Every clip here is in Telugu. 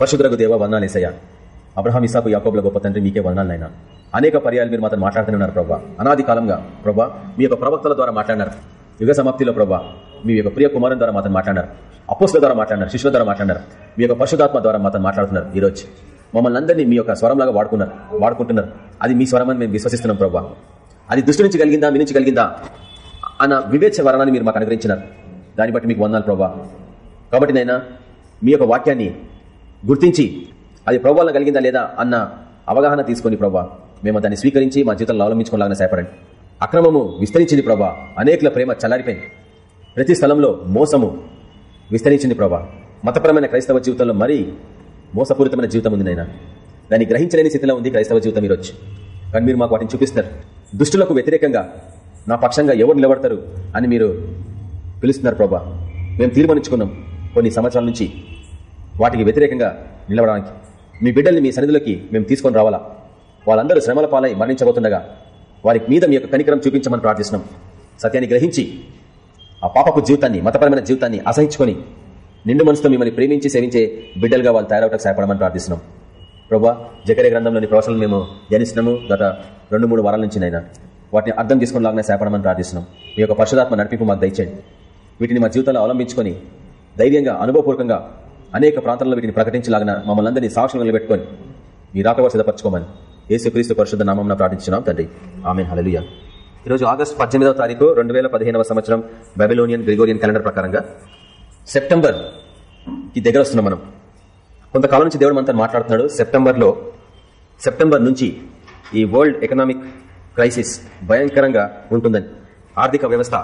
పరిశుద్రగు దేవ వందాలు ఏసయ్యా. అబ్రహాం ఇసాకు యాకోబుల గొప్ప తండ్రి మీకే వందాలైనా అనేక పర్యాలు మీరు మాత్రం మాట్లాడుతున్నారు ప్రభా. అనాది కాలంగా ప్రభా మీ యొక్క ప్రవక్తల ద్వారా మాట్లాడినారు. యుగ సమాప్తిలో ప్రభా మీ యొక్క ప్రియ కుమారుని ద్వారా మాత్రం మాట్లాడినారు. అపోస్ల ద్వారా మాట్లాడినారు శిష్యుల ద్వారా మాట్లాడినారు. మీ యొక్క పరిశుధాత్మ ద్వారా మాత్రం మాట్లాడుతున్నారు ఈరోజు. మమ్మల్ని అందరినీ మీ యొక్క స్వరంలాగా వాడుకున్నారు వాడుకుంటున్నారు. అది మీ స్వరం అని మేము విశ్వసిస్తున్నాం ప్రభా. అది దృష్టి నుంచి కలిగిందా మీ నుంచి కలిగిందా అన్న వివేచ వరణాన్ని మీరు మాకు అనుగ్రహించినారు. దాన్ని బట్టి మీకు వందాలి ప్రభా. కాబట్టి నైనా మీ యొక్క వాక్యాన్ని గుర్తించి అది ప్రభావం కలిగిందా లేదా అన్న అవగాహన తీసుకొని ప్రభా మేము దాన్ని స్వీకరించి మా జీవితంలో అవలంబించుకోవాలని సేపడండి అక్రమము విస్తరించింది ప్రభా అనేకుల ప్రేమ చల్లారిపోయింది. ప్రతి స్థలంలో మోసము విస్తరించింది ప్రభా. మతపరమైన క్రైస్తవ జీవితంలో మరీ మోసపూరితమైన జీవితం ఉంది నైనా దాన్ని గ్రహించలేని స్థితిలో ఉంది క్రైస్తవ జీవితం ఈరోజు. కానీ మీరు మాకు వాటిని చూపిస్తారు దుష్టులకు వ్యతిరేకంగా నా పక్షంగా ఎవరు నిలబడతారు అని మీరు పిలుస్తున్నారు ప్రభా. మేము తీర్మానించుకున్నాం కొన్ని సంవత్సరాల నుంచి. వాటికి వ్యతిరేకంగా నిలబడడానికి. మీ బిడ్డల్ని మీ సన్నిధిలోకి మేము తీసుకొని రావాలా? వాళ్ళందరూ శ్రమల పాలై మరణించబోతుండగా వారి మీద మీ యొక్క కనికరం చూపించమని ప్రార్థిస్తున్నాం. సత్యాన్ని గ్రహించి ఆ పాపపు జీవితాన్ని మతపరమైన జీవితాన్ని అసహించుకొని నిండు మనసుతో మిమ్మల్ని ప్రేమించి సేవించే బిడ్డలుగా వాళ్ళు తయారవటకు సహాయపడమని ప్రార్థిస్తున్నాం. ప్రభా జకరే గ్రంథంలోని ప్రవచనలు మేము ధ్యానిస్తున్నాము. గత రెండు మూడు వారాల నుంచి నైనా వాటిని అర్థం చేసుకుని లాగానే సహాయపడమని ప్రార్థిస్తున్నాం. మీ యొక్క పరిశుధాత్మ నడిపింపు మాకు దయచేయండి. వీటిని మా జీవితంలో అవలంబించుకొని ధైర్యంగా అనుభవపూర్వకంగా అనేక ప్రాంతాల్లో వీటిని ప్రకటించలాగిన మమ్మల్ని అందరినీ సాక్షులు నిలబెట్టుకొని మీ రాకవ సిద్ధపరచుకోమని యేసుక్రీస్తు పరిశుద్ధ నామం ప్రార్థించున్నాం తండ్రి. ఆమె హలలియ ఈరోజు ఆగస్టు పద్దెనిమిదవ తారీఖు రెండు వేల పదిహేనవ సంవత్సరం బెబిలోనియన్ గ్రిగోరియన్ క్యాలెండర్ ప్రకారంగా సెప్టెంబర్కి దగ్గర వస్తున్నాం మనం. కొంతకాలం నుంచి దేవుడు మనతో మాట్లాడుతున్నాడు. సెప్టెంబర్లో సెప్టెంబర్ నుంచి ఈ వరల్డ్ ఎకనామిక్ క్రైసిస్ భయంకరంగా ఉంటుందని ఆర్థిక వ్యవస్థ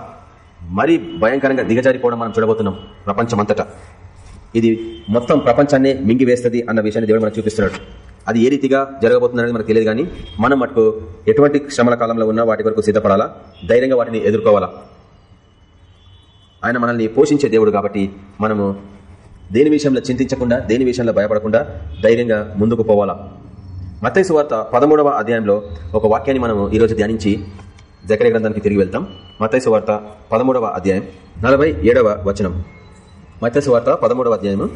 మరీ భయంకరంగా దిగజారిపోవడం మనం చూడబోతున్నాం ప్రపంచమంతటా. ఇది మొత్తం ప్రపంచాన్ని మింగివేస్తుంది అన్న విషయాన్ని దేవుడు మనకు చూపిస్తున్నాడు. అది ఏ రీతిగా జరగబోతుందనేది మనకు తెలియదు కానీ మనం మటుకు ఎటువంటి శ్రమల కాలంలో ఉన్నా వాటి వరకు సిద్ధపడాలా? ధైర్యంగా వాటిని ఎదుర్కోవాలా? ఆయన మనల్ని పోషించే దేవుడు కాబట్టి మనము దేని విషయంలో చింతించకుండా దేని విషయంలో భయపడకుండా ధైర్యంగా ముందుకు పోవాలా? మత్తైసు వార్త పదమూడవ అధ్యాయంలో ఒక వాక్యాన్ని మనము ఈరోజు ధ్యానించి జకరే గ్రంథానికి తిరిగి వెళ్తాం. మత్తైసు వార్త పదమూడవ అధ్యాయం నలభై ఏడవ వచనం. మత్తైసు వార్త పదమూడవ అధ్యాయము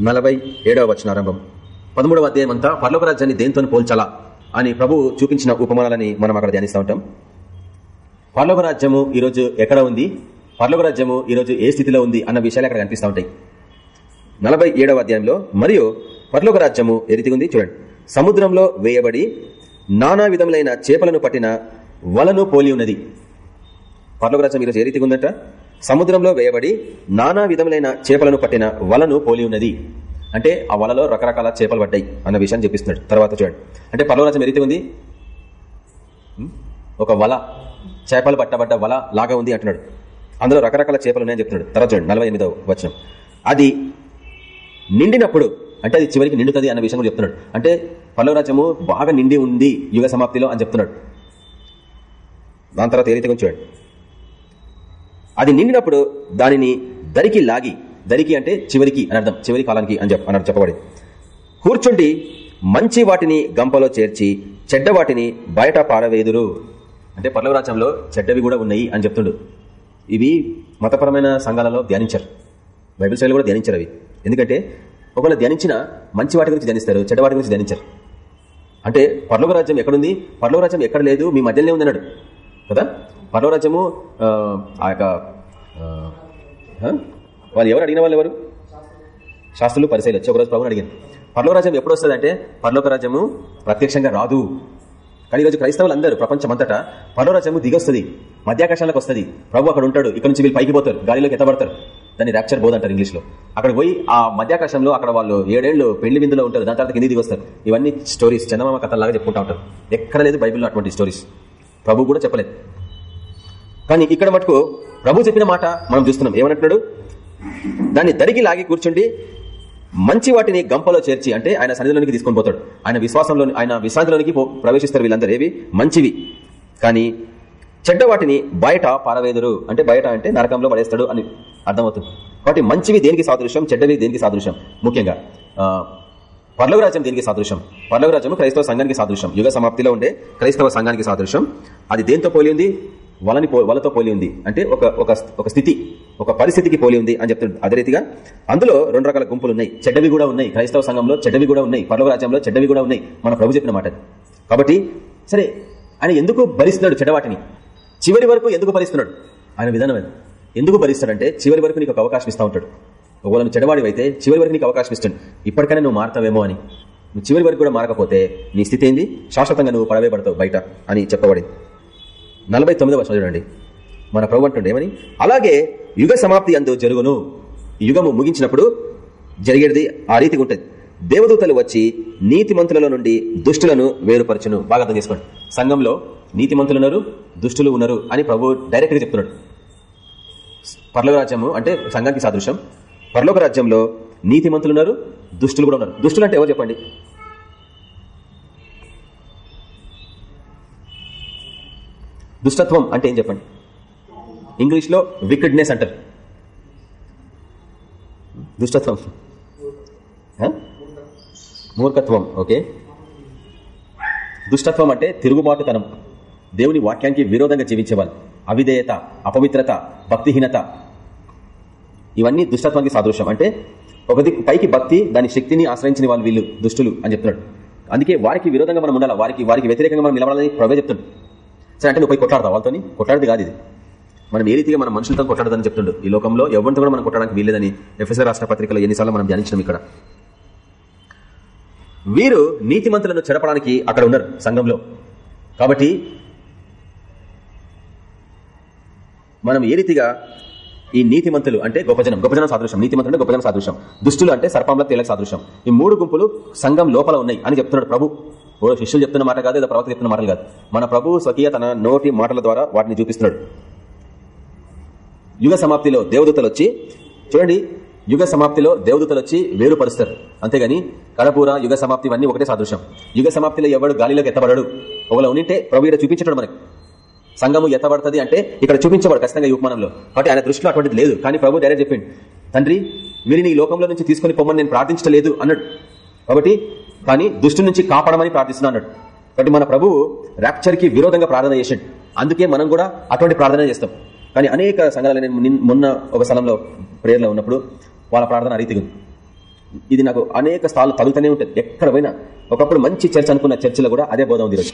నలభై ఏడవ వచన ఆరంభం పదమూడవ అధ్యాయం అంతా పర్లోక రాజ్యాన్ని దేంతో పోల్చాలా అని ప్రభు చూపించిన ఉపమానాలని మనం అక్కడ ధ్యానిస్తూ ఉంటాం. పర్లోక రాజ్యము ఈరోజు ఎక్కడ ఉంది? పర్లోక రాజ్యము ఈరోజు ఏ స్థితిలో ఉంది అన్న విషయాలు అక్కడ కనిపిస్తూ ఉంటాయి. నలభై ఏడవ అధ్యాయంలో మరియు పర్లోక రాజ్యము ఏ ఉంది? చూడండి. సముద్రంలో వేయబడి నానా విధములైన చేపలను పట్టిన వలను పోలి ఉన్నది. పర్లోక రాజ్యం ఈరోజు ఏ రీతిగా ఉందట? సముద్రంలో వేయబడి నానా విధములైన చేపలను పట్టిన వలను పోలి ఉన్నది. అంటే ఆ వలలో రకరకాల చేపలు పడ్డాయి అన్న విషయాన్ని చెప్పిస్తున్నాడు. తర్వాత చూడండి. అంటే పర్వరాజం రాజ్యం ఉంది. ఒక వల చేపలు పట్టబడ్డ వల లాగా ఉంది అంటున్నాడు. అందులో రకరకాల చేపలు ఉన్నాయని చెప్తున్నాడు. తర్వాత చూడండి నలభై ఎనిమిదవ వచనం. అది నిండినప్పుడు అంటే అది చివరికి నిండుతుంది అన్న విషయం చెప్తున్నాడు. అంటే పల్లవరాజ్యము బాగా నిండి ఉంది యుగ సమాప్తిలో అని చెప్తున్నాడు. దాని తర్వాత ఏదైతే రీతిగా చూడండి. అది నిండినప్పుడు దానిని దరికి లాగి దరికి అంటే చివరికి అని అర్థం చివరి కాలానికి అని చెప్ప అన్నాడు చెప్పబడింది. కూర్చుండి మంచి వాటిని గంపలో చేర్చి చెడ్డ వాటిని బయట పారవేదురు. అంటే పర్లవరాజ్యంలో చెడ్డవి కూడా ఉన్నాయి అని చెప్తుండు. ఇవి మతపరమైన సంఘాలలో ధ్యానించారు. బైబిల్ శైలి కూడా ధ్యానించరు అవి. ఎందుకంటే ఒకవేళ ధ్యానించిన మంచి వాటి గురించి ధ్యానిస్తారు చెడ్డ వాటి గురించి ధ్యానించరు. అంటే పర్లోక రాజ్యం ఎక్కడుంది? పర్లోక రాజ్యం ఎక్కడ లేదు? మీ మధ్యలోనే ఉంది అన్నాడు కదా? పర్వరాజ్యము రాజ్యము ఆ యొక్క వాళ్ళు ఎవరు అడిగిన వాళ్ళు ఎవరు? శాస్త్రులు పరిశైలు వచ్చి ఒకరోజు ప్రభుని అడిగారు. పర్లోకరాజ్యం ఎప్పుడు వస్తుంది అంటే పర్లోకరాజ్యము ప్రత్యక్షంగా రాదు. కానీ ఈరోజు క్రైస్తవులు అందరూ ప్రపంచమంతటా పర్లోరాజ్యము దిగొస్తుంది మధ్యాకాశాలకు వస్తుంది. ప్రభు అక్కడ ఉంటాడు ఇక్కడ నుంచి వీళ్ళు పైకి పోతారు గాలిలోకి ఎత్తబడతారు. దాన్ని ర్యాప్చర్ బోధ అంటారు ఇంగ్లీష్లో. అక్కడ పోయి ఆ మధ్యాకాశంలో అక్కడ వాళ్ళు ఏడేళ్ళు పెళ్ళి విందులో ఉంటారు దాని తర్వాత కింది దిగొస్తారు. ఇవన్నీ స్టోరీస్ చందమామ కథలాగా చెప్పుకుంటా ఉంటారు. ఎక్కడ లేదు బైబిల్లో అటువంటి స్టోరీస్ ప్రభు కూడా చెప్పలేదు. కానీ ఇక్కడ మటుకు ప్రభు చెప్పిన మాట మనం చూస్తున్నాం. ఏమంటున్నాడు దాన్ని తరిగి లాగి కూర్చుండి మంచి వాటిని గంపలో చేర్చి అంటే ఆయన సన్నిధిలోనికి తీసుకొని పోతాడు. ఆయన విశ్వాసంలో ఆయన విశ్రాంతిలోనికి ప్రవేశిస్తారు వీళ్ళందరూ ఏవి? మంచివి. కానీ చెడ్డ వాటిని బయట పారవేదురు. అంటే బయట అంటే నరకంలో పడేస్తాడు అని అర్థమవుతుంది. కాబట్టి మంచివి దేనికి సాదృశ్యం చెడ్డవి దేనికి సాదృశ్యం? ముఖ్యంగా పర్లవ రాజ్యం దేనికి సాదృశ్యం? పర్లవ రాజ్యం క్రైస్తవ సంఘానికి సాదృశ్యం. యుగ సమాప్తిలో ఉండే క్రైస్తవ సంఘానికి సాదృశ్యం. అది దేంతో పోలింది వలని వలతో పోలి ఉంది. అంటే ఒక ఒక స్థితి ఒక పరిస్థితికి పోలి ఉంది అని చెప్తుంది అదే రీతిగా అందులో రెండు రకాల గుంపులు ఉన్నాయి. చెడ్డవి కూడా ఉన్నాయి. క్రైస్తవ సంఘంలో చెడ్డవి కూడా ఉన్నాయి. పర్లోక రాజ్యంలో చెడ్డవి కూడా ఉన్నాయి. మన ప్రభు చెప్పిన మాట కాబట్టి సరే ఆయన ఎందుకు భరిస్తున్నాడు చెడ్డవాటిని? చివరి వరకు ఎందుకు భరిస్తున్నాడు? ఆయన విధానం ఎందుకు భరిస్తాడంటే చివరి వరకు నీకు ఒక అవకాశం ఇస్తూ ఉంటాడు. ఒకవేళ నువ్వు చెడవాడి అయితే చివరి వరకు నీకు అవకాశం ఇస్తాడు. ఇప్పటికైనా నువ్వు మారతావేమో అని. నువ్వు చివరి వరకు కూడా మారకపోతే నీ స్థితి ఏంది? శాశ్వతంగా నువ్వు పడవే పడతావు బయట అని చెప్పబడింది. నలభై తొమ్మిదవ చూడండి. మన ప్రభు అంటుండే ఏమని? అలాగే యుగ సమాప్తి అందు జరుగును. యుగము ముగించినప్పుడు జరిగేది ఆ రీతిగా ఉంటుంది. దేవదూతలు వచ్చి నీతిమంతులలో నుండి దుష్టులను వేరుపరచును. బాగా అర్థం చేసుకోండి. సంఘంలో నీతిమంతులు ఉన్నారు దుష్టులు ఉన్నారు అని ప్రభు డైరెక్ట్గా చెప్తున్నాడు. పర్లోక రాజ్యము అంటే సంఘానికి సాదృశ్యం. పర్లోక రాజ్యంలో నీతిమంతులు ఉన్నారు దుష్టులు కూడా ఉన్నారు. దుష్టులు అంటే ఎవరు చెప్పండి? దుష్టత్వం అంటే ఏం చెప్పండి? ఇంగ్లీష్లో వికెడ్నెస్ అంటారు. దుష్టత్వం. మూర్ఖత్వం ఓకే. దుష్టత్వం అంటే తిరుగుబాటుతనం. దేవుని వాక్యానికి విరోధంగా జీవించేవాళ్ళు. అవిధేయత అపవిత్రత భక్తిహీనత. ఇవన్నీ దుష్టత్వానికి సాదృశ్యం. అంటే ఒకది పైకి భక్తి దాని శక్తిని ఆశ్రయించిన వాళ్ళు వీళ్ళు దుష్టులు అని చెప్తున్నాడు. అందుకే వారికి విరోధంగా మనం ఉండాలి? వారికి వారికి వ్యతిరేకంగా మనం నిలబడాలని ప్రభే చెప్తున్నాడు. సరే అంటే నువ్వు పోయి కొట్లాడతావు వాళ్ళతో కొట్లాడదు కాదు ఇది. మనం ఏ రీతిగా మన మనుషులతో కొట్లాడదని చెప్తుండు. ఈ లోకంలో ఎవరితో కూడా మనం కొట్టడానికి వీల్లేదని ఎఫ్ఎస్ఆర్ రాష్ట్ర పత్రికలో ఎన్నిసార్లు మనం ధ్యానించడం ఇక్కడ. వీరు నీతిమంతులను చెడపడానికి అక్కడ ఉన్నారు సంఘంలో. కాబట్టి మనం ఏ రీతిగా ఈ నీతిమంతులు అంటే గొప్పజనం గొప్పజనం సాదృశ్యం. నీతిమంతులు అంటే గొప్పజనం సాదృశ్యం. దుష్టులు అంటే సర్పంలో తేలక సాదృశ్యం. ఈ మూడు గుంపులు సంఘం లోపల ఉన్నాయి అని చెప్తున్నాడు ప్రభు. ఓ శిష్యులు చెప్తున్న మాట కాదు లేదా ప్రవక్త చెప్తున్న మాటలు కాదు. మన ప్రభు స్వకీయ తన నోటి మాటల ద్వారా వాటిని చూపిస్తున్నాడు. యుగ సమాప్తిలో దేవదూతలు వచ్చి చూడండి యుగ సమాప్తిలో దేవదూతలు వచ్చి వేరుపరుస్తారు. అంతేగాని కడపూర యుగ సమాప్తి ఇవన్నీ ఒకటే సాదృశ్యం. యుగ సమాప్తిలో ఎవడు గాలిలోకి ఎత్తబడడు? ఒకవేళ ఉంటే ప్రభు ఇక్కడ చూపించడం మనకి. సంఘము ఎత్తబడుతుంది అంటే ఇక్కడ చూపించబడు ఖచ్చితంగా ఈ ఉపమానంలో. కాబట్టి ఆయన దృష్టిలో అటువంటిది లేదు. కానీ ప్రభు డైరెక్ట్ చెప్పింది తండ్రి వీరిని ఈ లోకంలో నుంచి తీసుకుని పొమ్మని నేను ప్రార్థించలేదు అన్నాడు. కాబట్టి కానీ దుష్టు నుంచి కాపాడమని ప్రార్థిస్తున్నాడు కాబట్టి మన ప్రభువు ర్యాప్చర్కి విరోధంగా ప్రార్థన చేసాడు అందుకే మనం కూడా అటువంటి ప్రార్థన చేస్తాం. కానీ అనేక సంఘాలు నేను మొన్న ఒక స్థలంలో ప్రేయర్లో ఉన్నప్పుడు వాళ్ళ ప్రార్థన రీతిగా ఇది నాకు అనేక స్థాలు తగులుతూనే ఉంటుంది. ఎక్కడ పోయినా ఒకప్పుడు మంచి చర్చ్ అనుకున్న చర్చిలో కూడా అదే బోధం ఉంది ఈరోజు.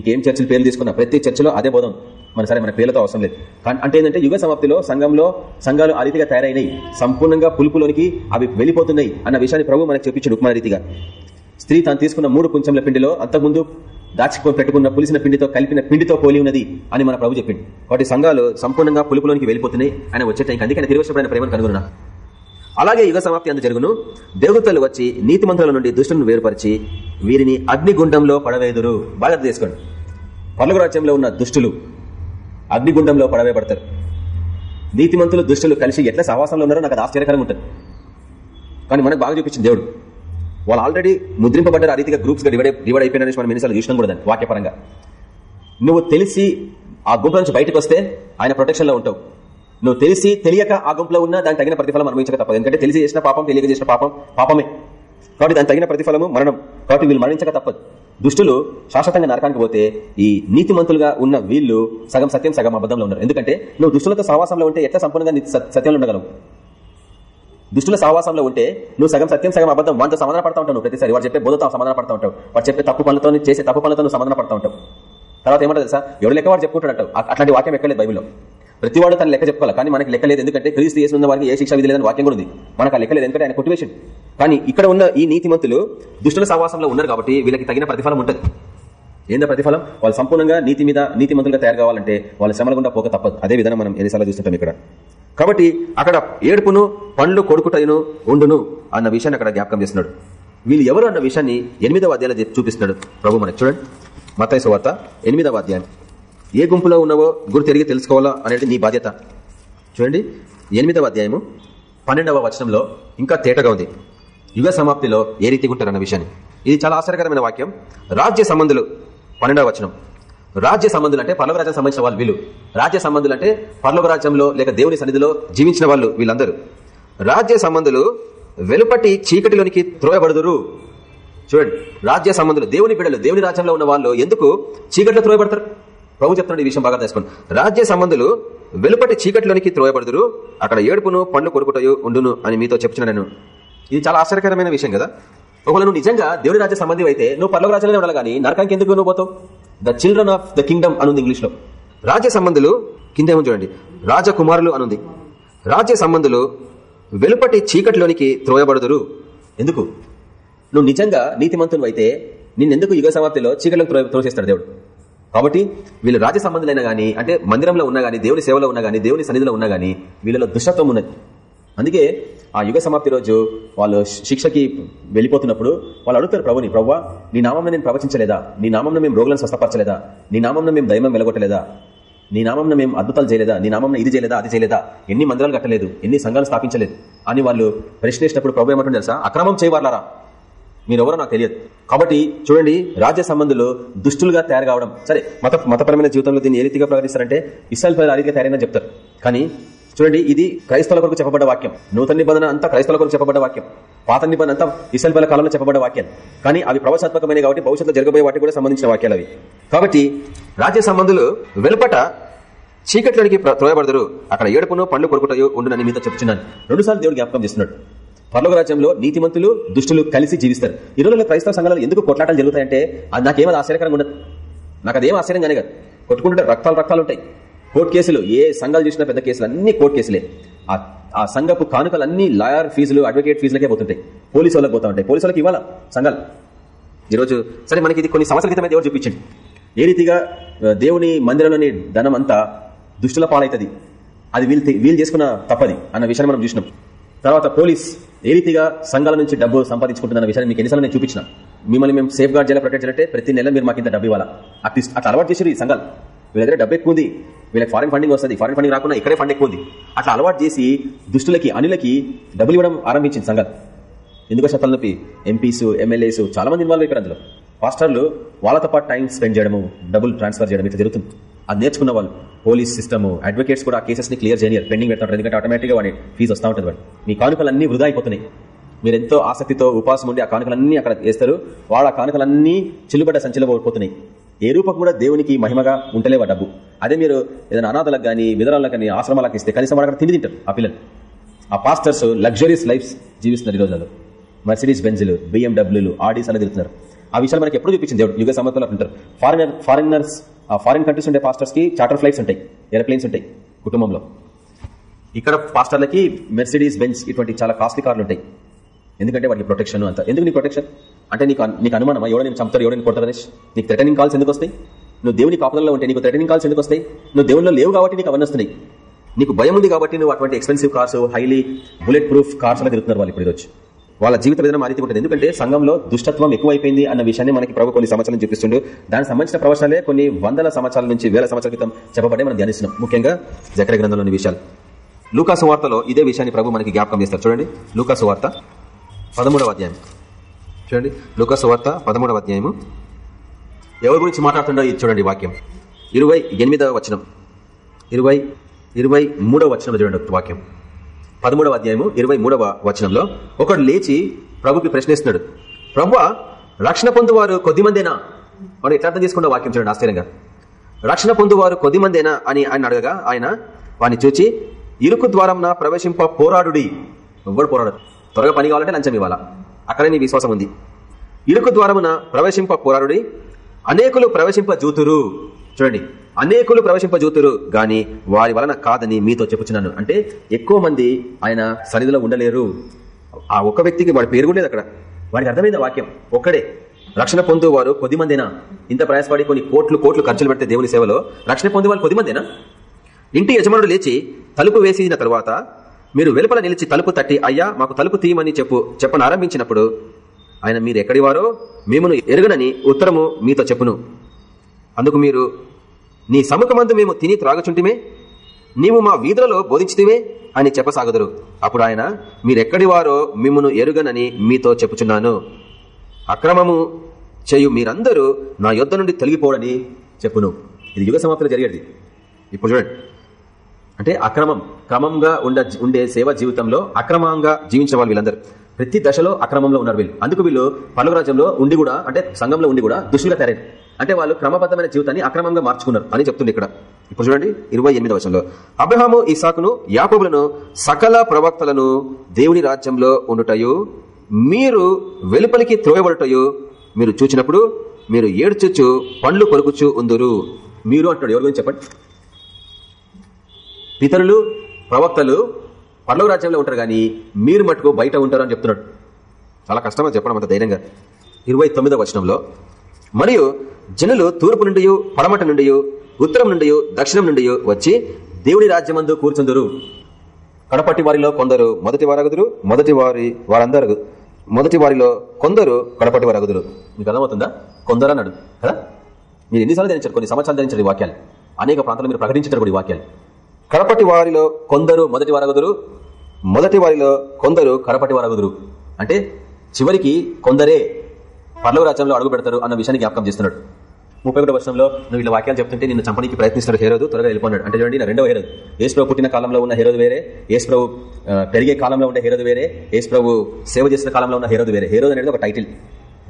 ఇంకేం చర్చలు పేర్లు తీసుకున్నా ప్రతి చర్చలో అదే బోధం మన సరే మన పేర్లతో అవసరం లేదు. అంటే ఏంటంటే యుగ సమాప్తిలో సంఘంలో సంఘాలు ఆ రీతిగా తయారైనాయి. సంపూర్ణంగా పులుపులోనికి అవి వెళ్ళిపోతున్నాయి అన్న విషయాన్ని ప్రభు మనకు చెప్పించాడు ఉపమాన రీతిగా. స్త్రీ తాను తీసుకున్న మూడు కుంచెంల పిండిలో అంతకుముందు దాచుకొని పెట్టుకున్న పులిసిన పిండితో కలిపిన పిండితో పోలి ఉన్నది అని మన ప్రభు చెప్పింది వాటి సంఘాలు సంపూర్ణంగా పులుపులోనికి వెళ్ళిపోతున్నాయి. ఆయన వచ్చే టైంకి అందుకని తిరిగి వచ్చినప్పుడు ప్రేమను కనుగొన్నా. అలాగే యుగ సమాప్తి అందు జరుగును. దేవతలు వచ్చి నీతి మంత్రుల నుండి దుష్టులను వేరుపరిచి వీరిని అగ్నిగుండంలో పడవేదురు. బాగా తీసుకోండి పలుగు రాజ్యంలో ఉన్న దుష్టులు అగ్నిగుండంలో పడవేయబడతారు. నీతిమంతులు దుష్టులు కలిసి ఎట్లా సహవాసంలో ఉన్నారో నాకు అది ఆశ్చర్యకరంగా ఉంటుంది. కానీ మనకు బాగా చూపించింది దేవుడు. వాళ్ళు ఆల్రెడీ ముద్రింపబడ్డారు ఆ రీతిగా గ్రూప్స్గా డివైడ్ డివైడ్ అయిపోయినని మనం ఎన్నిసార్లు చూసినాం కూడా దాన్ని వాక్యపరంగా. నువ్వు తెలిసి ఆ గుంపు నుంచి బయటకు వస్తే ఆయన ప్రొటెక్షన్లో ఉంటావు. నువ్వు తెలిసి తెలియక ఆ గుంపులో ఉన్నా దానికి తగిన ప్రతిఫలం అనుభవించక తప్పదు. ఎందుకంటే తెలిసి చేసిన పాపం తెలియక చేసిన పాపం పాపమే. కాబట్టి దాని తగిన ప్రతిఫలము మరణం. కాబట్టి వీళ్ళు మరణించక తప్పదు. దుష్టులు శాశ్వతంగా నరకానికి పోతే ఈ నీతిమంతులుగా ఉన్న వీళ్ళు సగం సత్యం సగం అబద్ధంలో ఉన్నారు. ఎందుకంటే నువ్వు దుష్టులతో సహవాసంలో ఉంటే ఎట్లా సంపూర్ణంగా సత్యంలో ఉండగలవు? దుష్టుల సహవాసంలో ఉంటే నువ్వు సగం సత్యం సగం అబద్ధం వాటితో సమాధాన పడతా ఉంటావు ప్రతిసారి. వాడు చెప్పే బోధతో సమాధాన పడతా ఉంటావు. వాడు చెప్పే తప్పు పనులతో చేసే తప్పు పనులతో నువ్వు సమాధాన పడతా ఉంటావు. తర్వాత ఏమంటారు తెలుసా? ఎవరు లెక్క వాడు చెప్పుకుంటాడు అట్లాంటి వాక్యం ఎక్కలేదు బైబిల్లో. ప్రతివాడు తన లెక్క చెప్పుకోవాలి. కానీ మనకి లెక్క లేదు. ఎందుకంటే క్రీస్తు చేసిన వారికి ఏ శిక్ష విధి లేదని వాక్యం కూడా ఉంది. మనకు ఆ లెక్క లేదు. ఎందుకంటే ఆయన కొట్టివేషన్ కానీ ఇక్కడ ఉన్న ఈ నీతిమంతులు దుష్టుల సహవాసంలో ఉన్నారు కాబట్టి వీళ్ళకి తగిన ప్రతిఫలం ఉంటుంది. ఏందో ప్రతిఫలం? వాళ్ళు సంపూర్ణంగా నీతి మీద నీతిమంతులుగా తయారు కావాలంటే వాళ్ళ శ్రమల గుండా పోక తప్పదు. అదే విధానం మనం ఎన్నిసార్లు చూస్తుంటాం ఇక్కడ. కాబట్టి అక్కడ ఏడుపును పండ్లు కొడుకుటైను ఉండును అన్న విషయాన్ని అక్కడ జ్ఞాపకం చేస్తున్నాడు. వీళ్ళు ఎవరు అన్న విషయాన్ని ఎనిమిదవ అధ్యాయంలో చూపిస్తున్నాడు. ప్రభు మనకి చూడండి. మతాయి సువార్త ఎనిమిదవ అధ్యాయం. ఏ గుంపులో ఉన్నావో గురి తిరిగి తెలుసుకోవాలా అనేది నీ బాధ్యత. చూడండి. ఎనిమిదవ అధ్యాయము పన్నెండవ వచనంలో ఇంకా తేటగా ఉంది. యుగ సమాప్తిలో ఏ రీతిగా ఉంటారన్న విషయాన్ని. ఇది చాలా ఆశ్చర్యకరమైన వాక్యం. రాజ్య సంబంధులు. పన్నెండవ వచనం. రాజ్య సంబంధులు అంటే పర్లోక రాజ్యం సంబంధించిన వాళ్ళు వీళ్ళు. రాజ్య సంబంధులు అంటే పర్లోక రాజ్యంలో లేక దేవుని సన్నిధిలో జీవించిన వాళ్ళు వీళ్ళందరూ. రాజ్య సంబంధులు వెలుపటి చీకటిలోనికి త్రోయబడుదురు. చూడండి రాజ్య సంబంధులు దేవుని బిడ్డలు దేవుని రాజ్యంలో ఉన్న వాళ్ళు ఎందుకు చీకట్లో త్రోయబడతారు? ప్రభు చెప్తున్నాడు ఈ విషయం బాగా తెలుసుకోండి రాజ్య సంబంధులు వెలుపటి చీకటిలోనికి త్రోయబడుదురు. అక్కడ ఏడుపును పండ్లు కొరుకుటయు ఉండును అని మీతో చెప్తున్నాను నేను. ఇది చాలా ఆశ్చర్యకరమైన విషయం కదా? ఒకవేళ నువ్వు నిజంగా దేవుడి రాజ్య సంబంధి అయితే నువ్వు పర్లోక రాజ్యంలో ఉండాలి కానీ నరకానికి ఎందుకు నువ్వు పోతావు? The children of the kingdom అనుంది ఇంగ్లీష్లో రాజ్య సంబంధులు కింద ఏమో చూడండి రాజకుమారులు అనుంది. రాజ్య సంబంధులు వెలుపటి చీకటిలోనికి త్రోయబడదురు. ఎందుకు? నువ్వు నిజంగా నీతిమంతులు అయితే నిన్నెందుకు యుగ సమాప్తిలో చీకటిలోకి త్రో త్రోసేస్తాడు దేవుడు? కాబట్టి వీళ్ళు రాజ్య సంబంధులైనా గానీ అంటే మందిరంలో ఉన్నా గానీ దేవుని సేవలో ఉన్నా గానీ దేవుని సన్నిధిలో ఉన్నా గానీ వీళ్ళలో దుష్టత్వం ఉన్నది. అందుకే ఆ యుగ సమాప్తి రోజు వాళ్ళు శిక్షకి వెళ్ళిపోతున్నప్పుడు వాళ్ళు అడుగుతారు ప్రభుని ప్రవ్వా నీ నామంలో నేను ప్రవచించలేదా? నీ నామంలో మేము రోగులను స్వస్థపరచలేదా? నీ నామంలో మేము దైవం వెలగొట్టలేదా? నీ నామంలో మేము అద్భుతాలు చేయలేదా? నీ నామంలో ఇది చేయలేదా అది చేయలేదా? ఎన్ని మందిరాలు కట్టలేదు ఎన్ని సంఘాలు స్థాపించలేదు? అని వాళ్ళు ప్రశ్నించినప్పుడు ప్రభు ఏమంటుంది తెలుసా? అక్రమం చేయవాళ్ళరా మీరెవరో నాకు తెలియదు. కాబట్టి చూడండి రాజ్య సంబంధులు దుష్టులుగా తయారు కావడం సరే మత మతపరమైన జీవితంలో దీన్ని ఏ రీతిగా ప్రకటిస్తారంటే ఇస్రాయల్ ప్రజలు ఆ రీతిగా తయారైనా చెప్తారు. కానీ చూడండి ఇది క్రైస్తవుల కొరకు చెప్పబడ్డ వాక్యం. నూతన నిబంధన అంతా క్రైస్తవుల కొరకు చెప్పబడ్డ వాక్యం. పాత నిబంధన అంతా ఇసల్బల కాలంలో చెప్పబడ్డ వాక్యాలు కానీ అవి ప్రవచాత్మకమైన కాబట్టి భవిష్యత్తులో జరగబోయే వాటికి కూడా సంబంధించిన వాక్యాలు అవి. కాబట్టి రాజ్య సంబంధులు వెలుపట చీకట్లోనికి త్రోయబడదురు. అక్కడ ఏడుపును పండ్లు కొరుకుటయో ఉండునని మీతో చెప్తున్నాను రెండు సార్లు దేవుడు జ్ఞాపకం చేస్తున్నాడు. పర్లోక రాజ్యంలో నీతిమంతులు దుష్టులు కలిసి జీవిస్తారు. ఈ రోజుల్లో క్రైస్తవ సంఘాలు ఎందుకు కొట్లాటలు జరుగుతాయంటే అది నాకేమది ఆశ్చర్యకరంగా ఉండదు. నాకు అదేం ఆశ్చర్యంగానే కాదు. కొట్టుకుంటుంటే రక్తాలు రక్తాలు ఉంటాయి. కోర్టు కేసులు ఏ సంఘాలు చూసినా పెద్ద కేసులు అన్ని కోర్టు కేసులే. ఆ సంఘపు కానుకలు అన్ని లాయర్ ఫీజులు అడ్వకేట్ ఫీజులకే పోతుంటాయి. పోలీసు వాళ్ళకి పోతా ఉంటాయి. పోలీసు వాళ్ళకి ఇవ్వాలా సంఘాలు? ఈరోజు సరే మనకి ఇది కొన్ని సంవత్సరాల క్రితమే దేవుడు చూపించండి. ఏ రీతిగా దేవుని మందిరంలోని ధనం అంతా దుష్టుల పాలవుతుంది అది వీళ్ళు వీళ్ళు చేసుకున్న తప్పది అన్న విషయాన్ని మనం చూసినాం. తర్వాత పోలీస్ ఏ రీతిగా సంఘాల నుంచి డబ్బు సంపాదించుకుంటున్న విషయాన్ని మీకు ఎన్నిసార్లు నేను చూపించిన. మిమ్మల్ని మేము సేఫ్ గార్డ్ చేయాలి ప్రొటెక్ట్ చేయాలంటే ప్రతి నెల మీరు మాకు ఇంత డబ్బు ఇవ్వాలా. అట్లీస్ట్ అట్లా అలవాటు చేసారు ఈ సంఘాలు. వీళ్ళ దగ్గర డబ్బు ఎక్కువ ఉంది. వీళ్ళకి ఫారెన్ ఫండింగ్ వస్తుంది. ఫారెన్ ఫండింగ్ రాకుండా ఇక్కడే ఫండ్ ఎక్కువ ఉంది. అట్లా అలవాటు చేసి దుష్టులకి అనిలకి డబ్బులు ఇవ్వడం ఆరంభించింది సంఘాలు ఎందుకో చెప్పాలి నొప్పి? ఎంపీస్ ఎమ్మెల్యేస్ చాలా మంది ఇన్వాల్వ్ అయిపోయారు అందులో. పాస్టర్లు వాళ్ళతో పాటు టైం స్పెండ్ చేయడము డబ్బులు ట్రాన్స్ఫర్ చేయడం ఇట్లా జరుగుతుంది. అది నేర్చుకున్న వాళ్ళు పోలీస్ సిస్టమ్ అడ్వకేట్స్ కూడా ఆ కేసెస్ని క్లియర్ చేయలేరు పెండింగ్ పెడతారు. ఎందుకంటే ఆటోమేటిక్గా వాడి ఫీజు వస్తూ ఉంటుంది వాడు మీ కానుకలన్నీ వృధా అయిపోతున్నాయి. మీరు ఎంతో ఆసక్తితో ఉపాసం ఉండి ఆ కానుకలన్నీ అక్కడ వేస్తారు. వాళ్ళ ఆ కానుకలన్నీ చిల్లుబడ్డ సంచిలో పోతున్నాయి ఏ రూపం కూడా దేవునికి మహిమగా ఉంటలేవా డబ్బు. అదే మీరు ఏదైనా అనాథలకు కానీ విధరాలకు కానీ ఆశ్రమాలకు ఇస్తే కనీసం వాడు అక్కడ తిండి తింటారు ఆ పిల్లలు. ఆ పాస్టర్స్ లగ్జరీస్ లైఫ్స్ జీవిస్తున్నారు ఈ రోజుల్లో. మర్సిడీస్ బెంజ్లు బిఎండబ్ల్యూలు ఆడీస్ అనేది తిరుగుతున్నారు. ఆ విషయాలు మనకి ఎప్పుడు చూపించింది దేవుడు. యుగ సమర్థంలో ఉంటారు ఫారినర్ ఫారినర్స్ ఆ ఫారిన్ కంట్రీస్ ఉండే పాస్టర్స్కి చార్టర్ ఫ్లైట్స్ ఉంటాయి. ఎయిర్ప్లేన్స్ ఉంటాయి కుటుంబంలో. ఇక్కడ పాస్టర్లకి మెర్సిడీస్ బెంచ్ ఇటువంటి చాలా కాస్ట్లీ కార్లు ఉంటాయి. ఎందుకంటే వాటికి ప్రొటెక్షన్ అంత. ఎందుకు నీ ప్రొటెక్షన్ అంటే నీకు నీకు అనుమానం ఎవడని చంపుతారు ఎవడని కొడతారు అనేసి? నీకు థ్రెటనింగ్ కాల్స్ ఎందుకు వస్తాయి? నువ్వు దేవుని కాపదల్లో ఉంటే నీకు థ్రెటనింగ్ కాల్స్ ఎందుకు వస్తాయి? నువ్వు దేవుల్లో లేవు కాబట్టి నీకు అవన్నీ వస్తున్నాయి. నీకు భయం ఉంది కాబట్టి నువ్వు అటువంటి expensive cars highly bulletproof cars అలా తిరుగుతున్నారు వాళ్ళు ఇప్పుడు ఈరోజు. వాళ్ళ జీవిత విధానం మారితే ఉంటుంది. ఎందుకంటే సంఘంలో దుష్టత్వం ఎక్కువైపోయింది అన్న విషయాన్ని మనకి ప్రభు కొన్ని సంవత్సరాలు చూపిస్తుండడు దానికి సంబంధించిన ప్రవచనాలే కొన్ని వందల సంవత్సరాల నుంచి వేల సంవత్సరాల క్రితం చెప్పబడే మనం ధ్యానిస్తున్నాం. ముఖ్యంగా జకర గ్రంథంలోని విషయాలు. లూకాసు వార్తలో ఇదే విషయాన్ని ప్రభు మనకి జ్ఞాపకం చేస్తారు. చూడండి. లూకాసు వార్త పదమూడవ అధ్యాయం. చూడండి. లూకాసు వార్త పదమూడవ అధ్యాయము. ఎవరి గురించి మాట్లాడుతుండో ఇది చూడండి వాక్యం. ఇరవై ఎనిమిదవ వచనం. ఇరవై ఇరవై మూడవ వచనంలో చూడండి వాక్యం. పదమూడవ అధ్యాయము ఇరవై మూడవ వచనంలో ఒకడు లేచి ప్రభుకి ప్రశ్నిస్తున్నాడు. ప్రభు రక్షణ పొందువారు కొద్దిమందేనా? మనం ఎట్లా అర్థం చేసుకున్న వాక్యం చూడండి ఆశ్చర్యంగా. రక్షణ పొందువారు కొద్దిమందేనా? అని ఆయన అడగగా ఆయన వాడిని చూచి ఇరుకు ద్వారం ప్రవేశింప పోరాడుడి. ఎవ్వడు పోరాడు త్వరగా పని కావాలంటే లంచం ఇవ్వాలా? అక్కడే నీ విశ్వాసం ఉంది. ఇరుకు ద్వారమున ప్రవేశింప పోరాడుడి. అనేకులు ప్రవేశింప జూతురు. చూడండి అనేకులు ప్రవేశింపజూతురు గాని వారి వలన కాదని మీతో చెప్పుచున్నాను. అంటే ఎక్కువ మంది ఆయన సన్నిధిలో ఉండలేరు. ఆ ఒక్క వ్యక్తికి వాడి పేరు కూడా అక్కడ. వాడికి అర్థమైంది వాక్యం. ఒక్కడే. రక్షణ పొందు వారు కొద్ది మందేనా ఇంత ప్రయాసపడి కొన్ని కోట్లు కోట్లు ఖర్చులు పెడితే దేవుని సేవలో రక్షణ పొందే వాళ్ళు కొద్దిమందేనా? ఇంటి యజమానుడు లేచి తలుపు వేసిన తర్వాత మీరు వెలుపల నిలిచి తలుపు తట్టి అయ్యా మాకు తలుపు తీయమని చెప్పు చెప్పను ఆరంభించినప్పుడు ఆయన మీరు ఎక్కడి వారో మేమును ఎరుగనని ఉత్తరము మీతో చెప్పును. అందుకు మీరు నీ సముఖమందు మేము తిని త్రాగుచుంటిమే? నీవు మా వీధులలో బోధించితివే? అని చెప్పసాగదురు. అప్పుడు ఆయన మీరెక్కడి వారో మిమ్మను ఎరుగనని మీతో చెప్పుచున్నాను. అక్రమము చేయు మీరందరూ నా యుద్ధ నుండి తొలగిపోవడని చెప్పును. ఇది యుగ సమాప్తిలో జరిగేది. ఇప్పుడు చూడండి. అంటే అక్రమం క్రమంగా ఉండ ఉండే సేవ జీవితంలో అక్రమంగా జీవించే వాళ్ళు వీళ్ళందరూ. ప్రతి దశలో అక్రమంలో ఉన్నారు వీళ్ళు. అందుకు వీళ్ళు పలుగు రాజ్యంలో ఉండి కూడా అంటే సంఘంలో ఉండి కూడా దుష్టుగా తయారైంది అంటే వాళ్ళు క్రమబద్ధమైన జీవితాన్ని అక్రమంగా మార్చుకున్నారు అని చెప్తుంది ఇక్కడ. ఇప్పుడు చూడండి ఇరవై ఎనిమిది వర్షంలో అబ్రహాము ఇసాకును యాకోబులను సకల ప్రవక్తలను దేవుని రాజ్యంలో ఉండుటయు మీరు వెలుపలికి త్రోయబడుటయు మీరు చూచినప్పుడు మీరు ఏడ్చుచు పండ్లు కొరుకుచు ఉందురు. మీరు అంటున్నాడు ఎవరి గురించి చెప్పండి? పితరులు ప్రవక్తలు పర్లవ రాజ్యంలో ఉంటారు కానీ మీరు మటుకు బయట ఉంటారు అని చెప్తున్నాడు. చాలా కష్టమని చెప్పడం అంత ధైర్యంగా. ఇరవై తొమ్మిదవ వచనంలో మరియు జనులు తూర్పు నుండి పడమట నుండి ఉత్తరం నుండి దక్షిణం నుండి వచ్చి దేవుడి రాజ్యమందు కూర్చుందరు. కడపట్టి వారిలో కొందరు మొదటి వారగుదురు మొదటి వారి వారందరు మొదటి వారిలో కొందరు కడపటి వారగుదురు. మీకు అర్థమవుతుందా? కొందరు అన్నాడు. కదా? మీరు ఎన్నిసార్లు ధరించారు కొన్ని సంవత్సరాలు ధరించారు ఈ వాక్యాలు. అనేక ప్రాంతాలు మీరు ప్రకటించారు కూడా ఈ వాక్యాలు. కడపటి వారిలో కొందరు మొదటి వారగుదురు మొదటి వారిలో కొందరు కడపటి వారగుదురు. అంటే చివరికి కొందరే పర్లవ రాజ్యంలో అడుగు పెడతారు అన్న విషయాన్ని జ్ఞాపకం చేస్తున్నాడు. ముప్పై ఒకటి వర్షంలో నువ్వు ఇలా వాక్యాలు చెప్తుంటే నిన్ను చంపడానికి ప్రయత్నిస్తాడు హేరోదు త్వరగా వెళ్ళిపోన్నాడు. అంటే చూడండి నా రెండవ హేరోదు. ఏసు పుట్టిన కాలంలో ఉన్న హేరోదు వేరే యేసుప్రభు పెరిగే కాలంలో ఉండే హేరోదు వేరే ఏసు సేవ చేసిన కాలంలో ఉన్న హేరోదు వేరే. హేరోదు అనేది ఒక టైటిల్.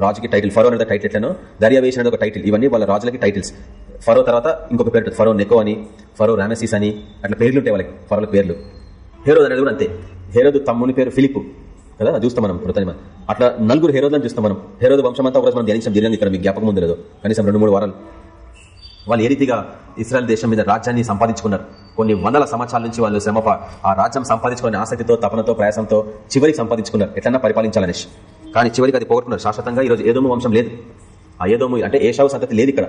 రాజుకి టైటిల్ ఫరో అనేది టైటిల్ ఎట్లను దర్యా అనేది ఒక టైటిల్ ఇవన్నీ వాళ్ళ రాజులకి టైటిల్స్ ఫరో తర్వాత ఇంకొక పేరు ఫరో నెకో అని ఫరో రామెసిస్ అని అట్లా పేర్లు ఉంటాయి వాళ్ళకి ఫరోల పేర్లు. హేరోద్ అనేది కూడా అంతే. హేరోదు తమ్ముని పేరు ఫిలిప్ కదా చూస్తాం మనం కృతజ్ఞ అట్లా నలుగురు హేరోదని చూస్తాం మనం. హేరోదు వంశం అంతా ఒకరోజు మనం ధ్యానించాం దీని ఇక్కడ మీకు జ్ఞాపకం ఉంది లేదు. కనీసం రెండు మూడు వారాలు. వాళ్ళు ఏ రీతిగా ఇస్రాయల్ దేశం మీద రాజ్యాన్ని సంపాదించుకున్నారు? కొన్ని వందల సంవత్సరాల నుంచి వాళ్ళు శ్రమ ఆ రాజ్యం సంపాదించుకునే ఆసక్తితో తపనతో ప్రయాసంతో చివరికి సంపాదించుకున్నారు. ఎట్లన్నా పరిపాలించాలనేసి కానీ చివరికి అది పోగొట్టుకున్నారు. శాశ్వతంగా ఈరోజు ఏదోమో వంశం లేదు. ఆ ఏదోము అంటే ఏషావు సంతతి లేదు ఇక్కడ.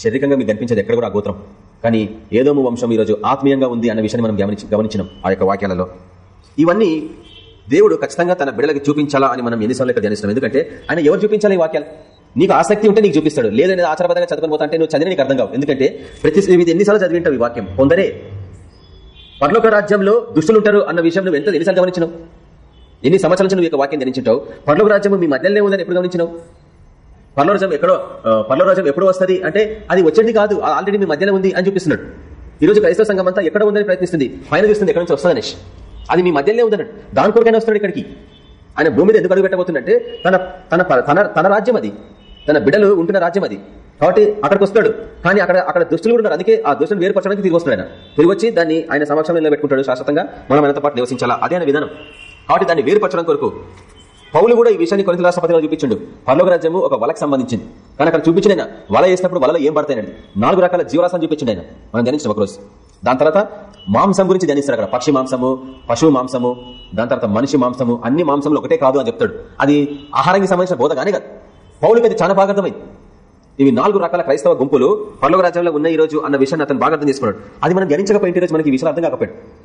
శారీరకంగా మీకు కనిపించదు ఎక్కడ కూడా ఆ గోత్రం. కానీ ఏదోము వంశం ఈరోజు ఆత్మీయంగా ఉంది అన్న విషయాన్ని మనం గమనించి గమనించినాం ఆ యొక్క వాక్యాలలో. ఇవన్నీ దేవుడు ఖచ్చితంగా తన బిడ్డలకి చూపించాలా అని మనం ఎన్నిసార్లు ఇక్కడ ధ్యానిస్తున్నాం. ఎందుకంటే ఆయన ఎవరు చూపించాలి ఈ వాక్యాలు? నీకు ఆసక్తి ఉంటే నీకు చూపిస్తాడు. లేదనేది ఆచారబద్ధంగా చదువుకొని పోతా అంటే నువ్వు చదివి నీకు అర్థం కావు. ఎందుకంటే ప్రతి ఇది ఎన్నిసార్లు చదివింటావు ఈ వాక్యం. కొందరే పర్లోక రాజ్యంలో దుష్టులు ఉంటారు అన్న విషయం నువ్వు ఎంత ఎన్నిసార్లు గమనించినావు? ఎన్ని సంవత్సరాల నుంచి నువ్వు వాక్యం ధరించుంటావు పర్లోక రాజ్యం మీ మధ్యలోనే ఉందని ఎప్పుడు గమనించినావు? పర్లోరాజ్యం ఎక్కడో పర్లోరాజ్యం ఎప్పుడు వస్తుంది? అంటే అది వచ్చేది కాదు. ఆల్రెడీ మీ మధ్యలో ఉంది అని చూపిస్తున్నాడు. ఈ రోజు క్రైస్తవ సంఘం అంతా ఎక్కడ ఉందని ప్రయత్నిస్తుంది? పైన చూస్తుంది ఎక్కడ నుంచి వస్తుంది అది మీ మధ్యలోనే ఉందన్నట్టు దాని కొరకైనా వస్తున్నాడు ఇక్కడికి. ఆయన భూమి మీద ఎందుకు అడుగు పెట్టబోతుందంటే తన తన తన తన రాజ్యం అది. తన బిడ్డలు ఉంటున్న రాజ్యం అది. కాబట్టి అక్కడికి వస్తాడు. కానీ అక్కడ అక్కడ దుస్తులు కూడా అందుకే ఆ దుస్తులు వేరుపరచడానికి తిరిగి వస్తున్నాడు ఆయన. తిరిగి వచ్చి దాన్ని ఆయన సమక్షంలో నిలబెట్టుకుంటాడు శాశ్వతంగా. మనం ఆయనతో పాటు నివసించాలా? అదే అనే విధానం. కాబట్టి దాన్ని వేరుపరచడం కొరకు పౌలు కూడా ఈ విషయాన్ని కొరింత రాష్ట్రపతిగా చూపించండు. పర్లోక రాజ్యము ఒక వలకు సంబంధించింది. కానీ అక్కడ చూపించిన ఆయన వల వేసినప్పుడు వలలో ఏం పడతాయండి నాలుగు రకాల జీవరాశం చూపించండి ఆయన. మనం ధ్యానించిన ఒకరోజు. దాని తర్వాత మాంసం గురించి ధ్యానిస్తారు అక్కడ. పక్షి మాంసము పశువు మాంసము దాని తర్వాత మనిషి మాంసము అన్ని మాంసంలో ఒకటే కాదు అని చెప్తాడు. అది ఆహారానికి సంబంధించిన బోధ కానీ కాదు. పౌలకి అది చాలా బాగా అర్థమైంది. ఇవి నాలుగు రకాల క్రైస్తవ గుంపులు పర్లోక రాజ్యంలో ఉన్న ఈ రోజు అన్న విషయాన్ని అతను బాగా అర్థం చేసుకున్నాడు. అది మనం ధ్యానించకపోయింటే రోజు మనకి విషయాలు అర్థం కాకపోయాడు.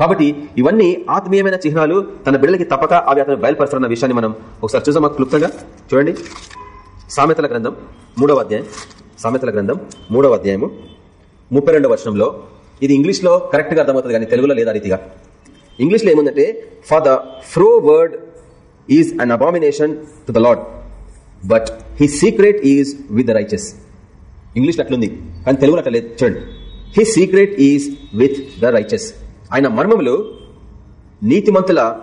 కాబట్టి ఇవన్నీ ఆత్మీయమైన చిహ్నాలు. తన బిడ్డలకి తప్పక అవి అతను బయలుపరుస్తున్న విషయాన్ని మనం ఒకసారి చూసాం క్లుప్తంగా? చూడండి. సామెతల గ్రంథం మూడవ అధ్యాయం. సామెతల గ్రంథం మూడవ అధ్యాయము ముప్పై రెండవ వర్షంలో ఇది ఇంగ్లీష్లో కరెక్ట్గా అర్థమవుతుంది కానీ తెలుగులో లేదా రీతిగా? ఇంగ్లీష్లో ఏముందంటే for the froward is an abomination to the Lord but he secret is with the righteous English అట్లుంది కానీ తెలుగులో అట్లా లేదు. చూడండి. He secret is with the righteous ఆయన మర్మములు నీతిమంతుల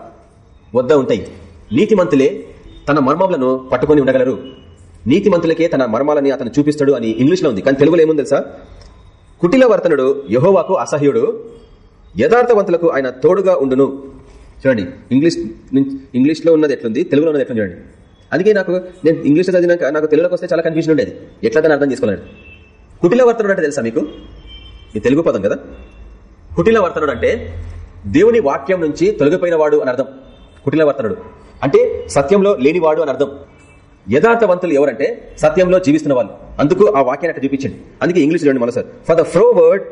వద్ద ఉంటాయి. నీతిమంతులే తన మర్మములను పట్టుకొని ఉండగలరు. నీతిమంతులకే తన మర్మాలని అతను చూపిస్తాడు అని ఇంగ్లీష్లో ఉంది. కానీ తెలుగులో ఏముంది తెలుసా? కుటిల వర్తనుడు యహోవాకు అసహ్యుడు. యథార్థవంతులకు ఆయన తోడుగా ఉండును. చూడండి ఇంగ్లీష్ ఇంగ్లీష్లో ఉన్నది ఎట్లుంది? తెలుగులో ఉన్నది ఎట్లా చూడండి. అందుకే నాకు నేను ఇంగ్లీష్లో చదివినాక నాకు తెలుగులోకి వస్తే చాలా కన్ఫ్యూజన్ ఉండేది. ఎట్లా దాన్ని అర్థం చేసుకోలేదు కుటిల వర్తనుడు అంటే తెలుసా మీకు? ఈ తెలుగు పదం కదా? కుటిల వర్తనుడు అంటే దేవుని వాక్యం నుంచి తొలగిపోయిన వాడు అని అర్థం. కుటిల వర్తనుడు అంటే సత్యంలో లేనివాడు అని అర్థం. యథార్థవంతులు ఎవరంటే సత్యంలో జీవిస్తున్న వాళ్ళు. అందుకు ఆ వాక్యాన్ని అట్లా చూపించండి. అందుకే ఇంగ్లీష్ చూడండి మన sir for the froward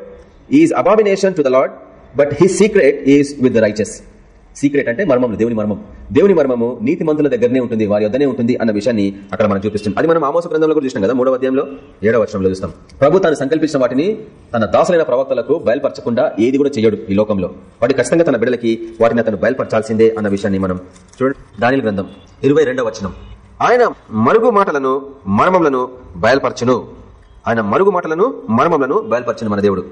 is abomination to the Lord but his secret is with the righteous secret అంటే మర్మం దేవుని మర్మం దేవుని మర్మము నీతి మంతుల దగ్గరనే ఉంటుంది వారి వద్దనే ఉంటుంది అన్న విషయాన్ని అక్కడ మనం చూపిస్తుంది. అది మనం ఆమోస గ్రంథంలో కూడా చూసినాం కదా మూడవ అధ్యాయంలో? ఏడవ వర్షంలో చూస్తాం. ప్రభు తాను సంకల్పించిన వాటిని తన దాసులైన ప్రవక్తలకు బయలుపరచకుండా ఏది కూడా చేయడు ఈ లోకంలో. వాటి ఖచ్చితంగా తన బిడ్డలకి వాటిని అతను బయలుపరచాల్సిందే అన్న విషయాన్ని మనం చూడండి. దాని గ్రంథం ఇరవై వచనం. ఆయన మరుగు మాటలను మర్మములను బయలుపరచును. ఆయన మరుగు మాటలను మర్మములను బయలుపరచును మన దేవుడు.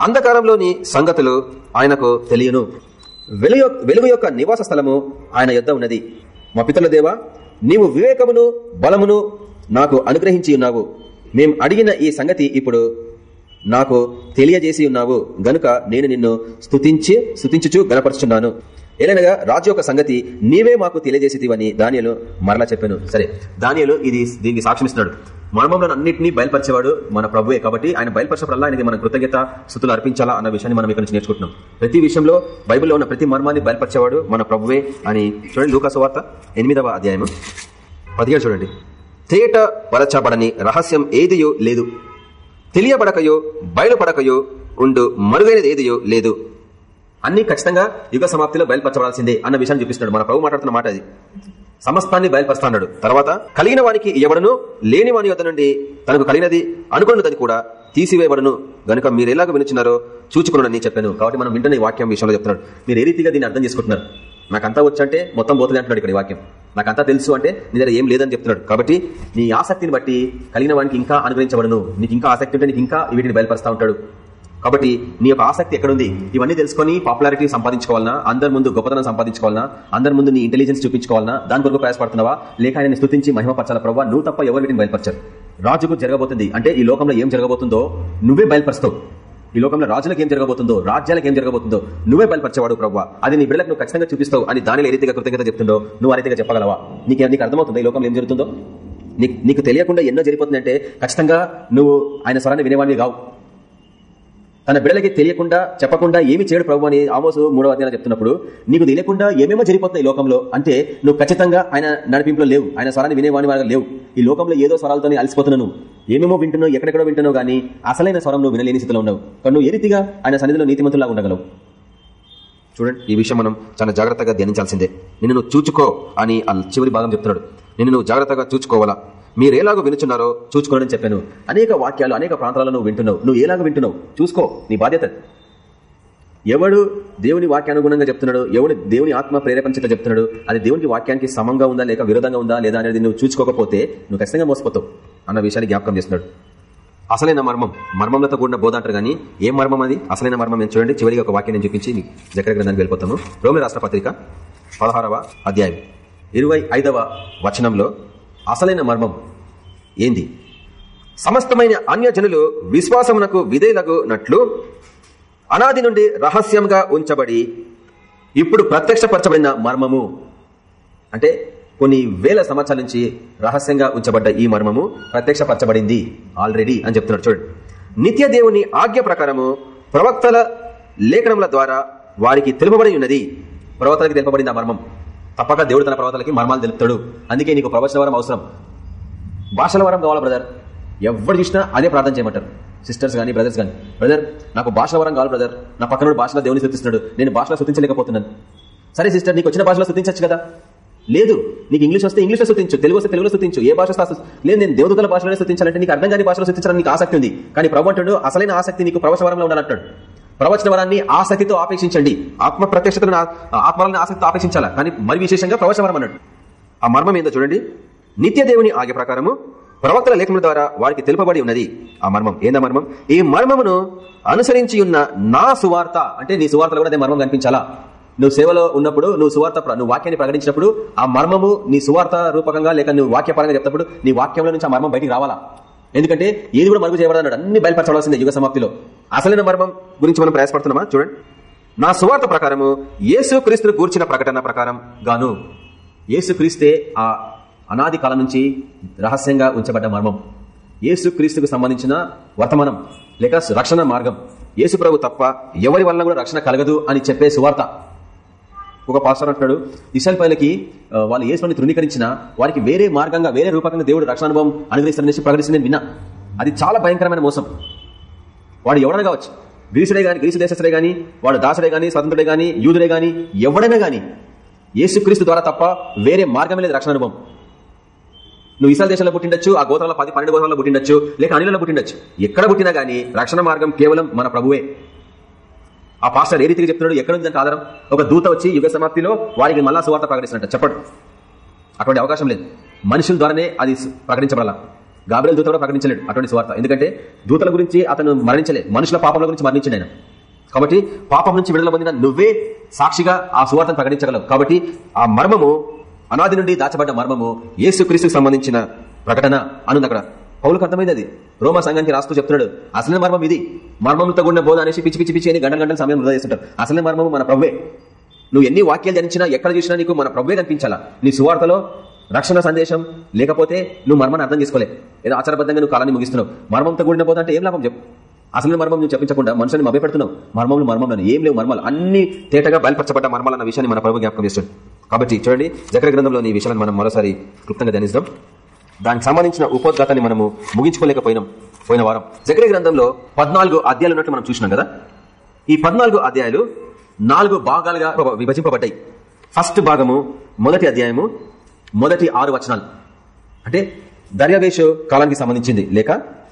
అంధకారంలోని సంగతులు ఆయనకు తెలియను. వెలుగు వెలుగు యొక్క నివాస స్థలము ఆయన యుద్ధ ఉన్నది. మా పితల దేవా నీవు వివేకమును బలమును నాకు అనుగ్రహించి ఉన్నావు. మేము అడిగిన ఈ సంగతి ఇప్పుడు నాకు తెలియజేసి ఉన్నావు. గనుక నేను నిన్ను స్థుతించి స్థుతించుచు గనపరుచున్నాను ఏలైనగా రాజు యొక్క సంగతి నీవే మాకు తెలియజేసేదివని దానియలు మరలా చెప్పాను. సరే దానియలు ఇది దీనికి సాక్ష్యమిస్తున్నాడు. మర్మంలో అన్నింటినీ బయలుపరిచేవాడు మన ప్రభువే కాబట్టి ఆయన బయలుపరిచినప్పుడల్లా ఆయనకి మన కృతజ్ఞత స్థుతులు అర్పించాలా అన్న విషయాన్ని మనం ఇక్కడ నుంచి నేర్చుకుంటున్నాం. ప్రతి విషయంలో బైబిల్లో ఉన్న ప్రతి మర్మాన్ని బయలుపరిచేవాడు మన ప్రభువే అని చూడండి లూకాసు వార్త ఎనిమిదవ అధ్యాయము. పదిహేడు చూడండి. తేట పరచబడని రహస్యం ఏదియో లేదు. తెలియబడకయో బయలుపడకయో ఉండు మరుగైనది ఏదియో లేదు. అన్ని ఖచ్చితంగా యుగ సమాప్తిలో బయలుపరచబడాల్సిందే అన్న విషయాన్ని చూపిస్తున్నాడు. మన ప్రభు మాట్లాడుతున్న మాట అది. సమస్తాన్ని బయలుపరుస్తాడు తర్వాత కలిగిన వానికి ఎవడను లేని వాని వద్ద నుండి తనకు కలిగినది అనుకున్నదని కూడా తీసివేయబడను. గనుక మీరు ఎలాగ వినుచున్నారో చూచుకున్నాడని చెప్పాను. కాబట్టి మనం వింటున్న ఈ వాక్యం విషయంలో చెప్తున్నాడు. మీరు ఏ రీతిగా దీన్ని అర్థం చేసుకుంటున్నారు? నాకంతా వచ్చంటే మొత్తం పోతుంది అంటున్నాడు ఇక్కడ వాక్యం. నాకంతా తెలుసు అంటే నీ దగ్గర ఏం లేదని చెప్తున్నాడు. కాబట్టి నీ ఆసక్తిని బట్టి కలిగిన వానికి ఇంకా అనుగ్రహించబడను. నీకు ఇంకా ఆసక్తి ఉంటే నీకు ఇంకా వీటిని బయలుపరుస్తూ ఉంటాడు. కాబట్టి నీ యొక్క ఆసక్తి ఎక్కడుంది? ఇవన్నీ తెలుసుకొని పాపులారిటీ సంపాదించుకోవాలన్నా అందరి ముందు గొప్పతనం సంపాదించుకోవాలన్నా అందరి ముందు నీ ఇంటెలిజెన్స్ చూపించుకోవాలన్నా దాని కొరకు ప్రయాసపడుతున్నావా? లేక ఆయన స్థుతించి మహిమపరచాల ప్రభావ నువ్వు తప్ప ఎవరు వీటిని బయలుపరచారు? రాజుకు జరగబోతుంది. అంటే ఈ లోకంలో ఏం జరగబోతుందో నువ్వే బయలుపరుస్తావు. ఈ లోకంలో రాజులకు ఏం జరగబోతుందో రాజ్యాలకు ఏం జరగబోతుందో నువ్వే బయలుపరచేవాడు ప్రభావ అది నీ బిడ్డలకు నువ్వు ఖచ్చితంగా చూపిస్తావు. అని దానిలో ఏ రీతిగా కృతజ్ఞత చెప్తుందో నువ్వు ఆ రీతిగా చెప్పగలవా? నీకు నీకు అర్థమవుతుంది ఈ లోకంలో ఏం జరుగుతుందో? నీకు తెలియకుండా ఎన్నో జరిగిపోతుందంటే ఖచ్చితంగా నువ్వు ఆయన స్వరాన్ని వినేవాడివి కావు. తన బిడ్డలకి తెలియకుండా చెప్పకుండా ఏమి చేయడు ప్రభు అని ఆమోసు మూడవ అధ్యాయంలో చెప్తున్నప్పుడు నీకు తెలియకుండా ఏమేమో జరిగిపోతున్నాయి ఈ లోకంలో? అంటే నువ్వు ఖచ్చితంగా ఆయన నడిపింపులో లేవు. ఆయన స్వరాన్ని వినేవాని వాళ్ళ లేవు. ఈ లోకంలో ఏదో స్వరాలతో అలసిపోతున్నాను. ఏమేమో వింటున్నావు ఎక్కడెక్కడో వింటున్నావు కానీ అసలైన స్వరం నువ్వు వినలేని స్థితిలో ఉన్నావు. కానీ నువ్వు ఏ రీతిగా ఆయన సన్నిధిలో నీతిమంతులా ఉండగలవు? చూడండి ఈ విషయం మనం చాలా జాగ్రత్తగా ధ్యానించాల్సిందే. నిన్ను నువ్వు చూచుకో అని చివరి భాగం చెప్తున్నాడు. నిన్ను నువ్వు జాగ్రత్తగా చూచుకోవాలా? మీరు ఎలాగో వినుచున్నారో చూసుకోనని చెప్పాను. అనేక వాక్యాలు అనేక ప్రాంతాలను నువ్వు వింటున్నావు. నువ్వు ఎలాగ వింటున్నావు? చూసుకో నీ బాధ్యత. ఎవడు దేవుని వాక్యానుగుణంగా చెప్తున్నాడు? ఎవడు దేవుని ఆత్మ ప్రేరేపణ చెప్తున్నాడు? అది దేవునికి వాక్యానికి సమంగా ఉందా లేక విరోధంగా ఉందా లేదా అనేది నువ్వు చూసుకోకపోతే నువ్వు ఖచ్చితంగా మోసపోతావు అన్న విషయాన్ని జ్ఞాపకం చేస్తున్నాడు. అసలైన మర్మం. మర్మంతో కూడిన బోధ అంటారు కానీ ఏం మర్మం అది? అసలైన మర్మం నేను చూడండి? చివరిగా ఒక వాక్యం నేను చూపించి జకర గ్రంథానికి వెళ్ళిపోతాము. రోమి రాష్ట్ర పత్రిక పదహారవ అధ్యాయం. ఇరవై వచనంలో అసలైన మర్మం. ఏంది? సమస్తమైన అన్యజనులు విశ్వాసమునకు విధేయులగునట్లు అనాది నుండి రహస్యంగా ఉంచబడి ఇప్పుడు ప్రత్యక్షపరచబడిన మర్మము. అంటే కొన్ని వేల సంవత్సరాల నుంచి రహస్యంగా ఉంచబడ్డ ఈ మర్మము ప్రత్యక్షపరచబడింది ఆల్రెడీ అని చెప్తున్నాడు. చూడండి నిత్య దేవుని ఆజ్ఞ ప్రకారము ప్రవక్తల లేఖనముల ద్వారా వారికి తెలుపబడి ఉన్నది. ప్రవక్తలకు తెలుపబడింది ఆ మర్మం. తప్పక దేవుడు తన ప్రవక్తలకి మర్మాలు తెలుపుతాడు. అందుకే నీకు ప్రవచన వరం అవసరం. భాషల వరం కావాలా బ్రదర్ ఎవరు చూసినా అదే ప్రార్థన చేయమంటారు. సిస్టర్స్ కానీ బ్రదర్స్ కానీ బ్రదర్ నాకు భాషల వరం కావాలి బ్రదర్ నా పక్కన భాషలో దేవుని శృతిస్తున్నాడు నేను భాషలో శృతించలేకపోతున్నాను సరే సిస్టర్ నీకు వచ్చిన భాషలో శృతించచ్చు కదా? లేదు. నీకు ఇంగ్లీష్ వస్తే ఇంగ్లీష్లో శృతించు తెలుగు వస్తే తెలుగులో శృతించు ఏ భాష లేదు నేను దేవదూతల భాషలోనే శృతించాలంటే నీకు అర్థం కాని భాషలో శృతించడానికి నీకు ఆసక్తి ఉంది. కానీ ప్రభు అంటాడు అసలైన ఆసక్తి నీకు ప్రవచన వరంలో ఉండాలంటాడు ప్రవచన వరాన్ని ఆసక్తితో ఆపేక్షించండి. ఆత్మ ప్రత్యక్షతను ఆత్మలని ఆసక్తితో ఆపేక్షించాలా? కానీ మరి విశేషంగా ప్రవచన వరం అన్నాడు. ఆ మర్మం ఏందో చూడండి. నిత్య దేవుని ఆగే ప్రకారము ప్రవక్తల లేఖముల ద్వారా వారికి తెలుపబడి ఉన్నది. ఆ మర్మం. ఏందా మర్మం? ఈ మర్మమును అనుసరించి ఉన్న నా సువార్త అంటే నీ సువార్తలో కూడా అదే మర్మం కనిపించాలా? నువ్వు సేవలో ఉన్నప్పుడు నువ్వు సువార్త నువ్వు వాక్యాన్ని ప్రకటించినప్పుడు ఆ మర్మము నీ సువార్త రూపకంగా లేక నువ్వు వాక్యపరంగా చెప్తప్పుడు నీ వాక్యంలో నుంచి ఆ మర్మం బయటికి రావాలా? ఎందుకంటే ఏది కూడా మరుగు చేయబడన్నాడు అన్ని బయలుపరచవలసిందే యుగ సమాప్తిలో. అసలైన మర్మం గురించి మనం ప్రయాసపడుతున్నామా? చూడండి. నా సువార్త ప్రకారము యేసు క్రీస్తును గూర్చిన ప్రకటన ప్రకారం గాను యేసు క్రీస్తే ఆ అనాది కాలం నుంచి రహస్యంగా ఉంచబడ్డ మర్మం. యేసు క్రీస్తుకు సంబంధించిన వర్తమానం లేక రక్షణ మార్గం. యేసు ప్రభు తప్ప ఎవరి వల్ల కూడా రక్షణ కలగదు అని చెప్పే సువార్త. ఒక పాస్టర్ అంటున్నాడు ఇసల్పైలకి వాళ్ళు యేసుని తృణీకరించిన వారికి వేరే మార్గంగా వేరే రూపకంగా దేవుడు రక్షణ అనుభవం అనుగ్రహిస్తారనేసి ప్రకటిస్తే నేను విన్నా. అది చాలా భయంకరమైన మోసం. వాడు ఎవడన కావచ్చు? గ్రీసుడే గాని గ్రీసు దేశస్తుడే గాని వాడు దాసుడే గాని స్వతంత్రుడే గాని యూదుడే గాని ఎవడైనా గాని యేసుక్రీస్తు ద్వారా తప్ప వేరే మార్గమే లేదు రక్షణ అనుభవం. నువ్వు ఇసాల దేశంలో పుట్టిండొచ్చు ఆ గోత్రాల పది పన్నెండు గోత్రాల్లో పుట్టిండొచ్చు లేక అనిలలో పుట్టిండొచ్చు. ఎక్కడ పుట్టినా గానీ రక్షణ మార్గం కేవలం మన ప్రభువే. ఆ పాస్టర్ ఏ రీతిగా చెప్తున్నాడు? ఎక్కడుందంటే ఆధారం? ఒక దూత వచ్చి యుగ సమాప్తిలో వారికి మళ్ళా సువార్త ప్రకటిస్తున్నట్ట. చెప్పడు. అటువంటి అవకాశం లేదు. మనుషుల ద్వారానే అది ప్రకటించబడాల. గాబ్రేల్ దూత కూడా ప్రకటించలేడు అటువంటి స్వార్థ ఎందుకంటే దూతల గురించి అతను మరణించలే. మనుషుల పాపల గురించి మరణించండి ఆయన. కాబట్టి పాపం నుంచి విడుదల పొందిన నువ్వే సాక్షిగా ఆ సువార్తను ప్రకటించగలవు. కాబట్టి ఆ మర్మము అనాది నుండి దాచబడ్డ మర్మము యేసుక్రీస్తుకు సంబంధించిన ప్రకటన అనుంది అక్కడ. పౌలకు అర్థమైంది అది. రోమా సంఘానికి రాస్తూ చెప్తున్నాడు అసలే మర్మం ఇది. మర్మంతో కూడిన బోధ అనేసి పిచ్చి పిచ్చి పిచ్చి అని గంటల గంటల సమయం వృధా చేస్తుంటారు. అసలే మర్మము మన ప్రవ్వే. నువ్వు ఎన్ని వాక్యాలు జనించినా ఎక్కడ చూసినా నీకు మన ప్రవ్వే కనిపించాలా? నీ సువార్తలో రక్షణ సందేశం లేకపోతే నువ్వు మర్మాన్ని అర్థం చేసుకోలే. ఏదో ఆచారబద్ధంగా నువ్వు కాలాన్ని ముగిస్తున్నావు. మర్మంతో కూడిన బోధ అంటే ఏం లాభం చెప్పు? అసలు మర్మం నువ్వు చెప్పించకుండా మనుషులను మభ్యపెడుతున్నావు. మర్మములు మర్మంలో ఏం లేవు మర్మాలు. అన్ని తేటగా బయలుపరచబడ్డ మర్మాలు అన్న విషయాన్ని మన ప్రభు జ్ఞాపకం చేస్తుంది కాబట్టి చూడండి జకర గ్రంథంలోని ఈ విషయాలను మనం మరోసారి క్లుప్తంగా ధ్యానిస్తాం దానికి సంబంధించిన ఉపోద్ఘాతాన్ని మనము ముగించుకోలేకపోయినాం పోయిన వారం. జకర గ్రంథంలో పద్నాలుగు అధ్యాయులు ఉన్నట్టు మనం చూసినాం కదా? ఈ పద్నాలుగు అధ్యాయాలు నాలుగు భాగాలుగా విభజింపబడ్డాయి. ఫస్ట్ భాగము మొదటి అధ్యాయము మొదటి ఆరు వచనాలు. అంటే దర్యావేషు కాలానికి సంబంధించింది. లేక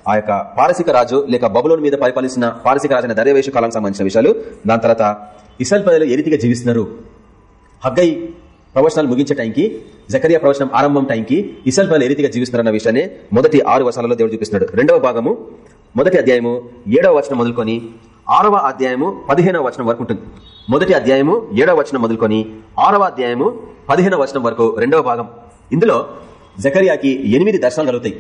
ఆ యొక్క పారసిక రాజు లేక బబులోని మీద పరిపాలిస్తున్న పారసిక రాజైన దర్యావేషు కాలానికి సంబంధించిన విషయాలు. దాని తర్వాత ఇసల్ ప్రజలు ఏ రీతిగా జీవిస్తున్నారు? హగ్గై ప్రవచనాలు ముగించే టైంకి జకరియా ప్రవచనం ఆరంభం టైంకి ఇసల్ ప్రజలు ఏ రీతిగా జీవిస్తున్నారన్న విషయాన్ని మొదటి ఆరు వర్షాలలో దేవుడు చూపిస్తున్నాడు. రెండవ భాగము మొదటి అధ్యాయము ఏడవ వచనం మొదలుకొని ఆరవ అధ్యాయము పదిహేనవ వచనం వరకు ఉంటుంది. మొదటి అధ్యాయము ఏడవ వచనం మొదలుకొని ఆరవ అధ్యాయము పదిహేనవ వచనం వరకు రెండవ భాగం. ఇందులో జకరియాకి ఎనిమిది దర్శనాలు కలుగుతాయి.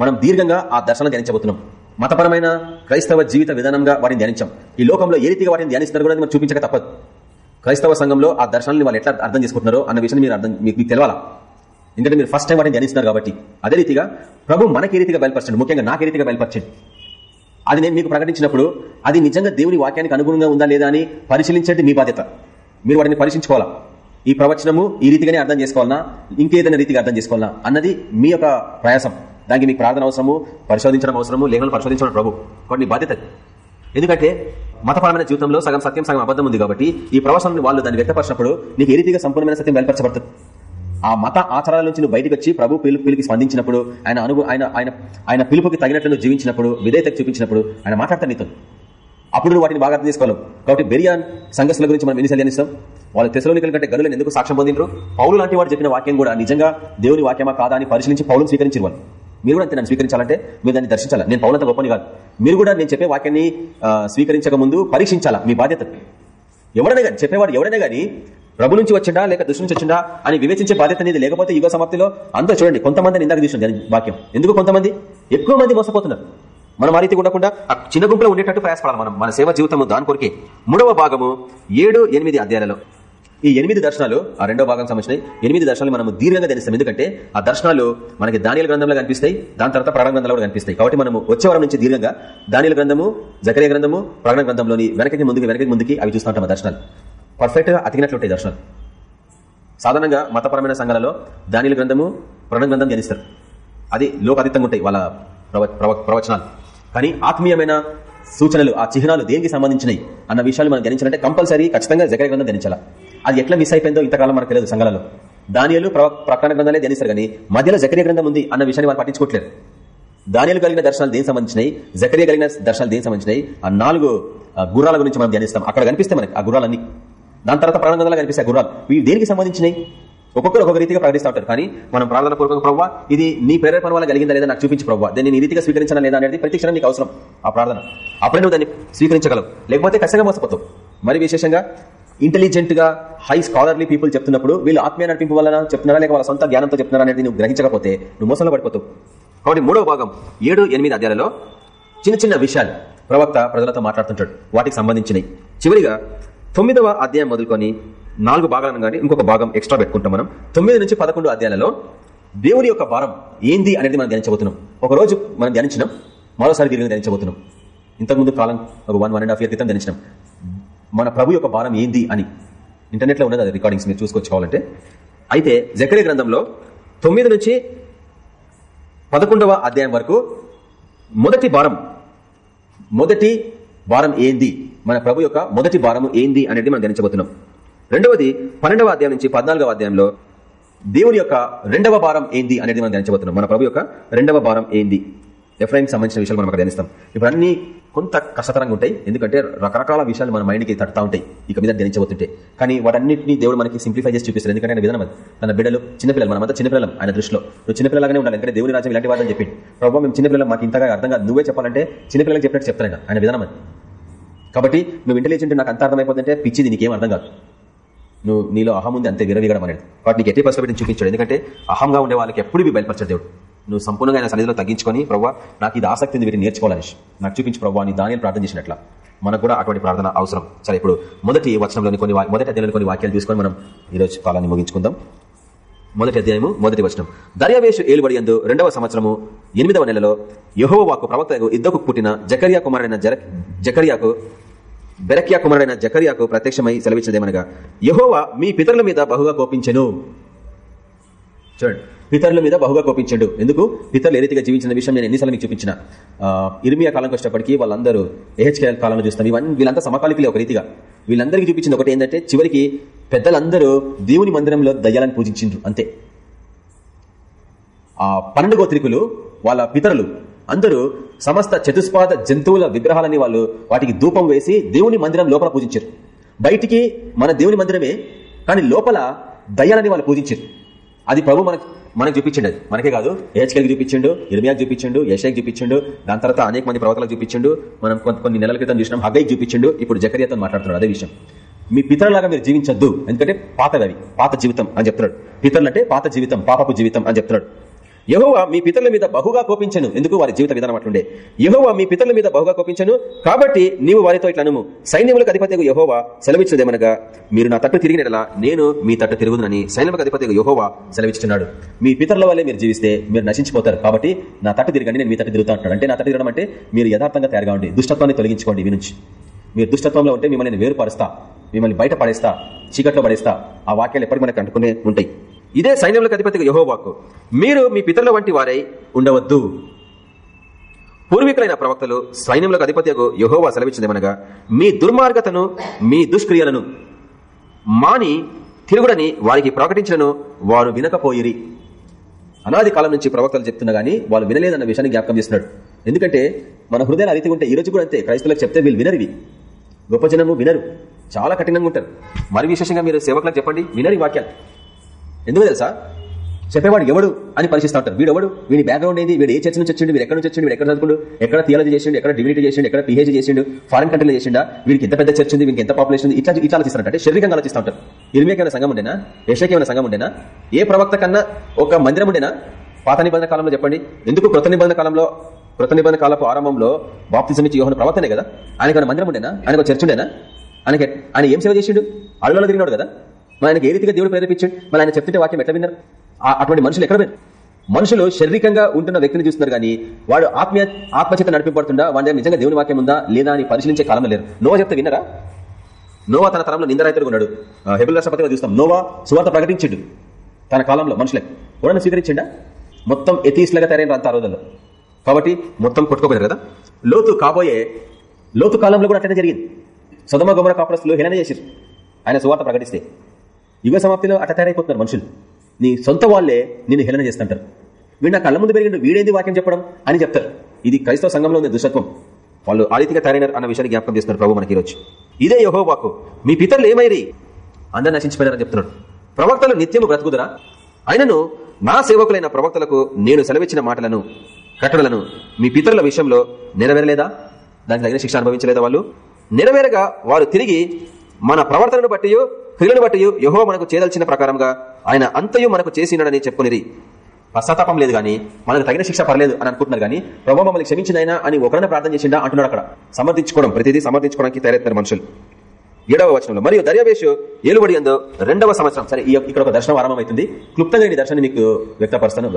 మనం దీర్ఘంగా ఆ దర్శనం ధ్యానించబోతున్నాం. మతపరమైన క్రైస్తవ జీవిత విధానంగా వాటిని ధ్యానించాం. ఈ లోకంలో ఏ రీతిగా వాటిని ధ్యానిస్తున్నారు కూడా మనం చూపించక తప్పదు. క్రైస్తవ సంఘంలో ఆ దర్శనాన్ని వాళ్ళు ఎట్లా అర్థం చేసుకుంటున్నారో అన్న విషయం మీరు అర్థం మీకు తెలియాలా తెలవాలా? ఎందుకంటే మీరు ఫస్ట్ టైం వాటిని ధ్యానిస్తున్నారు కాబట్టి. అదే రీతిగా ప్రభు మనకి ఏ రీతిగా బయలుపరచండి? ముఖ్యంగా నాకు ఏ రీతిగా బయలుపరచండి? అది నేను మీకు ప్రకటించినప్పుడు అది నిజంగా దేవుని వాక్యానికి అనుగుణంగా ఉందా లేదా అని పరిశీలించండి మీ బాధ్యత. మీరు వాటిని పరిశీలించుకోవాలా? ఈ ప్రవచనము ఈ రీతిగానే అర్థం చేసుకోవాలన్నా ఇంకేదైనా రీతిగా అర్థం చేసుకోవాలన్నా అన్నది మీ యొక్క ప్రయాసం. దానికి మీకు ప్రార్థన అవసరము పరిశోధించడం అవసరము లేఖలు పరిశోధించడం ప్రభు. కొన్ని బాధ్యత ఎందుకంటే మతపరమైన జీవితంలో సగం సత్యం సగం అబద్ధం ఉంది కాబట్టి ఈ ప్రవచనం వాళ్ళు దాన్ని వ్యక్తపరిచినప్పుడు నీకు ఏ రీతిగా సంపూర్ణమైన సత్యం బయలుపరచబడుతుంది ఆ మత ఆచారాల నుంచి నువ్వు బయటకు వచ్చి ప్రభు పిలుపు పిలికి స్పందించినప్పుడు ఆయన అనుభవ ఆయన ఆయన ఆయన పిలుపుకి తగినట్లు నువ్వు జీవించినప్పుడు విధేయతకు చూపించినప్పుడు ఆయన మాట్లాడతాను నీతో. అప్పుడు నువ్వు వాటిని బాగా అర్థం చేసుకోవాలి. కాబట్టి బెరియాన్ సంఘస్థల గురించి మనం ఎన్నిసార్లు అనిస్తాం వాళ్ళ తెసలోనికల కంటే గనులను ఎందుకు సాక్ష్యం పొందిండ్రు? పౌలు లాంటి వాడు చెప్పిన వాక్యం కూడా నిజంగా దేవుని వాక్యమా కాదా అని పరిశీలించి పౌలను స్వీకరించారు వాళ్ళు. మీరు కూడా అంతే నన్ను స్వీకరించాలంటే మీరు దాన్ని దర్శించాలి? నేను పౌలంత గొప్పని కాదు. మీరు కూడా నేను చెప్పే వాక్యాన్ని స్వీకరించక ముందు పరీక్షించాలా మీ బాధ్యత? ఎవరైనా కానీ చెప్పేవాడు ఎవరైనా కానీ ప్రభు నుంచి వచ్చిండా లేక దృష్టి నుంచి వచ్చిండా అని వివేచించే బాధ్యత అనేది లేకపోతే యుగ సమాప్తిలో అందరూ చూడండి. కొంతమంది ఇందాక తీసుకుని వాక్యం. ఎందుకు కొంతమంది? ఎక్కువ మంది మోసపోతున్నారు. మనం ఆ రీతి ఉండకుండా ఆ చిన్న గుంపులో ఉండేటట్టు ప్రయాసపడాలి మనం. మన సేవ జీవితంలో దాని కొరికే. మూడవ భాగము ఏడు ఎనిమిది అధ్యాయాలలో. ఈ ఎనిమిది దర్శనాలు ఆ రెండో భాగం సంబంధించినవి. ఎనిమిది దర్శనాలు మనం దీర్ఘంగా తెలుస్తాం ఎందుకంటే ఆ దర్శనాలు మనకి దానిల గ్రంథంలో కనిపిస్తాయి. దాని తర్వాత ప్రాణ గ్రంథంలో కూడా కనిపిస్తాయి. కాబట్టి మనం వచ్చే వారం నుంచి దీర్ఘంగా దానిల గ్రంథము జకరే గ్రంథము ప్రాణ గ్రంథంలోని వెనకకి ముందుకి వెనకకి ముందుకి అవి చూస్తూ ఉంటాం దర్శనాలు. పర్ఫెక్ట్గా అతికినట్లు ఉంటాయి దర్శనాలు. సాధారణంగా మతపరమైన సంఘాలలో దానిల గ్రంథము ప్రణ గ్రంథం ధ్యానిస్తారు. అది లోకాతీతంగా ఉంటాయి వాళ్ళ ప్రవ- ప్రవ- ప్రవచనాలు. కానీ ఆత్మీయమైన సూచనలు ఆ చిహ్నాలు దేనికి సంబంధించినవి అన్న విషయాలు మనం గణించాలంటే కంపల్సరీ ఖచ్చితంగా జకర గ్రంథం గణించాలా అది ఎట్లా మిస్ అయిపోయిందో ఇంతకాలం మనకు తెలియదు సంఘాలలో. దానియలు ప్రకటన గ్రంథాలే ధ్యానిస్తారు కానీ మధ్యలో జకర్య గ్రంథం ఉంది అన్న విషయాన్ని వాళ్ళు పట్టించుకోవట్లేదు దానియలు కలిగిన దర్శనాలు దేనికి సంబంధించినవి జకర్య కలిగిన దర్శనాలు దేనికి సంబంధించినవి ఆ నాలుగు గుర్రాల గురించి మనం ధ్యానిస్తాం. అక్కడ కనిపిస్తే మనకి ఆ గుర్రాలన్నీ. దాని తర్వాత ప్రాణ గ్రంథాలు కనిపిస్తాయి గుర్రాలు. ఇవి దేనికి సంబంధించినవి ఒక్కొక్కరు ఒక్కొక్క రీతిగా ప్రకటిస్తూ ఉంటారు. కానీ మనం ప్రార్థన పూర్వక ప్రవ్వా ఇది నీ ప్రేరేపణ వల్ల కలిగిందా లేదా నాకు చూపించి ప్రవ్వా. దాన్ని నీ రీతిగా స్వీకరించాలా లేదా అనేది ప్రతి క్షణం నీకు అవసరం ఆ ప్రార్థన. అప్పుడే నువ్వు దాన్ని స్వీకరించగలవు. లేకపోతే ఖచ్చితంగా మోసపోతావు. మరి విశేషంగా ఇంటెలిజెంట్గా హై స్కాలర్లీ పీపుల్ చెప్తున్నప్పుడు వీళ్ళు ఆత్మీయ నడిపింపు వలన చెప్తున్నారా లేక వాళ్ళ సొంత జ్ఞానంతో చెప్తున్నారా అనేది నువ్వు గ్రహించకపోతే నువ్వు మోసంలో పడిపోతావు. కాబట్టి మూడవ భాగం ఏడు ఎనిమిది అధ్యాయాలలో చిన్న చిన్న విషయాలు ప్రవక్త ప్రజలతో మాట్లాడుతుంటాడు. వాటికి సంబంధించినవి. చివరిగా తొమ్మిదవ అధ్యాయం మొదలుకొని నాలుగు భాగాలను కానీ ఇంకొక భాగం ఎక్స్ట్రా పెట్టుకుంటాం మనం. తొమ్మిది నుంచి పదకొండు అధ్యాయాలలో దేవుని యొక్క భారం ఏంది అనేది మనం ధ్యానించబోతున్నాం. ఒక రోజు మనం ధ్యానించినాం మరోసారి దీనిని ధ్యానించబోతున్నాం. ఇంతకుముందు కాలం ఒక one one and half year క్రితం ధ్యానించినాం. మన ప్రభు యొక్క భారం ఏంది అని ఇంటర్నెట్లో ఉన్నది అది రికార్డింగ్స్ మీరు చూసుకోవాలంటే అయితే జకరే గ్రంథంలో తొమ్మిది నుంచి పదకొండవ అధ్యాయం వరకు మొదటి భారం మొదటి భారం ఏంది? మన ప్రభు యొక్క మొదటి భారము ఏంది అనేది మనం గణించబోతున్నాం. రెండవది పన్నెండవ అధ్యాయం నుంచి పద్నాలుగవ అధ్యాయంలో దేవుని యొక్క రెండవ భారం ఏంది అనేది మనం గణించబోతున్నాం. మన ప్రభు యొక్క రెండవ భారం ఏంది? ఎఫ్రైన్ సంబంధించిన విషయాలు మనం అక్కడ ధ్యానిస్తాం. ఇప్పుడు అన్ని కొంత కష్టతరంగా ఉంటాయి. ఎందుకంటే రకరకాల విషయాలు మన మైండ్కి తడతా ఉంటాయి. ఇక మీద ధ్యానించబోతుంటే. కానీ వాటన్నింటినీ దేవుడు మనకి సింప్లిఫై చేసి చూపిస్తారు ఎందుకంటే ఆయన విధానం తన బిడ్డలు చిన్నపిల్లలు మనమంతా చిన్నపిల్లలం ఆయన దృష్టిలో. నువ్వు చిన్నపిల్లలాగానే ఉండాలి. ఎందుకంటే దేవుని రాజ్యం ఇలాంటి వాడని చెప్పి ప్రభావ మేము చిన్నపిల్లలు. మాకు ఇంతగా అర్థం కాదు. నువ్వే చెప్పాలంటే చిన్నపిల్లలకు చెప్పినట్టు చెప్తాను ఆయన. విధానం కాబట్టి నువ్వు ఇంటెలిజెంట్ నాకు అంత అర్థమైపోతుంటే పిచ్చిది ఏం అర్థం కాదు. నువ్వు నీలో అహం ఉంది అంతే విరవీగడం అనేది. కాబట్టి నీకు ఎట్టి పరిస్థితి చూపించాడు. ఎందుకంటే అహంగా ఉండే వాళ్ళకి ఎప్పుడు బయలుపరచాడు దేవుడు. నువ్వు సంపూర్ణంగా ఆయన సన్నిధిలో తగ్గించుకొని ప్రవ్వా నాకు ఇది ఆసక్తి ఉంది వీటిని నేర్చుకోవాలని నాకు చూపించి ప్రభావ నీ దాని ప్రార్థన చేసినట్ల. మనకు కూడా అటువంటి ప్రార్థన అవసరం. సరే ఇప్పుడు మొదటి వచనంలోని కొన్ని మొదటి అధ్యాయంలో కొన్ని వాక్యాలు తీసుకొని మనం ఈరోజు కాలాన్ని ముగించుకుందాం. మొదటి అధ్యాయము మొదటి వచనం. దర్యావేషు ఏలుబడి ఎందు రెండవ సంవత్సరము ఎనిమిదవ నెలలో యహో వాకు ప్రవక్త ఇద్దకు పుట్టిన జకరియా కుమారుడైన జకరియాకు బెరక్యా కుమారుడైన జకరియాకు ప్రత్యక్షమై సెలవిచ్చదేమనగా యహోవా మీ పితరుల మీద బహుగా కోపించెను. చూడండి. పితరుల మీద బహుగా కోపించాడు. ఎందుకు? పితరులు ఏ రీతిగా జీవించిన విషయం నేను ఎన్నిసార్లు మీకు చూపించిన. ఇర్మియా కాలంకి వచ్చేటప్పటికి వాళ్ళందరూ ఏహెచ్కేఎల్ కాలంలో చూస్తాం ఇవన్నీ వీళ్ళంతా సమకాలికలే ఒక రీతిగా. వీళ్ళందరికీ చూపించింది ఒకటి ఏంటంటే చివరికి పెద్దలందరూ దేవుని మందిరంలో దయ్యాలను పూజించిండ్రు. అంతే. ఆ పన్నెండు గోత్రికులు వాళ్ళ పితరులు. అందరూ సమస్త చతుస్పాద జంతువుల విగ్రహాలని వాళ్ళు వాటికి ధూపం వేసి దేవుని మందిరం లోపల పూజించారు. బయటికి మన దేవుని మందిరమే కానీ లోపల దయ్యాలని వాళ్ళు పూజించారు. అది ప్రభు మనకి మనకు చూపించండి అది మనకే కాదు ఏహెచ్కెల్కి చూపించండు ఇర్మియాకి చూపించండు యశాకి చూపించండు దాని తర్వాత అనేక మంది ప్రవక్తలకు చూపించండు మనం కొన్ని నెలల క్రితం చూసినాం హగైకి చూపించండు ఇప్పుడు జకరియతో మాట్లాడుతున్నాడు అదే విషయం. మీ పితరులాగా మీరు జీవించద్దు ఎందుకంటే పాతవి పాత జీవితం అని చెప్తున్నాడు. పితరులు అంటే పాత జీవితం పాపపు జీవితం అని చెప్తున్నాడు. యహోవా మీ పితరుల మీద బహుగా కోపించను. ఎందుకు? వారి జీవిత విధానం అట్లుండే. యహోవా మీ పితరుల మీద బహుగా కోపించను. కాబట్టి నీవు వారితో ఇట్లనము సైన్యములకు అధిపతి యహోవా సెలవిచ్చినదేమనగా మీరు నా తట్టు తిరిగినలా నేను మీ తట్టు తిరుగునని సైన్యములకు అధిపతి యహోవా సెలవిస్తున్నాడు మీ పితరుల వల్లే మీరు జీవిస్తే మీరు నశించిపోతారు. కాబట్టి నా తట్టు తిరగండి నేను మీ తట్టు తిరుగుతా అంటాడు అంటే నా తట్టు తిరగడం అంటే మీరు యథార్థంగా తయారుగా ఉండి దుష్టత్వాన్ని తొలగించుకోండి మీ నుంచి. మీరు దుష్టత్వంలో ఉంటే మిమ్మల్ని నేను వేరుపరుస్తా మిమ్మల్ని బయట పడేస్తా చీకట్లో పడేస్తా. ఆ వాక్యాలు ఎప్పటికీ మనకు అంటుకునే ఉంటాయి. ఇదే సైన్యములకు అధిపతిగా యహోవాకు. మీరు మీ పితరుల వంటి వారై ఉండవద్దు. పూర్వీకులైన ప్రవక్తలు సైన్యములకు అధిపతిగా యహోవా సెలవిచ్చిందేమనగా మీ దుర్మార్గతను మీ దుష్క్రియలను మాని తిరుగుడని వారికి ప్రకటించను వారు వినకపోయిరి. అనాది కాలం నుంచి ప్రవక్తలు చెప్తున్నా గానీ వాళ్ళు వినలేదన్న విషయాన్ని జ్ఞాపకం చేస్తున్నాడు. ఎందుకంటే మన హృదయాలు అరితి ఉంటే ఈ రోజు కూడా అంతే. క్రైస్తవులకు చెప్తే వీళ్ళు వినరివి గొప్ప జనము వినరు. చాలా కఠినంగా ఉంటారు. మరి విశేషంగా మీరు సేవకులకు చెప్పండి. వినరి వాక్యాలు. ఎందుకు తెలుసా? చెప్పేవాడు ఎవడు అని పరిశీలిస్తా ఉంటారు వీడు ఎవడు వీడి బ్యాక్గ్రౌండ్ ఏంది? వీడు ఏ చర్చ నుంచి వచ్చిండు? వీడు ఎక్కడ నుంచి వచ్చిండు? వీడు ఎక్కడ చదువుకుండు ఎక్కడ థియాలజీ చేసిండు? ఎక్కడ డివినిటీ చేసిండు? ఎక్కడ పిహెచ్ చేసిండు? ఫారెన్ కంట్రీలో చేసిండా? వీడికి ఎంత పెద్ద చర్చ ఉంది? వీడికి ఎంత పాపులేషన్ ఉంది? ఇట్లా ఇట్లా ఆలోచిస్తారంట అంటే శరీరంగా ఆలోచిస్తూ ఉంటారు ఇరిమేకైనా సంఘం ఉండేనా? యశకేమైనా సంఘం ఉండేనా? ఏ ప్రవక్త కన్నా ఒక మందిరం ఉండేనా? పాత నిబంధన కాలంలో చెప్పండి. ఎందుకు కృత నిబంధన కాలంలో కృత నిబంధన కాలపు ఆరంభంలో బాప్తిజం ఇచ్చి యోహన ప్రవర్తనే కదా? ఆయనకు మందిరం ఉండేనా? ఆయనకు చర్చ ఉండేనా? ఆయనకి ఆయన ఏం సేవ చేసిండు? అడవులలో తిరిగినాడు కదా? ఆయనకి ఏ రీతిగా దేవుడు ప్రేరేపించండి? మరి ఆయన చెప్తుంటే వాక్యం ఎట్లా విన్నారు? అటువంటి మనుషులు ఎక్కడ మనుషులు శారీరకంగా ఉంటున్న వ్యక్తిని చూస్తున్నారు కానీ వాడు ఆత్మీయ ఆత్మచేత నడిపింపడుతుందా వాడి దగ్గర నిజంగా దేవుని వాక్యం ఉందా? లేదా అని పరిశీలించే కాలంలో లేరు. నోవా చెప్తే విన్నరా? నోవా తన తరంలో నిందరైతుడు ఉన్నాడు. హెబుల్ రాష్ట్రపతిగా చూస్తాం. నోవా సువార్త ప్రకటించిండు తన కాలంలో మనుషులకు ఎవరైనా స్వీకరించిండా? మొత్తం ఎథీస్లాగా తయారైన అంత రోజుల్లో. కాబట్టి మొత్తం కొట్టుకోపోయారు కదా? లోతు కాబోయే లోతు కాలంలో కూడా అట్లనే జరిగింది. సుధమ గుమర కాపురస్తులు హేళన చేశారు ఆయన సువార్త ప్రకటిస్తే. యుగ సమాప్తిలో అట్ట తయారైపోతున్నారు మనుషులు. నీ సొంత వాళ్ళే నిన్ను హేళన చేస్తుంటారు. వీడు నా కళ్ళ ముందు పెరిగిండు వీడేంది వాక్యం చెప్పడం అని చెప్తారు. ఇది క్రైస్తవ సంఘంలో ఉన్న దుష్టత్వం వాళ్ళు ఆలితిగా తయారైనారు అన్న విషయాన్ని జ్ఞాపకం చేస్తున్నారు ప్రభు మనకి ఈరోజు. ఇదే యహోవాకు మీ పితరులు ఏమైరి? అందరు నశించిపోయారని చెప్తున్నాడు. ప్రవక్తలు నిత్యము బ్రతుకుదరా? ఆయనను నా సేవకులైన ప్రవక్తలకు నేను సెలవిచ్చిన మాటలను కట్టడలను మీ పితరుల విషయంలో నెరవేరలేదా? దానికి తగిన శిక్ష అనుభవించలేదా వాళ్ళు? నెరవేరగా వారు తిరిగి మన ప్రవర్తనను బట్టి క్రియలను బట్టి యహో మనకు చేదల్చిన ప్రకారంగా ఆయన అంతయు మనకు చేసినాడని చెప్పుకునేది పశ్చాత్తాపం లేదు కానీ మనకు తగిన శిక్ష పర్లేదు అని అనుకుంటున్నారు కానీ ప్రభావ మమ్మల్ని క్షమించినైనా అని ఒకరిని ప్రార్థన చేసిండా అంటున్నాడు అక్కడ. సమర్థించుకోవడం ప్రతిదీ సమర్థించుకోవడానికి తయారవుతారు మనుషులు. ఏడవ వచనంలో మరియు దర్యావేషు ఏలుబడి ఎందు రెండవ సంవత్సరం సరే ఇక్కడ ఒక దర్శనం ఆరంభమవుతుంది. క్లుప్తంగా ఈ దర్శనం మీకు వ్యక్తపరుస్తాను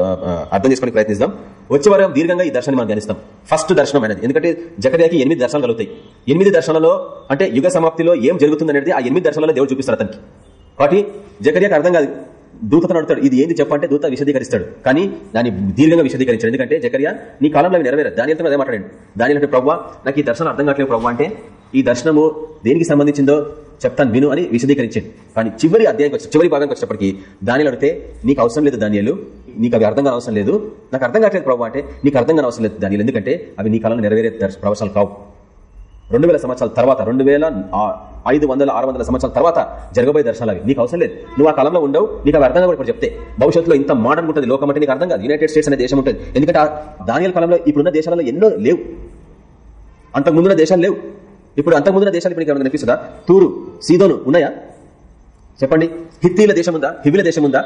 అర్థం చేసుకుని ప్రయత్నిస్తాం వచ్చే వారం దీర్ఘంగా ఈ దర్శనం మనం ధ్యానిస్తాం. ఫస్ట్ దర్శనం అనేది ఎందుకంటే జకర్యాకి ఎనిమిది దర్శనాలు కలుగుతాయి. ఎనిమిది దర్శనాలలో అంటే యుగ సమాప్తిలో ఏం జరుగుతుంది అనేది ఆ ఎనిమిది దర్శనాలలో దేవుడు చూపిస్తారు అతనికి. కాబట్టి జకర్యాకి అర్థం కాదు దూతతో అడుగుతాడు ఇది ఏంది చెప్పంటే దూత విశదీకరిస్తాడు. కానీ దాన్ని దీర్ఘంగా విశదీకరించాడు. ఎందుకంటే జకర్య నీ కాలంలో నెరవేరు దాని అదే మాట్లాడండి. దాని అంటే ప్రవ్వా నాకు ఈ దర్శనం అర్థం కావట్లేదు ప్రవ్వా అంటే ఈ దర్శనము దేనికి సంబంధించిందో చెప్తాను విను అని విశదీకరించాడు. కానీ చివరి అధ్యాయం వచ్చి చివరి భాగానికి వచ్చేప్పటికి దానిలో అడిగితే నీకు అవసరం లేదు ధాన్యాలు నీకు అవి అర్థం అవసరం లేదు నాకు అర్థం కావట్లేదు ప్రభావ అంటే నీకు అర్థం అవసరం లేదు దానిలో ఎందుకంటే అవి నీ కాలంలో నెరవేరే ప్రవేశాలు కావు. రెండు వేల సంవత్సరాల తర్వాత రెండు వేల ఐదు వందల ఆరు వందల సంవత్సరాల తర్వాత జరగబోయే దర్శనాలు అవి. నీకు అవసరం లేదు. నువ్వు ఆ కాలంలో ఉండవు నీకు అవి అర్థం కూడా ఇప్పుడు చెప్తే భవిష్యత్తులో ఇంత మోడర్న్ ఉంటుంది లోకం అంటే నీకు అర్థం కాదు. యునైటెడ్ స్టేట్స్ అనే దేశం ఉంటుంది. ఎందుకంటే దానియల కాలంలో ఇప్పుడున్న దేశాలలో ఎన్నో లేవు. అంతకు ముందున్న దేశాలు లేవు. ఇప్పుడు అంతకుముందున్న దేశాలు ఇప్పుడు ఏమైనా కనిపిస్తుందా? తూరు సీదోను ఉన్నాయా? చెప్పండి. హిత్తీల దేశం ఉందా హివిల దేశం ఉందా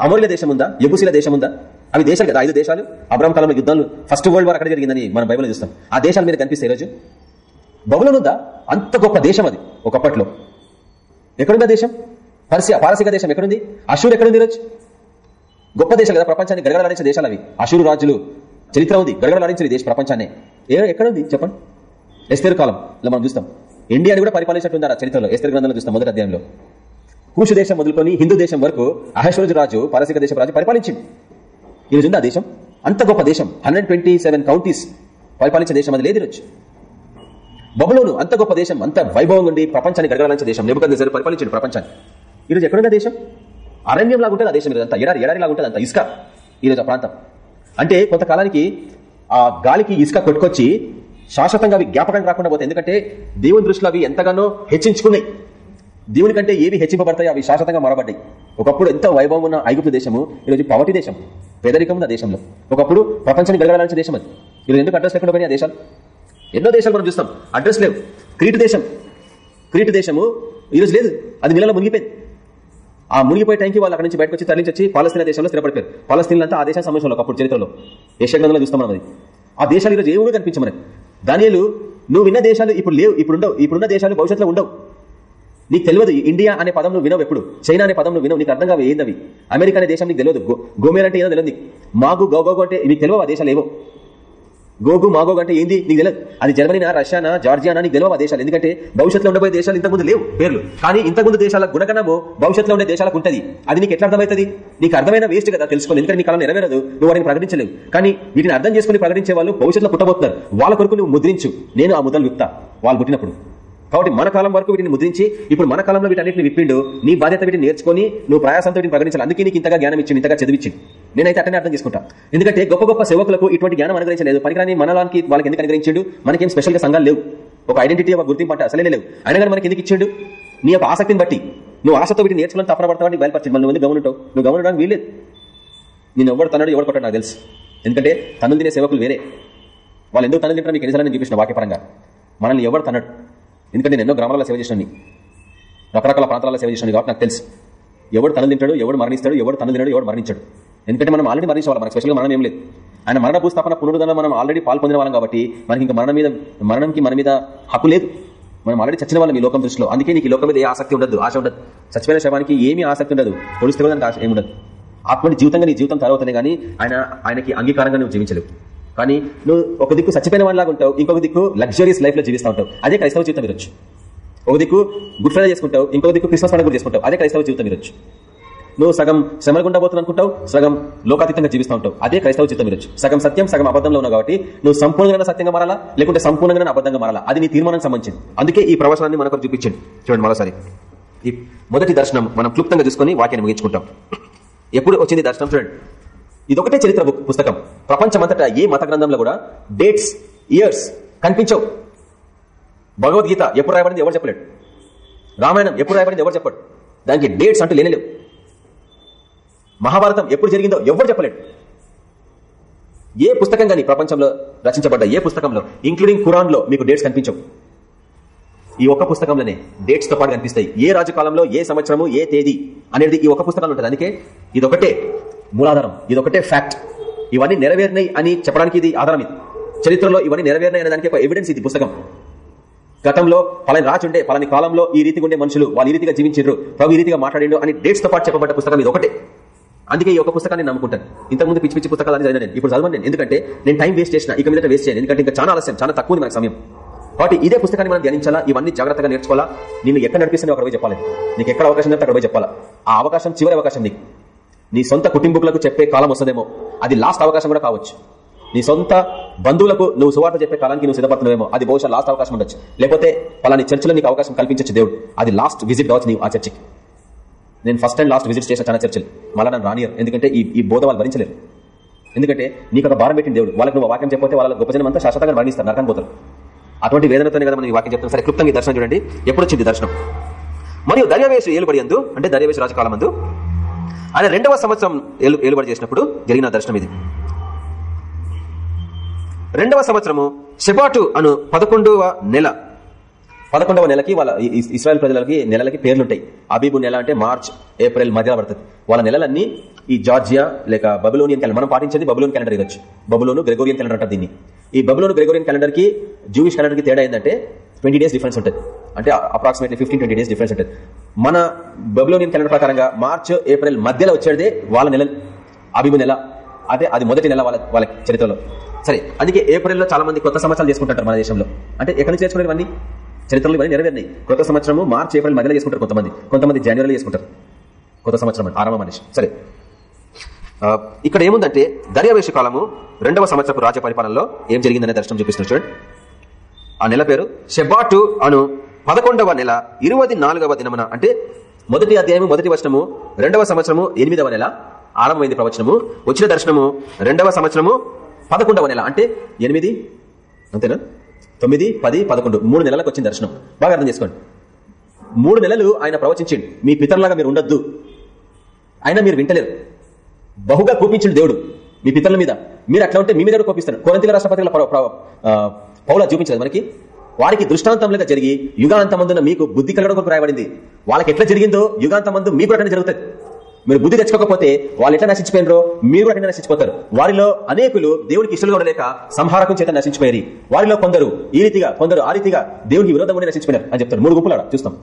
అమరుల దేశం ఉందా యబుసీల దేశం ఉందా అవి దేశాలు కదా ఐదు దేశాలు. అబ్రహం కాలంలో యుద్ధాలు ఫస్ట్ వరల్డ్ వార్ అక్కడ జరిగిందని మనం బైబిల్ చూస్తాం. ఆ దేశాల మీద కనిపిస్తే ఈరోజు? బబులను ఉందా అంత గొప్ప దేశం అది ఒకప్పట్లో. ఎక్కడుందా దేశం? పర్సియా పారసిక దేశం ఎక్కడుంది? అషూర్ ఎక్కడుంది ఈరోజు? గొప్ప దేశాలు కదా ప్రపంచాన్ని గడగడలాడించే దేశాలు అవి. అషూరు రాజులు చరిత్ర ఉంది గడగడలాడించిన దేశ ప్రపంచాన్ని. ఏ ఎక్కడుంది? చెప్పండి. ఎస్తేరు కాలంలో మనం చూస్తాం. ఇండియాని కూడా పరిపాలించినట్టుంది చరిత్రలో ఎస్తేరు గ్రంథంలో చూస్తాం మొదటి అధ్యాయంలో. కూషు దేశం మొదలుకొని హిందూ దేశం వరకు అహేశ్వరజు రాజు పారసిక దేశం రాజు పరిపాలించింది ఈరోజు ఉంది ఆ దేశం? అంత గొప్ప దేశం. హండ్రెడ్ ట్వంటీ సెవెన్ కౌంటీస్ పరిపాలించే దేశం అది లేదు ఈరోజు బబులోను అంత గొప్ప దేశం అంత వైభవం ఉండి ప్రపంచాన్ని గడగడాలించే దేశం. నెబుకద్నేసరి పరిపాలించండి ప్రపంచాన్ని. ఈరోజు ఎక్కడున్న దేశం? అరణ్యం లాగా ఉంటుంది ఆ దేశం అంతా ఎడారి ఎడారి ఉంటుంది అంత. ఇసుక. ఈరోజు ఆ ప్రాంతం. అంటే కొంతకాలానికి ఆ గాలికి ఇసుక కొట్టుకొచ్చి శాశ్వతంగా అవి జ్ఞాపకం రాకుండా పోతాయి. ఎందుకంటే దేవుని దృష్టిలో అవి ఎంతగానో హెచ్చించుకున్నాయి. దేవుని కంటే ఏవి హెచ్చింపబడతాయి అవి శాశ్వతంగా మారబడ్డాయి. ఒకప్పుడు ఎంత వైభవం ఉన్న ఐగుప్తు దేశము ఈరోజు పవర్టీ దేశం పేదరికం ఉన్న దేశంలో. ఒకప్పుడు ప్రపంచాన్ని గడగడాల్సిన దేశం అది. ఈరోజు ఎందుకు అడ్రస్ లేకుండా పోయినాయి ఆ దేశాలు? ఎన్నో దేశాలు మనం చూస్తాం. అడ్రస్ లేవు. క్రీటు దేశం. క్రీటు దేశము ఈరోజు లేదు. అది నెలలో మునిగిపోయింది. ఆ మునిగిపోయే టైంకి వాళ్ళు అక్కడ నుంచి బయటకు వచ్చి తరలించి వచ్చి పాలస్తీన దేశంలో స్థిరపడిపోయారు. పాలస్తీన్ అంతా ఆ దేశం సంబంధించిన ఒకప్పుడు చరిత్రలో. ఏషగ్రంథంలో చూస్తాం మనం అది. ఆ దేశాలు ఈరోజు ఏమి కూడా దానియలు నువ్వు విన్న దేశాలు ఇప్పుడు లేవు ఇప్పుడు ఉండవు ఇప్పుడున్న దేశాలు భవిష్యత్తులో ఉండవు. నీకు తెలియదు ఇండియా అనే పదం నువ్వు వినవు ఎప్పుడు చైనా అనే పదం నువ్వు వినవు నీకు అర్థం కావు ఏందవి. అమెరికా అనే దేశం నీకు తెలియదు గోమేర్ అంటే ఏదో తెలియదు మాకు మాగు అంటే నీకు తెలియవు ఆ దేశాలు ఏవో. గోగు మాగోగు అంటే ఏంది? నీకు తెలియదు అది జర్మనీనా రష్యానా జార్జియానా నీకు తెలియవు ఆ దేశాలు? ఎందుకంటే భవిష్యత్తులో ఉండబోయే దేశాలు ఇంతకుముందు లేవు పేర్లు. కానీ ఇంతకుముందు దేశాల గుణగణము భవిష్యత్తులో ఉండే దేశాలకు ఉంటుంది. అది నీకు ఎట్లా అర్థమవుతుంది? నీకు అర్థమైన వేస్ట్ కదా తెలుసుకోవాలి ఎందుకంటే నీ కాలం నెరవేరదు. నువ్వు వాటిని ప్రకటించలేవు. కానీ వీటిని అర్థం చేసుకుని ప్రకటించే వాళ్ళు భవిష్యత్తులో పుట్టబోతున్నారు. వాళ్ళ కొరకు నువ్వు ముద్రించు. నేను ఆ ముద్రలు విప్తా. వాళ్ళు పుట్టినప్పుడు. కాబట్టి మన కాలం వరకు వీటిని ముద్రించి ఇప్పుడు మన కాలంలో వీటన్నిటిని విప్పిండు నీ బాధ్యత వీటిని నేర్చుకుని నువ్వు ప్రయాసంతో వీటిని ప్రకటించాలి అందుకే నీకు ఇంతగా జ్ఞానం ఇచ్చింది ఇంతగా చదివించింది నేనైతే అట్టనే అర్థం చేసుకుంటా. ఎందుకంటే గొప్ప గొప్ప సేవకులకు ఇటువంటి జ్ఞానం అనుగ్రహించలేదు. పనికిరాని మనలానికి వాళ్ళకి ఎందుకు అనుగ్రహించిండు? మనకేం స్పెషల్గా సంఘాలు లేవు. ఒక ఐడెంటిటీ ఒక గుర్తింపు అంటే అసలే లేవు. అయినా కానీ మనకి ఎందుకు ఇచ్చిండు? నీ యొక్క ఆసక్తిని బట్టి. నువ్వు ఆశతో వీటిని నేర్చుకుని తప్పన పడతావని బయలుపరిచింది. మళ్ళీ నువ్వు గమనింటావు? నువ్వు గమనడానికి వీల్లేదు. నేను ఎవడు తన్నాడు ఎవడు కొట్టాడు నాకు తెలుసు. ఎందుకంటే తన్నులు తినే సేవకులు వేరే. వాళ్ళు ఎందుకు తన్నులు తింటారు మీకు ఎన్నిసార్లు నేను చూపించిన వాక్యపరంగా. మనల్ని ఎవడు తన్నాడు ఎందుకంటే నేను ఎన్నో గ్రామాలలో సేవ చేసిన రకరకాల ప్రాంతాలలో సేవ చేసినాను కాబట్టి నాకు తెలుసు. ఎవడు తనలు తింటాడు ఎవడు మరణిస్తాడు ఎవడు తనలు తినడు ఎవడు మరణించాడు. ఎందుకంటే మనం ఆల్రెడీ మరణించేవాళ్ళం. మనకు స్పెషల్గా మరణం ఏం లేదు. ఆయన మరణ భూస్థాపన పునరుద్ధరణ మనం ఆల్రెడీ పాల్పొందిన వాళ్ళం కాబట్టి మనకి ఇంకా మరణం మీద మరణంకి మన మీద హక్కు లేదు. మనం ఆల్రెడీ చచ్చిన వాళ్ళం ఈ లోకం దృష్టిలో. అందుకే నీకు ఈ లోకం మీద ఏ ఆసక్తి ఉండదు ఆశ ఉండదు. చచ్చిపోయిన శవానికి ఏమీ ఆసక్తి ఉండదు. పొడిస్తే దానికి ఆశ ఏముండదు. ఆత్మని జీవితంగా నీ జీవితం తర్వాతనే కానీ ఆయన ఆయనకి అంగీకారంగా నువ్వు జీవించలేవు. కానీ నువ్వు ఒక దిక్కు చచ్చిపోయిన వాళ్ళలాగా ఉంటావు ఇంకొక దిక్కు లగ్జరీస్ లైఫ్లో జీవిస్తూ ఉంటావు. అదే క్రైస్తవ జీవితం ఇరొచ్చు ఒక దిక్కు గుడ్ ఫ్రైడే చేసుకుంటావు ఇంకొక దిక్కు క్రిస్మస్ పండుగ చేసుకుంటావు. అదే క్రైస్తవ జీవితం ఇరొచ్చు నువ్వు సగం శ్రమల గుండా పోతున్నా అనుకుంటావు సగం లోకాతీతంగా జీవిస్తూ ఉంటావు. అదే క్రైస్తవ జీవితం ఇరొచ్చు సగం సత్యం సగం అబద్ధంలో ఉన్నావు కాబట్టి నువ్వు సంపూర్ణంగా సత్యంగా మారాలా? లేకుంటే సంపూర్ణంగా అబద్ధంగా మారాలా? అది నీ తీర్మానం సంబంధించింది. అందుకే ఈ ప్రవచనాన్ని మనకు చూపించండి చూడండి మరోసారి. ఈ మొదటి దర్శనం మనం క్లుప్తంగా చూసుకొని వాక్యాన్ని ముగించుకుంటాం. ఎప్పుడు వచ్చింది దర్శనం చూడండి. ఇదొకటే చరిత్ర పుస్తకం. ప్రపంచమంతటా ఏ మత గ్రంథంలో కూడా డేట్స్ ఇయర్స్ కనిపించవు. భగవద్గీత ఎప్పుడు రాయబడింది ఎవరు చెప్పలేడు. రామాయణం ఎప్పుడు రాయబడింది ఎవరు చెప్పాడు. దానికి డేట్స్ అంటూ లేనేలేవు మహాభారతం ఎప్పుడు జరిగిందో ఎవరు చెప్పలేడు. ఏ పుస్తకం కానీ ప్రపంచంలో రచించబడ్డ ఏ పుస్తకంలో ఇంక్లూడింగ్ ఖురాన్లో మీకు డేట్స్ కనిపించవు. ఈ ఒక్క పుస్తకంలోనే డేట్స్తో పాటు కనిపిస్తాయి. ఏ రాజు కాలంలో ఏ సంవత్సరము ఏ తేదీ అనేది ఈ ఒక్క పుస్తకంలో ఉంటుంది అందుకే ఇదొకటే మూలాధారం. ఇదొకటే ఫ్యాక్ట్. ఇవన్నీ నెరవేరినాయి అని చెప్పడానికి ఇది ఆధారం ఇది. చరిత్రలో ఇవన్నీ నెరవేరినాయి అనే దానికి ఒక ఎవిడెన్స్ ఇది పుస్తకం. గతంలో పలాని రాజు ఉండే పలాని కాలంలో ఈ రీతిగా ఉండే మనుషులు వాళ్ళు ఈ రీతిగా జీవించారు ప్రభు ఈ రీతిగా మాట్లాడిండు అని డేట్స్తో పాటు చెప్పబడ్డ పుస్తకం ఇది ఒకటే. అందుకే ఈ ఒక పుస్తకాన్ని నమ్ముకుంటాను. ఇంతకుముందు పిచ్చి పిచ్చి పుస్తకాలు అని చదివాను ఇప్పుడు చదవను నేను. ఎందుకంటే నేను టైం వేస్ట్ చేసిన ఇక మీద వేస్ట్ చేయను. ఎందుకంటే ఇంకా చాలా ఆలస్యం చాలా తక్కువ మనకు సమయం. కాబట్టి ఇదే పుస్తకాన్ని మనం ధ్యానించాలా? ఇవన్నీ జాగ్రత్తగా నేర్చుకోవాలా? నేను ఎక్కడ నడిపిస్తున్నా అక్కడ చెప్పాలి. నీకు ఎక్కడ అవకాశం ఉంటే అక్కడ పోయి చెప్పాలా? ఆ అవకాశం చివరి అవకాశం నీకు. నీ సొంత కుటుంబకులకు చెప్పే కాలం వస్తుందేమో. అది లాస్ట్ అవకాశం కూడా కావచ్చు. నీ సొంత బంధువులకు నువ్వు సువార్త చెప్పే కాలానికి నువ్వు సిద్ధపడుతున్నావేమో. అది బహుశా లాస్ట్ అవకాశం ఉండొచ్చు. లేకపోతే పలాని చర్చిలో నీకు అవకాశం కల్పించచ్చు దేవుడు. అది లాస్ట్ విజిట్ కావచ్చు నీవు ఆ చర్చికి. నేను ఫస్ట్ అండ్ లాస్ట్ విజిట్ చేసిన చాలా చర్చలు. మళ్ళీ నన్ను రానియర్. ఎందుకంటే ఈ ఈ బోధ వాళ్ళు భరించలేరు. ఎందుకంటే నీకు ఒక భారం పెట్టిన దేవుడు. వాళ్ళకి నువ్వు వాక్యం చెప్పితే వాళ్ళ గొప్ప జనం అంతా శాశ్వతంగా మరణిస్తారు నరకం పోతారు. అటువంటి వేదనతోనే కదా మనం ఈ వాక్యం చెప్తాం. సరే క్లుప్తంగా దర్శనం చూడండి. ఎప్పుడు వచ్చింది దర్శనం? మరియు దర్యావేశ ఏలుబడి అందు అంటే దర్యావేశ రాజకాలం అందు ఆయన రెండవ సంవత్సరం ఏలుబడి చేసినప్పుడు జరిగిన దర్శనం ఇది. రెండవ సంవత్సరము షెబాటు అను పదకొండవ నెల. పదకొండవ నెలకి వాళ్ళ ఇస్రాయల్ ప్రజలకి నెలలకి పేర్లుంటాయి. అబీబు నెల అంటే మార్చ్ ఏప్రిల్ మధ్యలో పడుతుంది. వాళ్ళ నెలలన్నీ ఈ జార్జియా లేక బబులోనియన్ క్యాలెండర్ మనం పాటించేది బబులోన్ క్యాలెండర్ ఇవ్వచ్చు బబులోను గ్రెగోరియన్ క్యాలెండర్ అంటారు దీన్ని. ఈ బబులోను గ్రెగోరియన్ క్యాలెండర్కి జూయిష్ క్యాలెండర్కి తేడా ఏంటంటే ట్వంటీ డేస్ డిఫరెన్స్ ఉంటుంది. అంటే approximately fifteen twenty days difference ఉంటుంది. మన బబులోనియన్ క్యాలెండర్ ప్రకారంగా మార్చ్ ఏప్రిల్ మధ్యలో వచ్చేదే వాళ్ళ నెల అభిము నెల. అదే అది మొదటి నెల వాళ్ళ వాళ్ళ చరిత్రలో. సరే అందుకే ఏప్రిల్లో చాలా మంది కొత్త సంవత్సరాలు చేసుకుంటారు మన దేశంలో. అంటే ఎక్కడి నుంచి చేసుకునేవన్నీ చరిత్రలు చరిత్రలో ఇవన్నీ నెరవేరినాయి. కొత్త సంవత్సరము మార్చ్ ఏప్రిల్ మధ్యలో చేసుకుంటారు కొంతమంది. కొంతమంది జనవరిలో చేసుకుంటారు. కొత్త సంవత్సరం ఆరంభ మనిషి. సరే. ఇక్కడ ఏముందంటే దర్యావేశ కాలము రెండవ సంవత్సరపు రాజ్య పరిపాలనలో ఏం జరిగిందనే దర్శనం చూపిస్తున్నారు చూడండి. ఆ నెల పేరు షెబాటు అను పదకొండవ నెల ఇరవై నాలుగవ దినమున అంటే మొదటి అధ్యాయము మొదటి వచనము రెండవ సంవత్సరము ఎనిమిదవ నెల ఆరంభమైంది ప్రవచనము వచ్చిన దర్శనము రెండవ సంవత్సరము పదకొండవ నెల అంటే ఎనిమిది అంతేనా? తొమ్మిది పది పదకొండు మూడు నెలలకు వచ్చిన దర్శనం. బాగా అర్థం చేసుకోండి. మూడు నెలలు ఆయన ప్రవచించండి. మీ పితరులాగా మీరు ఉండొద్దు. అయినా మీరు వింటలేరు. బహుగా కోపించిండు దేవుడు మీ పితరుల మీద. మీరు అట్లా ఉంటే మీ మీద కోపిస్తారు కోపిస్తాడు. కొరంతిల రాష్ట్రపతిల పౌల చూపించలేదు మనకి. వారికి దృష్టాంతంలుగా జరిగి యుగాంతమందున మీకు బుద్ధి కలగడం కొరకు రాయబడింది. వాళ్ళకి ఎట్లా జరిగిందో యుగాంతమందు మీకు కూడా అట్లనే జరుగుతుంది. మీరు బుద్ధి తెచ్చుకోకపోతే వాళ్ళు ఎట్లా నశించిపోయినరో మీరు కూడా నశించిపోతారు. వారిలో అనేకులు దేవుడికి ఇష్టలుగా ఉండలేక సంహారకం చేత నశించిపోయారు. వారిలో కొందరు ఈ రీతిగా కొందరు ఆ రీతిగా దేవుడికి విరోధంగా నశించిపోయారు అని చెప్తారు. మూడు గుంపులాడ చూస్తాం.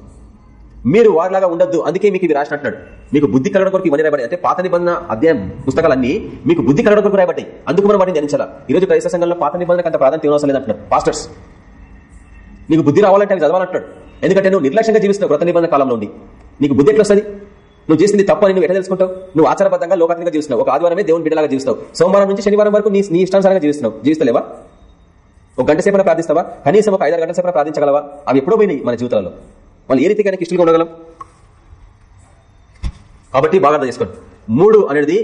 మీరు వారిలాగా ఉండొద్దు అందుకే మీకు ఇవి రాసినట్టున్నాడు మీకు బుద్ధి కలగడం కొరకు ఇవన్నీ రాయబడి అంటే పాత నిబంధన అధ్యాయం పుస్తకాలన్నీ మీకు బుద్ధి కలగడం కొరకు రాయబడ్డాయి. అందుకు మనం వాటిని ధ్యానించాలా? ఈ రోజు క్రైస్త సంఘంలో పాత నిబంధనకు అంత ప్రాధాన్యత ఇవ్వవలసిన లేదంటున్నారు పాస్టర్స్ నీకు బుద్ధి రావాలంటే ఆయన చదవాలంటాడు ఎందుకంటే నువ్వు నిర్లక్ష్యంగా జీవిస్తున్నావు కృత నిబంధన కాలంలో ఉండి నీకు బుద్ధి ఎట్లా వస్తుంది నువ్వు చేసింది తప్పు అని నువ్వు ఎట్లా తెలుసుకుంటావు? నువ్వు ఆచారబద్ధంగా లోకాత్మకంగా జీవిస్తున్నావు. ఒక ఆదివారమే దేవుని బిడ్డలాగా జీవిస్తావు సోమవారం నుంచి శనివారం వరకు నీ నీ ఇష్టానుసారంగా జీవిస్తున్నావు. జీవిస్తలేవా? ఒక గంట సేపన ప్రార్థిస్తావా? కనీసం ఒక ఐదారు గంటల సేపన ప్రార్థించగలవా? అవి ఎప్పుడో పోయినాయి మన జీవితంలో వాళ్ళు ఏ రీతిగా ఇష్టంగా ఉండగలం? కాబట్టి బాగా అర్థం చేసుకోండి. మూడు అనేది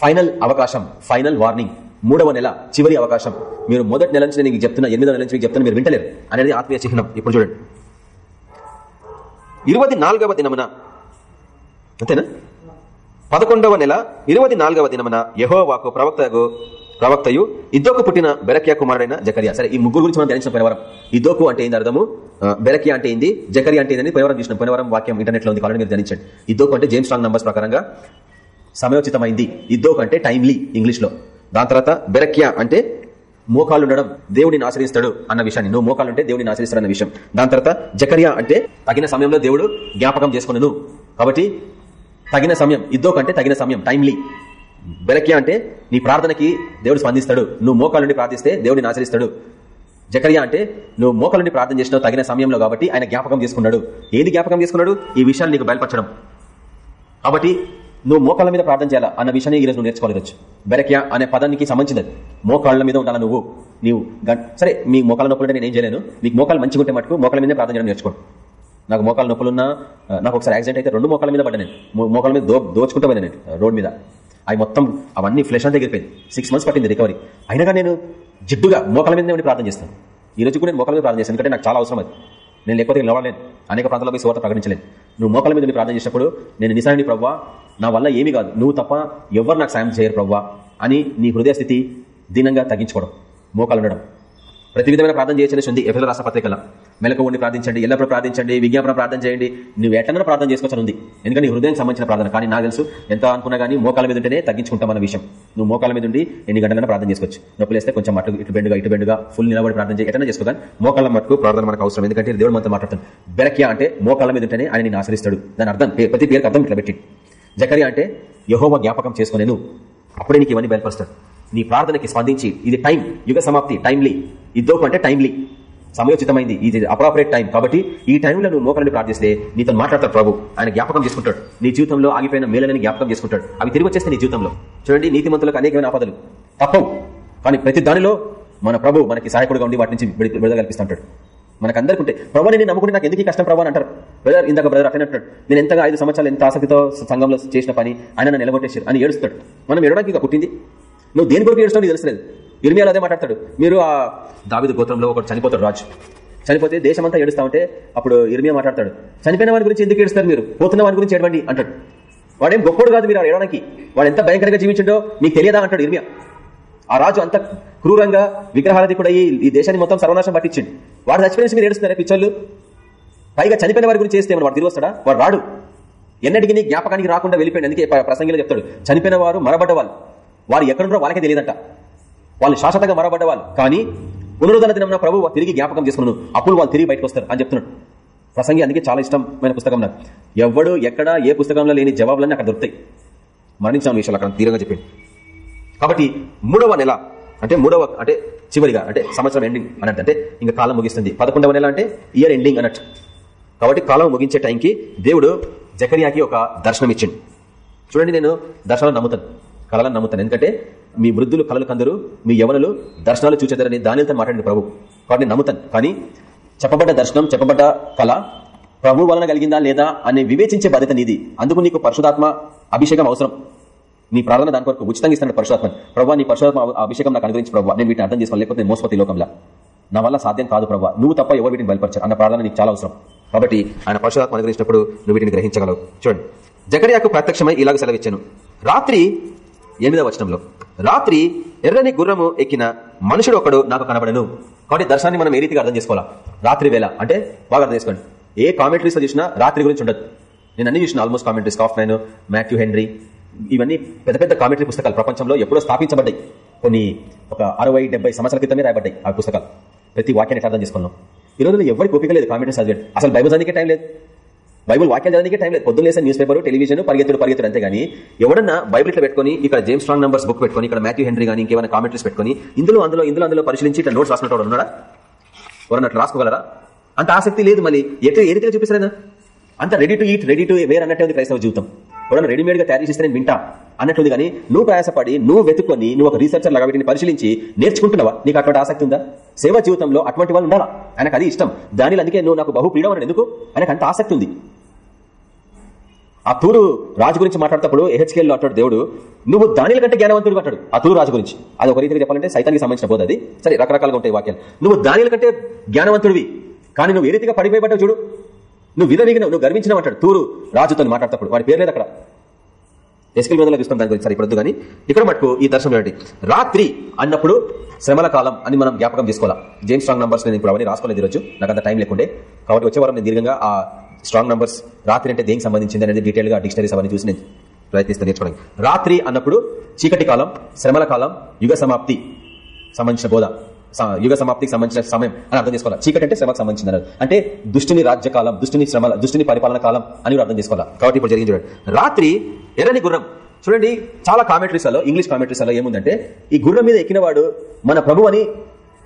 ఫైనల్ అవకాశం ఫైనల్ వార్నింగ్ మూడవ నెల చివరి అవకాశం. మీరు మొదటి నెల నుంచి నేను చెప్తున్నా ఎనిమిదవ నెల నుంచి మీకు చెప్తున్నా మీరు వింటలేరు. అనేది ఆత్మీయ చిహ్నం. ఇప్పుడు చూడండి. ఇరవై నాలుగవ దినమున అంతేనా? పదకొండవ నెల ఇరవై నాలుగవ దినమున యహోవాకు ప్రవక్తకు ప్రవక్తయు ఇద్దోకు పుట్టిన బెరకియా కుమారుడైన జకరియా. సరే ఈ ముగ్గురు గురించి మనం ధ్యానించిన పరివారం ఇద్దోకు అంటే ఏంది అర్థము? బెరకియా అంటే ఏంది? జకరియా అంటే ఏంది? పరివారం చూసిన పరివారం వాక్యం ఇంటర్నెట్లో ఉంది కావాలని మీరు ధ్యానించండి. ఇద్దోకు అంటే జేమ్స్ రాంగ్ నంబర్స్ ప్రకారంగా సమయోచితమైంది. ఇద్దోకు అంటే టైమ్లీ ఇంగ్లీష్లో దాని తర్వాత బెరక్యా అంటే మోకాలు ఉండడం దేవుడిని ఆశ్రయిస్తాడు అన్న విషయాన్ని. నువ్వు మోకాలు ఉంటే దేవుడిని ఆశ్రయిస్తాడు అన్న విషయం. దాని తర్వాత జకరియా అంటే తగిన సమయంలో దేవుడు జ్ఞాపకం చేసుకున్నాను కాబట్టి తగిన సమయం ఇద్దో కంటే తగిన సమయం టైమ్లీ బెరక్యా అంటే నీ ప్రార్థనకి దేవుడు స్పందిస్తాడు. నువ్వు మోకాలు నుండి ప్రార్థిస్తే దేవుడిని ఆశ్రయిస్తాడు. జకరియా అంటే నువ్వు మోకాల నుండి ప్రార్థన చేసినావు తగిన సమయంలో కాబట్టి ఆయన జ్ఞాపకం చేసుకున్నాడు. ఏది జ్ఞాపకం చేసుకున్నాడు? ఈ విషయాన్ని నీకు బయలుపరచడం. కాబట్టి నువ్వు మోకాళ్ళ మీద ప్రార్థన చేయాలా? అన్న విషయాన్ని ఈరోజు నువ్వు నేర్చుకోవాలి ఈరోజు బెరక్యా అనే పదానికి సంబంధించినది. మోకాళ్ళ మీద ఉండాలా నువ్వు? నీవు సరే మీ మోకాళ్ళ నొప్పులు నేను ఏం చేయలేను. మీకు మోకాలు మంచిగా ఉంటే మటుకు మోకాళ్ళ మీద ప్రార్థన చేయడం నేర్చుకోండి నాకు మోకాళ్ళ నొప్పులున్నా నాకు ఒకసారి యాక్సిడెంట్ అయితే రెండు మోకాళ్ళ మీద పడ్డా నేను. మోకాళ్ళ మీద దో దోచుకుంటూ పోయినా నేను రోడ్ మీద. అవి మొత్తం అవన్నీ ఫ్లెష్ అంతా ఎగిరిపోయింది సిక్స్ మంత్స్ పట్టింది రికవరీ అయినగా నేను జిడ్డుగా మోకాళ్ళ మీద ఉండి ప్రార్థన చేస్తాను. ఈ రోజు కూడా నేను మోకాల మీద ప్రార్థన చేస్తాను. ఎందుకంటే నాకు చాలా అవసరం అది. నేను లేకపోతే నిలవలేను అనేక ప్రాంతాల్లో పోయి సువార్త ప్రకటించలేదు నువ్వు మోకాళ్ళ మీద ప్రార్థన చేసినప్పుడు నేను నిజాన్ని ప్రవ్వా? నా వల్ల ఏమీ కాదు. నువ్వు తప్ప ఎవరు నాకు సాయం చేయరు ప్రవ్వా అని నీ హృదయ స్థితి దీనంగా తగ్గించుకోవడం మోకాలు ఉండడం. ప్రతి విధమైన ప్రార్థన చేయాల్సి ఉంది. ఎఫ్ఎల్ రాష్ట్ర పత్రికల. మెలకు ఉండి ప్రార్థించండి ఎల్లప్పుడూ ప్రార్థించండి విజ్ఞాపన ప్రార్థన చేయండి. నువ్వు ఎట్లన్నా ప్రార్థన చేసుకోవచ్చని ఉంది. ఎందుకంటే నీ హృదయం సంబంధించిన ప్రార్థన. కానీ నాకు తెలుసు ఎంత అనుకున్నా కానీ మోకాల మీద ఉంటేనే తగ్గించుకుంటామన్న విషయం. నువ్వు మోకాల మీద ఉండి ఎన్ని గంటలైనా ప్రార్థన చేసుకోవచ్చు. నొప్పులు వేస్తే కొంచెం మటుకు ఇటు బెండుగా ఇటు బెండుగా ఫుల్ నిలబడి ప్రార్థన చేయి. ఎట్లా చేసుకో మోకాల మోకాళ్ళ మటుకు ప్రార్థన మనకు అవసరం. ఎందుకంటే దేవుడు మనతో మాట్లాడుతాడు బెరక్యా అంటే మోకాల మీద ఉంటేనే ఆయన నేను ఆశ్రయిస్తాడు. దాని అర్థం ప్రతి పేరుకి అర్థం ఇట్లా పెట్టి. జకరియా అంటే యహోవ జ్ఞాపకం చేసుకునేను. అప్పుడే నీకు ఇవన్నీ బయలుపరుస్తాడు నీ ప్రార్థనకి స్పందించి ఇది టైం యుగ సమాప్తి టైమ్లీ. ఇద్దోకు అంటే టైమ్లీ. సమయోచితమైంది ఇది అప్రాపరేట్ టైం. కాబట్టి ఈ టైంలో నువ్వు మోకరిని ప్రార్థిస్తే నీతో మాట్లాడతాడు ప్రభు. ఆయన జ్ఞాపకం చేసుకుంటాడు. నీ జీవితంలో ఆగిపోయిన మేలని జ్ఞాపకం చేసుకుంటాడు. అవి తిరిగి వచ్చేస్తే నీ జీవితంలో. చూడండి నీతిమంతులకు అనేకమైన ఆపదలు. తప్పవు. కానీ ప్రతి దానిలో మన ప్రభు మనకి సహాయకుడుగా ఉండి వాటి నుంచి విడుదల కల్పిస్తుంటాడు. మనకందరికి అందరికీ ఉంటే నేను నమ్ముకుంటే నాకు ఎందుకు కష్టం ప్రభు అంటారు. బ్రదర్ ఇందాక బ్రదర్ అట్లనే అంటాడు నేను ఎంతగా ఐదు సంవత్సరాలు ఎంత ఆసక్తితో సంఘంలో చేసిన పని ఆయన నన్ను నిలబొట్టేశారు అని ఏడుస్తాడు. మనం ఏడడానికి ఇక పుట్టింది? నువ్వు దేని కొరకు ఏడుస్తావు నీకు తెలుసలేదు ఇర్మియాలు అదే మాట్లాడతాడు. మీరు ఆ దావిద గోత్రంలో ఒకటి చనిపోతాడు రాజు. చనిపోతే దేశమంతా ఏడుస్తా ఉంటే అప్పుడు ఇర్మియా మాట్లాడతాడు. చనిపోయిన వారి గురించి ఎందుకు ఏడుస్తారు మీరు? పోతున్న వారి గురించి ఏడవండి అంటాడు. వాడేం గొప్పడు కాదు మీరు ఏడడానికి వాడు ఎంత భయంకరంగా జీవించిండో నీకు తెలియదా అంటాడు ఇర్మియా ఆ రాజు అంత క్రూరంగా విగ్రహాలది కూడా ఈ ఈ దేశాన్ని మొత్తం సర్వనాశం పట్టించిండు. వాడు చచ్చిపోయిన మీరు ఏడుస్తున్నారా పిచ్చోళ్ళు? పైగా చనిపోయిన వారి గురించి చేస్తే వాడు తిరిగి వస్తాడా? వాడు రాడు. ఎన్నటికి నీ జ్ఞాపకానికి రాకుండా వెళ్ళిపోయింది అందుకే ప్రసంగిలో చెప్తాడు. చనిపోయిన వారు మరబడ్డ వాళ్ళు వారు ఎక్కడున్నారో వాళ్ళకే తెలియదంట. వాళ్ళు శాశ్వతంగా మరబడ్డ వాళ్ళు కానీ పునరుదన దినం ప్రభు తిరిగి జ్ఞాపకం చేసుకున్నాను అప్పుడు వాళ్ళు తిరిగి బయటకు వస్తారు అని చెప్తున్నాడు. ప్రసంగి అందుకే చాలా ఇష్టమైన పుస్తకం నాకు. ఎవడు ఎక్కడ ఏ పుస్తకంలో లేని జవాబులన్నీ అక్కడ దొరుకుతాయి. మరణించిన విషయాలు అక్కడ తీరంగా చెప్పాడు. కాబట్టి మూడవ నెల అంటే మూడవ అంటే చివరిగా అంటే సంవత్సరం ఎండింగ్ అన్నట్టు అంటే ఇంకా కాలం ముగిస్తుంది. పదకొండవ నెల అంటే ఇయర్ ఎండింగ్ అన్నట్టు. కాబట్టి కాలం ముగించే టైంకి దేవుడు జకరియాకి ఒక దర్శనం ఇచ్చిండు. చూడండి నేను దర్శనాలు నమ్ముతాను కళలను నమ్ముతాను. ఎందుకంటే మీ వృద్ధులు కళలు కందరు మీ యవనలు దర్శనాలు చూచేదారని దానితో మాట్లాడిన ప్రభు. కాబట్టి నేను నమ్ముతాను. కానీ చెప్పబడ్డ దర్శనం చెప్పబడ్డ కళ ప్రభు వలన కలిగిందా లేదా అని వివేచించే బాధ్యత నీది. అందుకు నీకు పరిశుధాత్మ అభిషేకం అవసరం. నీ ప్రార్థన దాని కొరకు ఉచితంగా ఇస్తాడు పరశురాత్మ ప్రభావ నీ పరశురాత్మ అభిషేకం నాకు అనుగ్రహించి ప్రభావ నేను వీటిని అర్థం చేసుకోవాలి లేకపోతే మోసపతి లోకంలో నా వల్ల సాధ్యం కాదు ప్రభావ నువ్వు తప్ప ఎవరు వీటిని బయలుపరచారు అన్న ప్రార్థన నీకు చాలా అవసరం. కాబట్టి ఆయన పరశురాత్మ అనుగ్రహించినప్పుడు నువ్వు వీటిని గ్రహించగలవు. చూడండి. జకర్యాకు ప్రత్యక్షమై ఇలాగ సెలవిచ్చాను. రాత్రి ఎనిమిదవ వచనంలో రాత్రి ఎర్రని గుర్రము ఎక్కిన మనుషుడు ఒకడు నాకు కనబడను. కాబట్టి దర్శనాన్ని మనం ఏ రీతిగా అర్థం చేసుకోవాలా? రాత్రి వేళ. అంటే బాగా అర్థం చేసుకోండి. ఏ కామెంటరీస్ చూసినా రాత్రి గురించి ఉండదు. నేను అన్ని చూసిన almost commentaries cough nine Matthew Henry ఇవన్నీ పెద్ద పెద్ద కామెంటరీ పుస్తకాలు. ప్రపంచంలో ఎప్పుడో స్థాపించబడ్డాయి. కొన్ని ఒక అరవై డెబ్బై సంవత్సరాల క్రితమే రాయబడ్డాయి ఆ పుస్తకాలు. ప్రతి వాక్యాన్ని అర్థం చేసుకున్నాం. ఈ రోజుల్లో ఎవరికి ఓపిక లేదు కామెంటరీ చదివాడు అసలు బైబుల్ చదివికే టైం లేదు. బైబుల్ వాక్యాలు చదవడానికి టైం లేదు. పొద్దున్న లేసే న్యూస్ పేపర్ టెలివిజన్ పరిగెత్తుడు పరిగెత్తుడు అంతే కానీ ఎవడన్నా బైబిల్ ఇట్లా పెట్టుకుని ఇక్కడ జేమ్స్ స్ట్రాంగ్ నంబర్స్ బుక్ పెట్టుకుని ఇక్కడ మాథ్యూ హెన్రీ కానీ ఇంకేమైనా కామెంటరీస్ పెట్టుకుని ఇందులో అందులో ఇందులో అందులో పరిశీలించి ఇట్లా నోట్స్ రాసినట్టు ఉన్నాడా? ఎవరన్నట్టు రాసుకోగలరా? అంత ఆసక్తి లేదు మళ్ళీ. ఎట్లా ఏ రీతిగా చూపిస్తారైనా అంత ready to eat ready to wear అన్నట్టే ఉంది క్రైస్తవ జీవితం. ఎవరైనా రెడీమేడ్గా తయారు చేస్తే నేను వింటా అన్నట్టుంది కానీ నువ్వు ప్రయాసపడి నువ్వు వెతుకొని నువ్వు ఒక రీసెర్చర్ లాగా వీటిని పరిశీలించి నేర్చుకుంటున్నావా? నీకు అటువంటి ఆసక్తి ఉందా? సేవ జీవితంలో అటువంటి వాళ్ళు ఉండాలా? ఆయనకు అది ఇష్టం. దానిలో అందుకే నువ్వు నాకు బహు ప్రియం ఎందుకు? ఆయనకు అంత ఆసక్తి ఉంది. ఆ తూరు రాజు గురించి మాట్లాడేటప్పుడు ఎహెచ్కేల్లో అంటాడు దేవుడు నువ్వు దానిల కంటే జ్ఞానవంతుడు అంటాడు. ఆ తూరు రాజు గురించి. అది ఒక రీతిగా చెప్పాలంటే సైతానికి సంబంధించిన బోధ అది. సరే రకరకాలుగా ఉంటాయి వాక్యాలు. నువ్వు దానిల కంటే జ్ఞానవంతుడివి కానీ నువ్వు ఏ రీతిగా పడిపోయబడ్డావు చూడు. నువ్వు విధవిగినావు నువ్వు గర్వించిన అంటాడు తూరు రాజుతో మాట్లాడతాడు వాడి పేరు లేదు అక్కడ. ఎస్కల్ మీద చూస్తాం దాని గురించి సరే ఇప్పుడు కానీ ఇక్కడ మటుకు ఈ దర్శనం ఏంటి? రాత్రి అన్నప్పుడు శ్రమల కాలం అని మనం జ్ఞాపకం తీసుకోవాలా జేమ్స్ స్ట్రాంగ్ నంబర్స్ నేను ఇప్పుడు అవన్నీ రాసుకోలేదు ఈరోజు. నాకు అంత టైం లేకుండే. కాబట్టి వచ్చే వారం నేను దీర్ఘంగా ఆ స్ట్రాంగ్ నంబర్స్ రాత్రి అంటే దేనికి సంబంధించింది అనేది డీటెయిల్గా డిక్షనరీస్ అవన్నీ చూసి నేను ప్రయత్నిస్తాను నేర్చుకోవడానికి. రాత్రి అన్నప్పుడు చీకటి కాలం శ్రమల కాలం యుగ సమాప్తి సంబంధించిన బోధ. యుగ సమాప్తికి సంబంధించిన సమయం అని అర్థం చేసుకోవాలి? చీకటి అంటే శ్రమకు సంబంధించిన అంటే దుష్టిని రాజ్యకాలం దుష్టుని శ్రమ దుష్టిని పరిపాలన కాలం అని అర్థం చేసుకోవాలి? కాబట్టి ఇప్పుడు జరిగింది చూడండి. రాత్రి ఎర్రని గుర్రం. చూడండి చాలా కామెంటరీస్లో ఇంగ్లీష్ కామెంటరీస్లో ఏముందంటే ఈ గుర్రం మీద ఎక్కినవాడు మన ప్రభు అని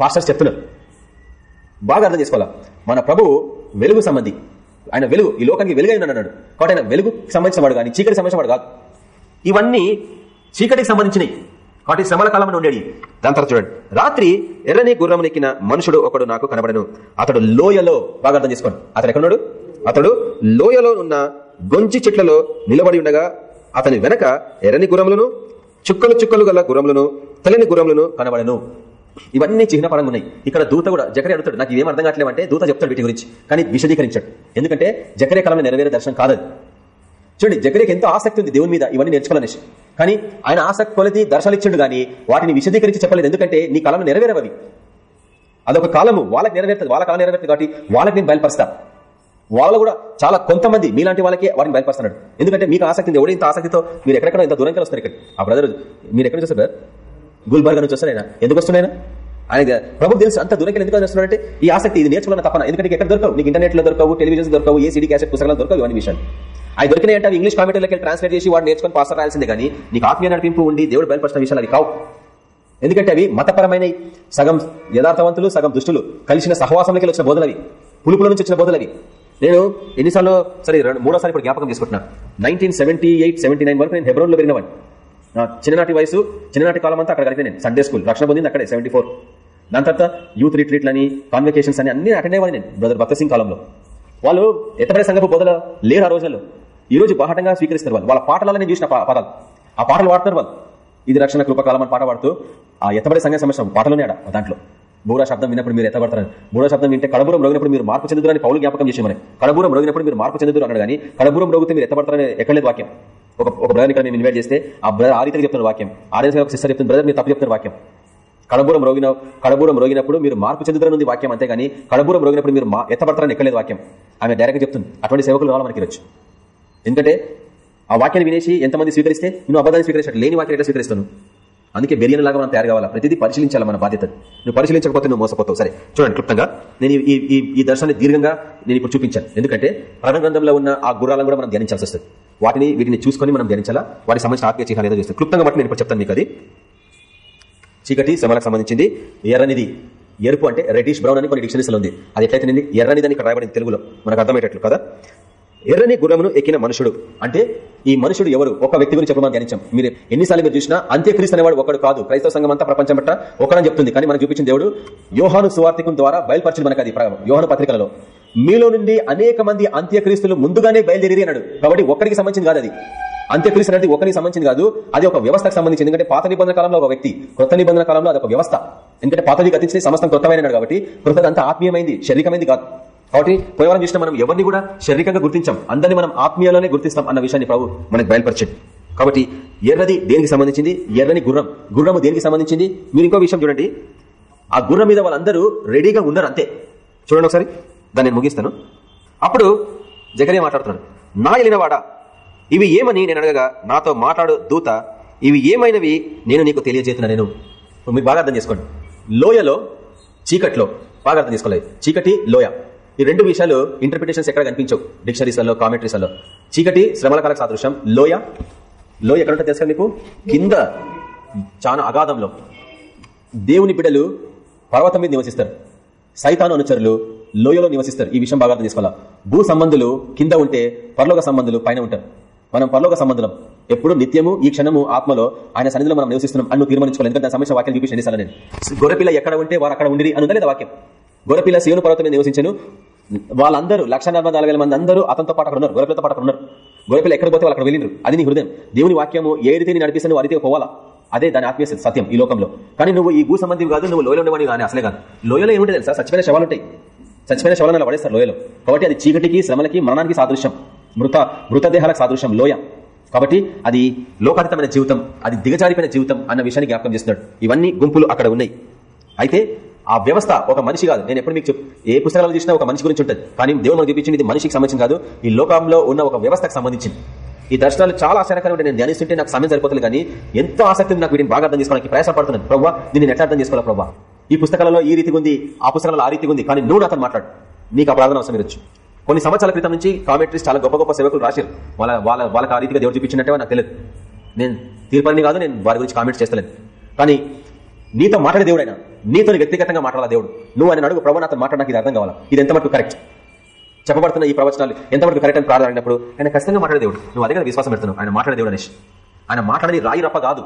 పాస్టర్స్ చెప్తున్నారు. బాగా అర్థం చేసుకోవాలా? మన ప్రభు వెలుగు సంబంధి. ఆయన వెలుగు ఈ లోకానికి వెలుగై ఉన్నాడు కాబట్టి ఆయన వెలుగు సంబంధించిన వాడు కానీ చీకటి సంబంధించిన వాడు కాదు. ఇవన్నీ చీకటికి సంబంధించినవి. కాబట్టి శ్రమల కాలంలో ఉండేది దాని తర్వాత చూడండి. రాత్రి ఎర్రని గుర్రమునెక్కిన మనుషుడు ఒకడు నాకు కనబడను. అతడు లోయలో బాగా అర్థం చేసుకోండి. అతడు ఎక్కడున్నాడు? అతడు లోయలో ఉన్న గొంచి చెట్లలో నిలబడి ఉండగా అతని వెనక ఎర్రని గుర్రములను చుక్కలు చుక్కలు గల గుర్రములను తెల్లని గుర్రములను కనబడను. ఇవన్నీ చిహ్నపరంగా ఉన్నాయి. ఇక్కడ దూత కూడా జకరే అడుగుతాడు. నాకు ఇవేం అర్థం కావట్లేవు అంటే దూత చెప్తాడు వీటి గురించి. కానీ విశదీకరించాడు. ఎందుకంటే జకరే కాలంలో నెరవేరే దర్శనం కాదు. చూడండి జకరేకి ఎంతో ఆసక్తి ఉంది దేవుని మీద. ఇవన్నీ నేర్చుకోవాలనేసి. కానీ ఆయన ఆసక్తి కొలది దర్శనాలు ఇచ్చిండు కానీ వాటిని విశదీకరించి చెప్పలేదు. ఎందుకంటే నీ కాలంలో నెరవేరవి అదొక కాలము. వాళ్ళకి నెరవేరుతుంది. వాళ్ళ కాలం నెరవేరుతుంది కాబట్టి వాళ్ళకి నేను బయలుపరుస్తా. వాళ్ళు కూడా చాలా కొంతమంది మీలాంటి వాళ్ళకే వారిని బయలుపరుస్తున్నాడు. ఎందుకంటే మీకు ఆసక్తి ఉంది. ఎవడు ఇంత ఆసక్తితో మీరు ఎక్కడెక్కడ ఇంత దూరంగా వస్తారు ఇక్కడ ఆ బ్రదర్ మీరు ఎక్కడ చూస్తారు గుల్బర్గా నుంచి వస్తారు ఆయన. ఎందుకు వస్తున్నాయన ఆయన ప్రభు తెలుసు అంత దూరంకి ఎందుకు వస్తున్నాడంటే ఈ ఆసక్తి ఇది నేర్చుకున్న తప్పన ఎందుకంటే ఎక్కడ దొరకవు? నీకు ఇంటర్నెట్లో దొరకవు టెలివిజన్ దొరకవు ఏ సిడీ క్యాసెట్ పుస్తకాలు దొరకవు ఇవన్నీ విషయాలు. అవి దొరికినాయి అంటే ఇంగ్లీష్ కామెంటర్లకి ట్రాన్స్లేట్ చేసి వాడు నేర్చుకుని పాస్ రాయాల్సిందే కానీ నీకు ఆత్మీయ నడిపింపు ఉండి దేవుడు బయలుపరిచిన విషయాలు అవి కావు. ఎందుకంటే అవి మతపరమైన సగం యథార్థవంతులు సగం దుష్టులు. కలిసిన సహవాసంలోకి వచ్చిన బోధలవి పులుపుల నుంచి వచ్చిన బోధలవి నేను ఎన్నిసార్లు సరే మూడోసారి ఇప్పుడు జ్ఞాపకం చేసుకుంటున్నా. Nineteen seventy eight seventy nine వరకు నేను హెబ్రోన్లో పెరిగినవాడిని. నా చిన్ననాటి వయసు చిన్ననాటి కాలం అంతా అక్కడ కలిపి నేను. సండే స్కూల్ రక్షణ పొందింది అక్కడే సెవెంటీ దాని తర్వాత యూత్ రిట్రీట్లు అని కాన్వకేషన్స్ అని అన్ని అటెండ్ అయ్యేవాడిని నేను బ్రదర్ భక్త సింగ్ కాలంలో. వాళ్ళు ఎత్తబడే సంఘపు బోధల లేరు ఆ రోజుల్లో. ఈ రోజు బాహటంగా స్వీకరిస్తారు వాళ్ళు. వాళ్ళ పాటలలో నేను చూసిన పదాలు ఆ పాటలు వాడతారు వాళ్ళు. ఇది రక్షణ కృపకాలం అని పాట పాడుతూ ఆ ఎత్తబడే సంఘ సమస్య పాటలోనే ఆడ దాంట్లో. బూరా శబ్దం విన్నప్పుడు మీరు ఎత్తబడతారని. బూరా శబ్దం వింటే కడబూరం రోగినప్పుడు మీరు మార్పు చెందుతారని పౌలు జ్ఞాపకం చేసేమని కడబూరం రోగినప్పుడు మీరు మార్పు చెందుతారు అన్నాడు కానీ కడబూరం రోగితే మీరు ఎత్తబడతారని ఎక్కలేదు వాక్యం. ఒక ఒక బ్రదర్ కానీ నేను ఇన్వైట్ చేస్తే ఆ బ్రదర్ ఆ రీతిగా చెప్తున్న వాక్యం. ఆ రీతిగా ఒక సిస్టర్ చెప్తున్న బ్రదర్ మీరు తప్పు చెప్తున్న వాక్యం. కడబూరం రోగిన కడబూరం రోగినప్పుడు మీరు మార్పు చెందుతారనుంది వాక్యం అంతేగాని కడబూరం రోగినప్పుడు మీరు ఎత్తపడతారని ఎక్కలేదు వాక్యం. ఆమె డైరెక్ట్గా చెప్తుంది. అటువంటి సేవకులు కావాలి మనకి వచ్చు ఎందుకంటే ఆ వాక్యాన్ని వినేసి ఎంతమంది స్వీకరిస్తే నువ్వు అబద్ధాన్ని స్వీకరించట్టు లేని వాక్యం ఎట్లా స్వీకరిస్తాను? అందుకే బెలియన్ లాగా మనం తయారు కావాలా? ప్రతిదీ పరిశీలించాలి మన బాధ్యత? నువ్వు పరిశీలించకపోతే నువ్వు మోసపోతావు. సరే చూడండి క్లుప్తంగా. నేను ఈ ఈ దర్శనాన్ని దీర్ఘంగా నేను ఇప్పుడు చూపించాను. ఎందుకంటే ప్రణగ్రంథంలో ఉన్న ఆ గుర్రాలను కూడా మనం ధ్యానించాల్సి వస్తుంది. వాటిని వీటిని చూసుకొని మనం ధ్యానించాలా? వాటికి సంబంధించిన ఆత్మీయ చిహ్నాలు ఏదో చేస్తాం. క్లుప్తంగా బట్టి నేను ఇప్పుడు చెప్తాను మీకు అది. చీకటి శ్రమలకు సంబంధించింది ఎర్రనిది ఎరుపు అంటే రెడ్డిష్ బ్రౌన్ అని కొన్ని డిక్షనరీస్లో ఉంది. అది ఎట్లయితే ఎర్రనిది అని ఇక్కడ రాయబడింది తెలుగులో. మనకు అర్థమయ్యేటట్లు కదా? ఎర్రని గుర్రమును ఎక్కిన మనుషుడు అంటే ఈ మనుషుడు ఎవరు? ఒక వ్యక్తి గురించి చెప్పడం ధ్యానించాం. మీరు ఎన్నిసార్లు మీరు చూసినా అంత్యక్రీస్తు అనేవాడు ఒకడు కాదు. క్రైస్తవ సంఘం అంతా ప్రపంచం పట్ల ఒకడని చెప్తుంది. కానీ మనం చూపించిన దేవుడు యోహాను సువార్థికం ద్వారా బయలుపరిచింది మనకు అది యోహాను పత్రికలలో మీలో నుండి అనేక మంది అంత్యక్రీస్తులు ముందుగానే బయలుదేరి అన్నాడు. కాబట్టి ఒక్కడికి సంబంధించింది కాదు అది. అంత్యక్రీస్తు అనేది ఒకరికి సంబంధించింది కాదు. అది ఒక వ్యవస్థకు సంబంధించింది. ఎందుకంటే పాత నిబంధన కాలంలో ఒక వ్యక్తి కొత్త నిబంధన కాలంలో అది ఒక వ్యవస్థ. ఎందుకంటే పాతది గతించి సమస్తం కొత్తమైన కాబట్టి కృతది ఆత్మీయమైంది శరీరమైంది కాదు. కాబట్టి పోయేవారం చూసిన మనం ఎవరిని కూడా శారీరకంగా గుర్తించాం. అందరినీ మనం ఆత్మీయాలోనే గుర్తిస్తాం అన్న విషయాన్ని ప్రభు మనకు బయలుపరచండి కాబట్టి ఎర్రది దేనికి సంబంధించింది? ఎర్రని గుర్రం. గుర్రము దేనికి సంబంధించింది? మీరు ఇంకో విషయం చూడండి. ఆ గుర్రం మీద వాళ్ళందరూ రెడీగా ఉన్నారు అంతే. చూడండి ఒకసారి. దాన్ని నేను ముగిస్తాను. అప్పుడు జగనే మాట్లాడుతున్నాడు. నా వెళ్ళినవాడా ఇవి ఏమని నేను అడగగా నాతో మాట్లాడు దూత ఇవి ఏమైనవి నేను నీకు తెలియజేస్తున్నా నేను. మీరు బాగా అర్థం చేసుకోండి. లోయలో చీకట్లో బాగా అర్థం చేసుకోలేదు చీకటి లోయ. ఈ రెండు విషయాలు ఇంటర్ప్రిటేషన్స్ ఎక్కడ కనిపించవు? డిక్షనరీస్లలో కామెంటరీస్లలో చీకటి శ్రమల కాలకు సాదృశ్యం. లోయ. లోయ ఎక్కడంటే తెలుసా మీకు? కింద చాలా అగాధంలో. దేవుని బిడ్డలు పర్వతం మీద నివసిస్తారు. సైతాను అనుచరులు లోయలో నివసిస్తారు. ఈ విషయం బాగా అర్థం చేసుకోవాలా భూ సంబంధులు కింద ఉంటే పరలోక సంబంధులు పైన ఉంటారు. మనం పరలోక సంబంధం ఎప్పుడు నిత్యము ఈ క్షణము ఆత్మలో ఆయన సన్నిధిలో మనం నివసిస్తున్నాం అన్ను తీర్మానించుకోవాలి. ఎందుకంటే సమస్య వాక్యం చూపించి ఎన్నిసార్లు నేను. గొర్రెపిల్ల ఎక్కడ ఉంటే వారు అక్కడ ఉండి అని లేదా వాక్యం? గొరపిల్ల శివుని పర్వతం మీద నివసించను. వాళ్ళందరూ లక్ష మంది అందరూ అతనితో పాటు అక్కడ ఉన్నారు. గొర్రెపిల్లతో పాటు అక్కడ ఉన్నారు. గొరపిల్ల ఎక్కడ పోతే వాళ్ళు అక్కడ వెళ్ళినారు అది నీ హృదయం. దేవుని వాక్యము ఏ రీతిని నేను నడిపిస్తాను రీతిగా పోవాలా? అదే దాని ఆత్మీయ సత్యం ఈ లోకంలో. కానీ నువ్వు ఈ భూ సంబంధి కాదు నువ్వు లోయలో ఉండేవాడి కానీ అసలే కాదు. లోయలో ఏముంటుంది తెలుసా? చచ్చిపోయిన శవాలు ఉంటాయి. చచ్చిపోయిన శవాలను పడేస్తారు లోయలో. కాబట్టి అది చీకటికి శ్రమలకి మరణానికి సాదృశ్యం. మృత మృతదేహాలకు సాదృశ్యం లోయ. కాబట్టి అది లోకాతీతమైన జీవితం అది దిగజారిపోయిన జీవితం అన్న విషయాన్ని జ్ఞాపకం చేస్తున్నాడు. ఇవన్నీ గుంపులు అక్కడ ఉన్నాయి. అయితే ఆ వ్యవస్థ ఒక మనిషి కాదు. నేను ఎప్పుడు మీకు ఏ పుస్తకాలు చూసినా ఒక మనిషి గురించి ఉంటుంది. కానీ దేవుడు మనకు చూపించింది ఇది మనిషికి సంబంధించి కాదు. ఈ లోకంలో ఉన్న ఒక వ్యవస్థకు సంబంధించింది. ఈ దర్శనాలు చాలా ఆశ్చర్యకరంగా నేను ధ్యానిస్తుంటే నాకు సమయం సరిపోతుంది కానీ ఎంతో ఆసక్తి ఉంది నాకు వీటిని బాగా అర్థం చేసుకోవడానికి. ప్రయాసపడుతున్నాను. ప్రభావ దీన్ని ఎట్లా అర్థం చేసుకోవాలి ప్రభావ ఈ పుస్తకాలలో ఈ రీతి ఉంది ఆ పుస్తకాలలో ఆ రీతిగా ఉంది. కానీ నువ్వు అతను మాట్లాడు. నీకు ఆ ప్రార్థన అవసరం ఇరొచ్చు కొన్ని సంవత్సరాల క్రితం నుంచి కామెంటరీస్ చాలా గొప్ప గొప్ప సేవకులు రాశారు. వాళ్ళ వాళ్ళ వాళ్ళకి ఆ రీతిగా దేవుడు చూపించినట్టే నాకు తెలియదు. నేను తీర్పని కాదు నేను వారి గురించి కామెంట్స్ చేస్తలేను. కానీ నీతో మాట్లాడే దేవుడైనా నీతో వ్యక్తిగతంగా మాట్లాడాల దేవుడు? నువ్వు ఆయన అడుగు ప్రభు నాతో మాట్లాడడానికి ఇది అర్థం కావాలా? ఇది ఎంత కరెక్ట్ చెప్పబడుతున్న ఈ ప్రవచనాలు ఎంతవరకు కరెక్ట్ అని ప్రార్థనప్పుడు ఆయన ఖచ్చితంగా మాట్లాడే దేవుడు. నువ్వు అదే విశ్వాసం పెడుతున్నావు. ఆయన మాట్లాడే దేవుడు అనేసి ఆయన మాట్లాడేది రాయి రప్ప కాదు.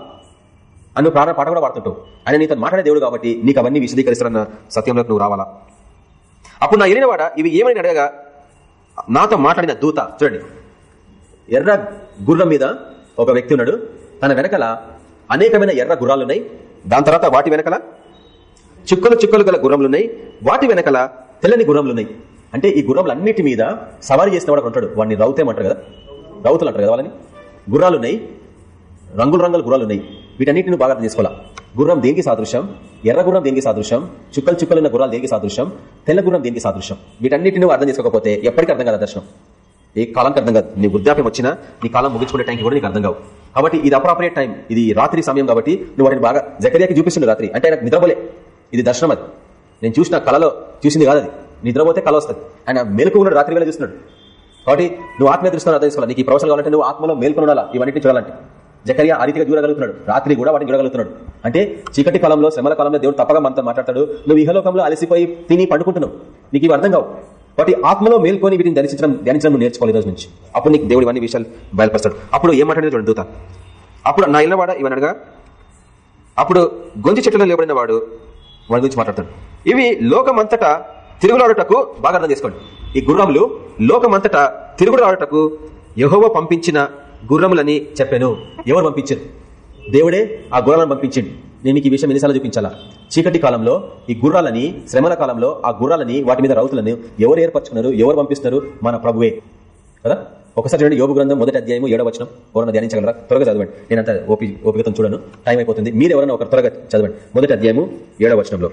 అను ప్రాణ పాట కూడా వాడుతుంటావు ఆయన నీతో మాట్లాడే దేవుడు కాబట్టి నీకు అవన్నీ విశదీకరిస్తున్న సత్యంలోకి నువ్వు రావాలా? అప్పుడు నా ఎలినవాడ ఇవి ఏమని అడగగా నాతో మాట్లాడిన దూత చూడండి. ఎర్ర గుర్రం మీద ఒక వ్యక్తి ఉన్నాడు. తన వెనకల అనేకమైన ఎర్ర గుర్రాలున్నాయి దాని తర్వాత వాటి వెనకల చుక్కలు చుక్కలు గల గుర్రములున్నాయి. వాటి వెనకల తెల్లని గుర్రములున్నాయి. అంటే ఈ గుర్రములన్నిటి మీద సవారీ చేసిన వాడు ఉంటాడు. వాడిని రౌతేమంటారు కదా. రౌతులు అంటారు కదా వాళ్ళని. గుర్రాలున్నాయి. రంగుల రంగుల గుర్రాలున్నాయి. వీటన్నిటిని బాగా అర్థం చేసుకోవాలా? గుర్రం దేనికి సాదృశ్యం? ఎర్ర గుర్రం దేనికి సాదృశ్యం? చుక్కలు చుక్కలున్న గుర్రాలు దేనికి సాదృశ్యం? తెల్ల గుర్రం దేనికి సాదృశ్యం? వీటన్నిటిని అర్థం చేసుకోకపోతే ఎప్పటికీ అర్థం కాదు దర్శనం. ఏ కాలానికి అర్థం కాదు. నీ వృద్ధాప్యం వచ్చినా నీ కాలం ముగించుకునే టైంకి కూడా నీకు అర్థం కావు. కాబట్టి ఇది అప్రాపరేట్ టైం ఇది రాత్రి సమయం కాబట్టి నువ్వు వాటిని బాగా జకర్యాకి చూపిస్తుండే రాత్రి. అంటే ఆయనకు నిద్రపోలే. ఇది దర్శనం అది. నేను చూసిన కళలో చూసింది కాదు అది. నిద్రపోతే కళ వస్తుంది. ఆయన మేలుకు ఉన్నాడు రాత్రి వేళ చూస్తున్నాడు. కాబట్టి నువ్వు ఆత్మీయ దృష్టిలో అర్థం చేసుకోవాలి. నీకు ఈ ప్రవచనం కావాలంటే నువ్వు ఆత్మలో మేల్కొని ఉండాలా? ఇవన్నీ చూడాలంటే. జకరియా ఆ రీతిగా చూడగలుగుతున్నాడు. రాత్రి కూడా వాటిని చూడగలుగుతున్నాడు. అంటే చీకటి కాలంలో శ్రమల కాలంలో దేవుడు తప్పగా మనతో మాట్లాడతాడు. నువ్వు ఇహలోకంలో అలసిపోయి తిని పండుకుంటున్నావు. నీకు ఇవి అర్థం కావు. కాబట్టి ఆత్మలో మేల్కొని వీటిని ధ్యానించడం ధ్యానించడం నువ్వు నేర్చుకోవాలి రోజు నుంచి. అప్పుడు నీకు దేవుడు ఇవన్నీ విషయాలు బయలుపరుస్తాడు. అప్పుడు ఏం మాట్లాడేది చూడండి దూత. అప్పుడు నా ఇళ్ళవాడ ఇవనగా అప్పుడు గొంతు చెట్టులో లేబడిన వాడు వాడి గురించి మాట్లాడతాడు. ఇవి లోకమంతటా తిరుగులాడుటకు బాగా అర్థం చేసుకోండి. ఈ గుర్రములు లోకమంతటా తిరుగులాడుటకు యహోవ పంపించిన గుర్రములని చెప్పాను. ఎవరు పంపించారు? దేవుడే ఆ గుర్రాలను పంపించిండు. నేను ఈ విషయం ఎన్నిసార్లు చూపించాలా? చీకటి కాలంలో ఈ గుర్రాలని శ్రమల కాలంలో ఆ గుర్రాలని వాటి మీద రౌతులను ఎవరు ఏర్పరచుకున్నారు ఎవరు పంపిస్తున్నారు? మన ప్రభువే. కదా? ఒకసారి చూడండి యోగ గ్రంథం మొదటి అధ్యాయం ఏడవ వచనం. ఎవరైనా ధ్యానించగలరా? త్వరగా చదవండి. నేను ఓపి ఓపికతో చూడను. టైం అయిపోతుంది. మీరు ఎవరైనా ఒక త్వరగా చదవండి. మొదటి అధ్యాయము ఏడవ వచనంలో.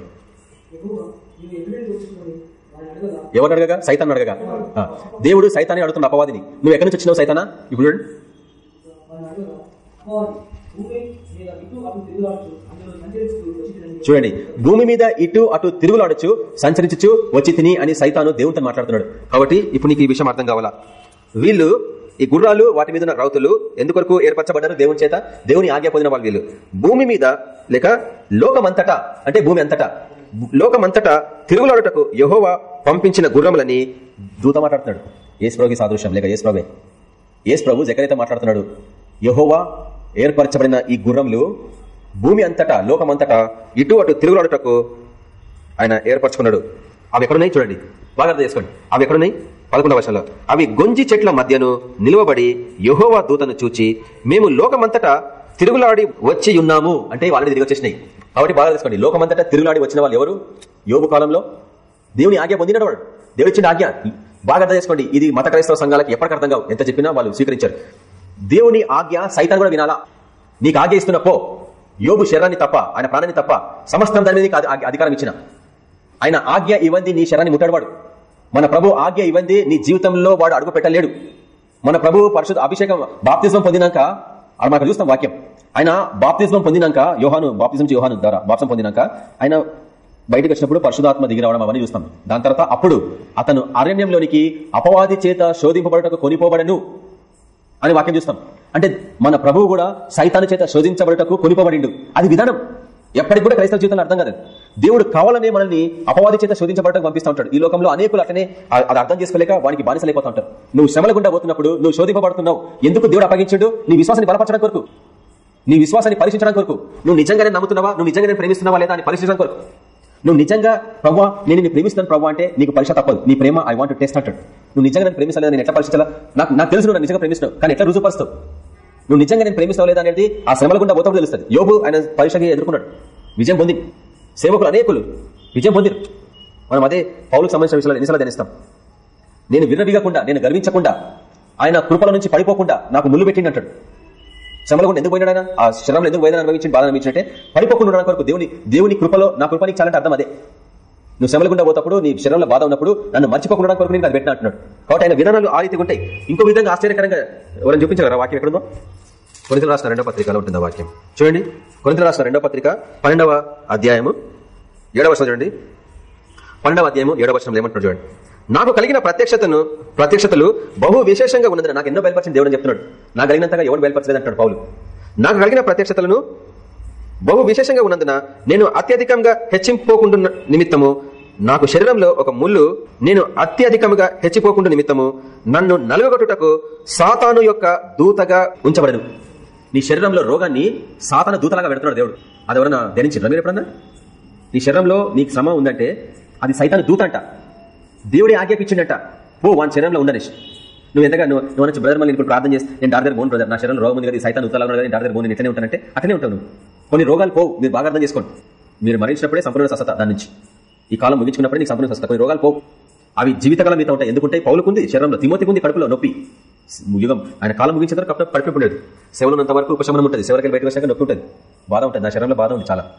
ఎవరు అడగగా? సైతాన్ని అడగగా? ఆ, దేవుడు సైతాన్ని అడుగుతున్న అపవాదిని. నువ్వు ఎక్కడి నుంచి వచ్చినావు సైతానా? ఇప్పుడు చూడండి. చూడండి. భూమి మీద ఇటు అటు తిరుగులాడచ్చు సంచరించచ్చు వచ్చి తిని అని సైతాను దేవునితో మాట్లాడుతున్నాడు. కాబట్టి ఇప్పుడు నీకు ఈ విషయం అర్థం కావాలా? వీళ్ళు ఈ గుర్రాలు వాటి మీద ఉన్న రౌతులు ఎందుకొరకు ఏర్పరచబడ్డారు దేవుని చేత? దేవుని ఆజ్ఞ పొందిన వాళ్ళు వీళ్ళు. భూమి మీద లేక లోకమంతటా అంటే భూమి అంతటా లోకమంతటా తిరుగులాడుటకు యహోవా పంపించిన గుర్రములని దూత మాట్లాడుతున్నాడు. ఏసు సాదృశ్యం లేక ఏసు ప్రభే. ఏసు ప్రభు జకరైతే మాట్లాడుతున్నాడు. యహోవా ఏర్పరచబడిన ఈ గుర్రములు భూమి అంతటా లోకమంతటా ఇటు అటు తిరుగులాడుటకు ఆయన ఏర్పరచుకున్నాడు. అవి ఎక్కడున్నాయి చూడండి. బాగా అర్థం చేసుకోండి. అవి ఎక్కడున్నాయి? పదకొండవ వర్షంలో అవి గొంజి చెట్ల మధ్యను నిలువబడి యహోవా దూతను చూచి మేము లోకమంతటా తిరుగులాడి వచ్చి ఉన్నాము. అంటే వాళ్ళని తిరిగి వచ్చేసినాయి. కాబట్టి బాగా తెలుసుకోండి. లోకమంతటా తిరుగులాడి వచ్చిన వాళ్ళు ఎవరు? యోగు కాలంలో? దేవుని ఆజ్ఞ పొందినడు వాడు. దేవుడు ఇచ్చిన ఆజ్ఞ. బాగా అర్థం చేసుకోండి. ఇది మత క్రైస్తవ సంఘాలకి ఎప్పటికి అర్థం కావు. ఎంత చెప్పినా వాళ్ళు స్వీకరించారు. దేవుని ఆజ్ఞ సైతాన్ని కూడా వినాలా? నీకు ఆజ్ఞ ఇస్తున్న పో. యోగు శరీరాన్ని తప్ప ఆయన ప్రాణాన్ని తప్ప సమస్తం దాని మీద అధికారం ఇచ్చిన. ఆయన ఆజ్ఞ ఇవ్వంది నీ శరాన్ని ముట్టాడువాడు మన ప్రభు ఆజ్ఞ ఇవ్వంది నీ జీవితంలో వాడు అడుగు పెట్టలేడు. మన ప్రభు పరిశుద్ధ అభిషేకం బాప్తిజం పొందినాక అది మనకు చూస్తాం వాక్యం. ఆయన బాప్తిజం పొందినాక యోహాను బాప్తిజం యోహాను ద్వారా బాప్సం పొందినాక ఆయన బయటకు వచ్చినప్పుడు పరిశుధాత్మ దిగి రావడం అవన్నీ చూస్తాం. దాని తర్వాత అప్పుడు అతను అరణ్యంలోనికి అపవాది చేత శోధింపబడటకు కొనిపోబడను. అని వాక్యం చూస్తాం. అంటే మన ప్రభువు కూడా సైతాను చేత శోధించబడటకు కొనిపోబడిండు. అది విధానం. ఎప్పటికి కూడా క్రైస్తవ జీవితంలో అర్థం కాదు. దేవుడు కావాలనే మనల్ని అపవాది చేత శోధించబడటం పంపిస్తూ ఉంటాడు. ఈ లోకంలో అనేకులు అట్లనే అది అర్థం చేసుకోలేక వానికి బానిసలైపోతా ఉంటారు. నువ్వు శ్రమల గుండా పోతున్నప్పుడు నువ్వు శోధింపబడుతున్నావు. ఎందుకు దేవుడు అప్పగించాడు? నీ విశ్వాసాన్ని బలపరచడం కొరకు. నీ విశ్వాసాన్ని పరీక్షించడం కొరకు. నువ్వు నిజంగానే నమ్ముతున్నావా? నువ్వు నిజంగానే ప్రేమిస్తున్నావా లేదా అని పరీక్షించడం కొరకు. నువ్వు నిజంగా ప్రభావ నేను నీ ప్రేమిస్తున్నాను ప్రభావ అంటే నీకు పరీక్ష తప్పదు. నీ ప్రేమ ఐ వాంట్ టెస్ట్ అంటాడు నువ్వు నిజంగా నేను ప్రేమిస్తలేదు నేను ఎట్లా పరీక్షించాలా? నాకు నాకు తెలుసు నువ్వు నిజంగా ప్రేమిస్తావు కానీ ఎట్లా రుజుపరుస్తావు నువ్వు నిజంగా నేను ప్రేమిస్తావు లేదా అనేది ఆ శ్రమల గుండా పోతాడు తెలుస్తుంది. యోగు ఆయన పరీక్షకి ఎదుర్కొన్నాడు. విజయం పొంది సేవకులు అనేకులు విజయం పొందిరు. మనం అదే పౌలకు సంబంధించిన విషయాలు ఎన్నిసార్లు ధ్యానిస్తాం. నేను విర్రవీగకుండా నేను గర్వించకుండా ఆయన కృపల నుంచి పడిపోకుండా నాకు ముళ్ళు పెట్టిండి అంటాడు. శ్రమల ఎందుకు పోయినాడు ఆయన? ఆ శ్రమలు ఎందుకు వేదన అనుభవించి బాధ అనుభవించినట్టే పడిపోకుండా ఉండడానికి కొరకు దేవుని దేవుని కృపలో నా కృపానికి చాలా అర్థం అదే. నువ్వు శ్రమల గుండా పోతప్పుడు నీ శరీరంలో బాధ ఉన్నప్పుడు నన్ను మర్చిపోకుండా కొరకు నేను అది పెట్టిన అంటున్నాడు. కాబట్టి ఆయన విధానాలు ఆ రీతి ఉంటాయి. ఇంకో విధంగా ఆశ్చర్యకరంగా ఎవరైనా చూపించగలరా వాక్యం ఎక్కడుందో? కొరింతలు రాసిన రెండో పత్రికలో ఉంటుంది వాక్యం? చూడండి. కొరింతలు రాసిన రెండో పత్రిక పన్నెండవ అధ్యాయము ఏడవ వర్షం చూడండి. పన్నెండవ అధ్యాయము ఏడవ వర్షంలో ఏమంటున్నాడు చూడండి. నాకు కలిగిన ప్రత్యక్షతను ప్రత్యక్షతలు బహు విశేషంగా ఉన్నదని నాకు ఎన్నో బయలుపరిచిన దేవుడు అని చెప్తున్నాడు. నాకు కలిగినంతగా ఎవరు బయలుపరచలేదు అంటాడు పౌలు. నాకు కలిగిన ప్రత్యక్షతలను బహు విశేషంగా ఉన్నందున నేను అత్యధికంగా హెచ్చింపోకుండా నిమిత్తము నాకు శరీరంలో ఒక ముళ్ళు నేను అత్యధికంగా హెచ్చిపోకుండా నిమిత్తము నన్ను నలుగొట్టుటకు సాతాను యొక్క దూతగా ఉంచబడను. నీ శరీరంలో రోగాన్ని సాతాను దూతలాగా పెడుతున్నాడు దేవుడు. అది ఎవరన్నా ధ్యానించారు మీరు ఎప్పుడన్నా? నీ శరీరంలో నీకు శ్రమ ఉందంటే అది సైతాను దూత అంట. దేవుడే ఆజ్ఞాపించిండట. పో వాని శరీరంలో ఉందనేసి నువ్వు ఎంతగా నువ్వు నువ్వు అనొచ్చు బ్రదర్ మళ్ళీ ఇప్పుడు ప్రార్థన చేసి నేను డాక్టర్ బోన్ బ్రదర్ నా శరీరంలో రోగం ఉంది కదా ఈ సైతాన్ ఉత్తలా ఉన్నది డాక్టర్ బోన్ నేను ఎట్లనే ఉంటానంటే అట్లనే ఉంటావు నువ్వు. కొన్ని రోగాలు పోవు మీరు బాగా అర్థం చేసుకోండి. మీరు మరించినప్పుడే సంపూర్ణ స్వస్థత దాని నుంచి. ఈ కాలం ముగించుకున్నప్పుడే నీకు సంపూర్ణ స్వస్థత. కొన్ని రోగాలు పోవు. అవి జీవితకాలం మీద ఉంటాయి. ఎందుకుంటే పౌలుకుంది శరీరంలో తిమోతికి ఉంది కడుపులో నొప్పి. యుగం. ఆయన కాలం ముగించిన తర్వాత కడుపు కడుపు ఉండేది. సేవలున్నంత వరకు ఉపశమనం ఉంటుంది. సేవలకి బయటకు వచ్చాక నొప్పి ఉంటుంది. బాధ ఉంటుంది. నా శరీరంలో బాధ ఉంది చాలా.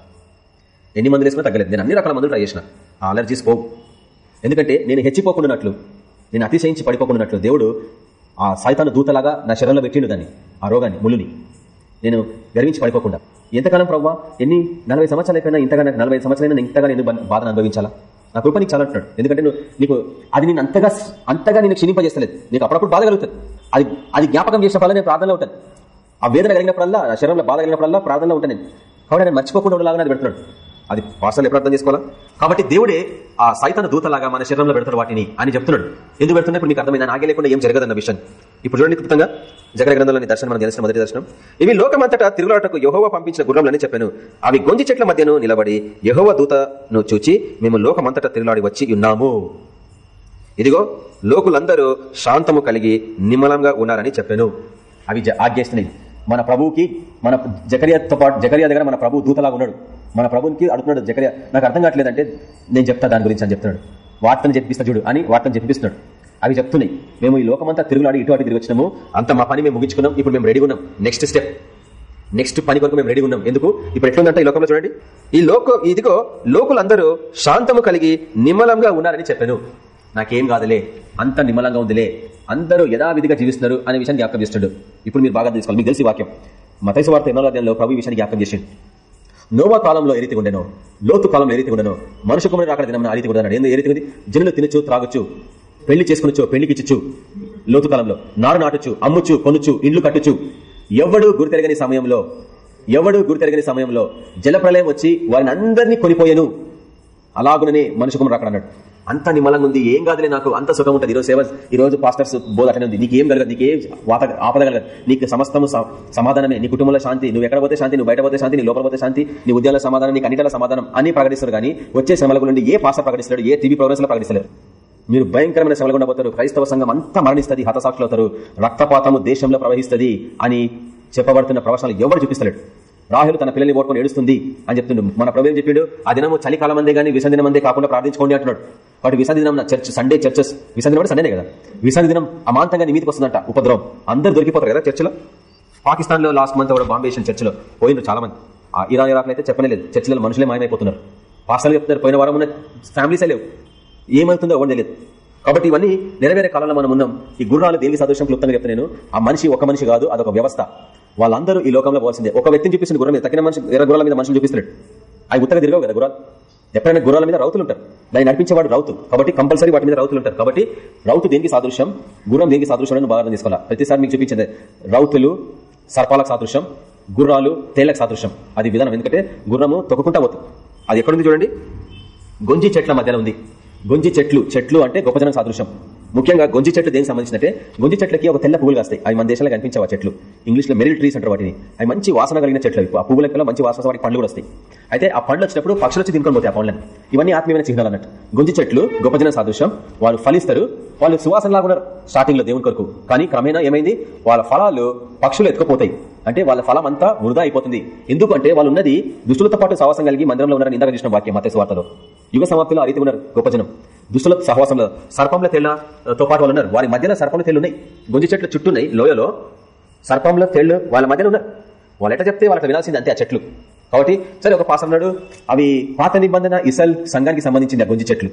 ఎన్ని మందులు వేసుకున్నా తగ్గలేదు. నేను అన్ని రకాల మందులు ట్రై చేసిన. ఆ అలర్జీస్ పోవు. ఎందుకంటే నేను హెచ్చిపోకుండానట్లు నేను అతిశయించి పడిపోకుండానట్లు దేవుడు ఆ సైతాను దూతలాగా నా శరీరంలో పెట్టిండు దాన్ని ఆ రోగాన్ని ముళ్ళుని. నేను గర్వించి పడిపోకుండా. ఎంతకాలం ప్రవ్వా? ఎన్ని నలభై సంవత్సరాలు అయిపోయినా ఇంతగా నాకు నలభై సంవత్సరాలైనా ఇంతగా నేను బాధను అనుభవించాలా? నా కృప నీకు చాలా అంటున్నాడు ఎందుకంటే నువ్వు నీకు అది నేను అంతగా అంతగా నేను క్షీణింపజేస్తలేదు. నీకు అప్పుడప్పుడు బాధ కలుగుతుంది. అది అది జ్ఞాపకం చేసినప్పుడల్లా నేను ప్రార్థనలో ఉంటాను. ఆ వేదన కలిగినప్పుడల్లా శరీరంలో బాధ కలిగినప్పుడల్లా ప్రార్థనలో ఉంటాను నేను. కాబట్టి నేను మర్చిపోకుండా ఉండలాగా అది పెడుతున్నాడు. అది పాసాలు ఎప్పుడు అర్థం చేసుకోవాలా? కాబట్టి దేవుడే ఆ సైతన దూతలాగా మన శరీరంలో పెడతాడు వాటిని అని చెప్తున్నాడు. ఎందుకు పెడుతున్నా ఇప్పుడు నీకు అర్థమైంది? ఆగే లేకుండా ఏం జరగదన్న విషయం. ఇప్పుడు చూడండి కృతంగా జగన్ గ్రంథంలోని దర్శనం మనం తెలిసిన మొదటి దర్శనం. ఇవి లోకమంతటా తిరుగులాటకు యహోవ పంపించిన గుర్రంలని చెప్పాను. అవి గొంజి చెట్ల మధ్యను నిలబడి యహోవ దూతను చూచి మేము లోకమంతటా తిరుగులాడి వచ్చి ఉన్నాము. ఇదిగో లోకులందరూ శాంతము కలిగి నిమ్మలంగా ఉన్నారని చెప్పాను. అవి జ- ఆజ్ఞేస్తున్నాయి. మన ప్రభువుకి మన జకరియాతో పాటు జకరియా దగ్గర మన ప్రభు దూతలాగా ఉన్నాడు. మన ప్రభునికి అడుగుతున్నాడు జకరియా నాకు అర్థం కావట్లేదంటే నేను చెప్తా దాని గురించి అని చెప్తున్నాడు. వార్తను చెప్పిస్తా చూడు అని వార్తను చెప్పిస్తున్నాడు. అవి చెప్తున్నాయి. మేము ఈ లోకమంతా తిరుగులాడి ఇటు అటు తిరిగి వచ్చినాము. అంత మా పని మేము ముగించుకున్నాం. ఇప్పుడు మేము రెడీగా ఉన్నాం. నెక్స్ట్ స్టెప్ నెక్స్ట్ పని కొరకు మేము రెడీగా ఉన్నాం. ఎందుకు? ఇప్పుడు ఎట్లుందంటే ఈ లోకంలో చూడండి. ఈ లోక ఇదిగో లోకులందరూ శాంతము కలిగి నిమ్మలంగా ఉన్నారని చెప్పాను. నాకేం కాదులే అంత నిమ్మలంగా ఉందిలే అందరూ యథావిధిగా జీవిస్తున్నారు అనే విషయాన్ని జ్ఞాపకం చేస్తాడు ఇప్పుడు మీరు బాగా తెలుసుకోవాలి మీకు తెలిసి వాక్యం. మతైసు వార్త ఎన్నో అధ్యాయంలో ప్రభు విషయాన్ని జ్ఞాపకం చేసిండు. నోవా కాలంలో ఏ రీతి ఉండేనో లోతు కాలంలో ఏ రీతి ఉండేనో మనుషు కుమారుడు అక్కడ దినం ఆ రీతి ఉండన్నాడు ఏందో ఏ రీతి ఉంది? జనులు తినచ్చు త్రాగొచ్చు పెళ్ళి చేసుకునొచ్చు పెళ్ళికి ఇచ్చు లోతు కాలంలో నారు నాటొచ్చు అమ్ముచ్చు కొనుచ్చు ఇండ్లు కట్టచ్చు ఎవడు గురితెరగని సమయంలో ఎవడు గురితెరగని సమయంలో జలప్రలయం వచ్చి వారిని అందరినీ కొనిపోయాను. అలాగుననే మనుషు కుమారుడు అక్కడ అన్నాడు అంత నిమ్మలంగా ఉంది. ఏం కాదులే నాకు అంత సుఖం ఉంటుంది. ఈరోజు సేవ ఈ రోజు పాస్టర్స్ బోధ అట్లనే ఉంది. నీకు ఏం కలగదు నీకు ఏం వాత ఆపద కలగదు. నీకు సమస్తము స- సమాధానమే. నీ కుటుంబంలో శాంతి నువ్వు ఎక్కడ పోతే శాంతి నువ్వు బయట పోతే శాంతి నీ లోపల పోతే శాంతి నీ ఉద్యోగాల సమాధానం నీకు అన్నిటిలో సమాధానం అని ప్రకటిస్తారు కానీ వచ్చే శ్రమల నుండి ఏ పాస్టర్ ప్రకటిస్తాడు ఏ టీవీ ప్రోగ్రామ్స్లో ప్రకటిస్తలేరు. మీరు భయంకరమైన శ్రమలుగుండ పోతారు. క్రైస్తవ సంఘం అంతా మరణిస్తుంది హతసాక్షులు అవుతారు రక్తపాతము దేశంలో ప్రవహిస్తుంది అని చెప్పబడుతున్న ప్రవచనాలు ఎవరు చూపిస్తలేడు రాహులు తన పిల్లల్ని ఓడుకొని ఏడుస్తుంది అని చెప్తుండు. మన ప్రభు ఏం చెప్పిండు? ఆ దినము చలికాలం అందే కానీ విసర్జన మందే కాకుండా ప్రార్థించుకోండి అంటున్నాడు. వాటి విసర్జనం దినం చర్చ్ సండే చర్చెస్ విసర్జన కూడా సండేనే కదా? విసర్జనం అమాంతంగా నిమితికి వస్తుందంట ఉపద్రవం. అందరు దొరికిపోతారు కదా చర్చిలో? పాకిస్తాన్లో లాస్ట్ మంత్ కూడా బాంబే వేసిన చర్చిలో పోయినారు చాలా మంది ఆ ఇరాన్ ఇరాక్ అయితే చెప్పనే లేదు. చర్చిలో మనుషులే మాయమైపోతున్నారు. పాస్టర్లు చెప్తున్నారు పోయిన వారం ఉన్న ఫ్యామిలీసే లేవు. ఏమవుతుందో ఎవరు తెలియదు. కాబట్టి ఇవన్నీ నెరవేరే కాలంలో మనం ఉన్నాం. ఈ గుర్రాలు దేనికి సదృశం క్లుప్తంగా చెప్తున్నాను ఆ మనిషి ఒక మనిషి కాదు అదొక వ్యవస్థ. వాళ్ళందరూ ఈ లోకంలో పోవాల్సిందే. ఒక వ్యక్తిని చూపిస్తున్న గుర్రం మీద తగిన మనిషి వేరే గుర్రాల మీద మనుషులు చూపిస్తున్నాడు. అవి ఉత్తగా తిరగవు కదా గుర్రాలు? ఎప్పుడైనా గుర్రాల మీద రౌతులు ఉంటారు. దాన్ని నడిపించేవాడు రౌతు. కాబట్టి కంపల్సరీ వాటి మీద రౌతులు ఉంటారు. కాబట్టి రౌతు దేనికి సాదృశ్యం? గుర్రం దేనికి సాదృశ్యం అని బాగా తీసుకోవాలి ప్రతిసారి మీకు చూపించింది రౌతులు సర్పాలకు సాదృశ్యం గుర్రాలు తేళ్ళకు సాదృశ్యం. అది విధానం. ఎందుకంటే గుర్రము తొక్కుకుంటా పోతుంది. అది ఎక్కడుంది చూడండి? గొంజి చెట్ల మధ్యన ఉంది. గొంజి చెట్లు. చెట్లు అంటే గొప్ప జనం సాదృశ్యం. ముఖ్యంగా గొంజి చెట్లు దేనికి సంబంధించినట్టే? గొంజి చెట్లకి ఒక తెల్ల పువ్వులు కాస్తాయి. అవి మన దేశంలో కనిపించవు చెట్లు? ఇంగ్లీష్లో మెరిల్ ట్రీస్ అంటారు వాటిని. అవి మంచి వాసన కలిగిన చెట్లు ఆ పువ్వుల కల్లా మంచి వాసన వాటికి పండ్లు కూడా వస్తాయి. అయితే ఆ పండ్లు వచ్చినప్పుడు పక్షులు వచ్చి తినుకొని పోతాయి ఆ పండ్లను. ఇవన్నీ ఆత్మీయమైన చిహ్నాలు అన్నట్టు. గొంజి చెట్లు గొప్ప జనం సాదృశ్యం. వాళ్ళు ఫలిస్తారు. వాళ్ళు సువాసనలా కూడా స్టార్టింగ్లో దేవుని కొరకు. కానీ క్రమేణా ఏమైంది? వాళ్ళ ఫలాలు పక్షులు ఎత్తుకుపోతాయి. అంటే వాళ్ళ ఫలం అంతా వృధా అయిపోతుంది. ఎందుకంటే వాళ్ళు ఉన్నది దుష్టులతో పాటు సహవాసం కలిగి మందిరంలో ఉన్నారని ఇందాక చూసిన వాక్యం మత స్వార్థలో యుగ సమాప్తిలో ఆ రీతి ఉన్నారు గొప్ప జనం. దుస్తుల సహవాసంలో సర్పంలో తేళ్ళతో పాటు వాళ్ళు ఉన్నారు వారి మధ్యలో సర్పంల తేళ్ళు ఉన్నాయి. గుంజి చెట్లు చుట్టూన్నాయి లోయలో. సర్పంలో తేళ్ళు వాళ్ళ మధ్యలో ఉన్నారు. వాళ్ళు ఎట్లా చెప్తే వాళ్ళకి వినాల్సింది అంతే ఆ చెట్లు. కాబట్టి సరే ఒక పాస్ అన్నాడు అవి పాత నిబంధన ఇసల్ సంఘానికి సంబంధించింది ఆ చెట్లు.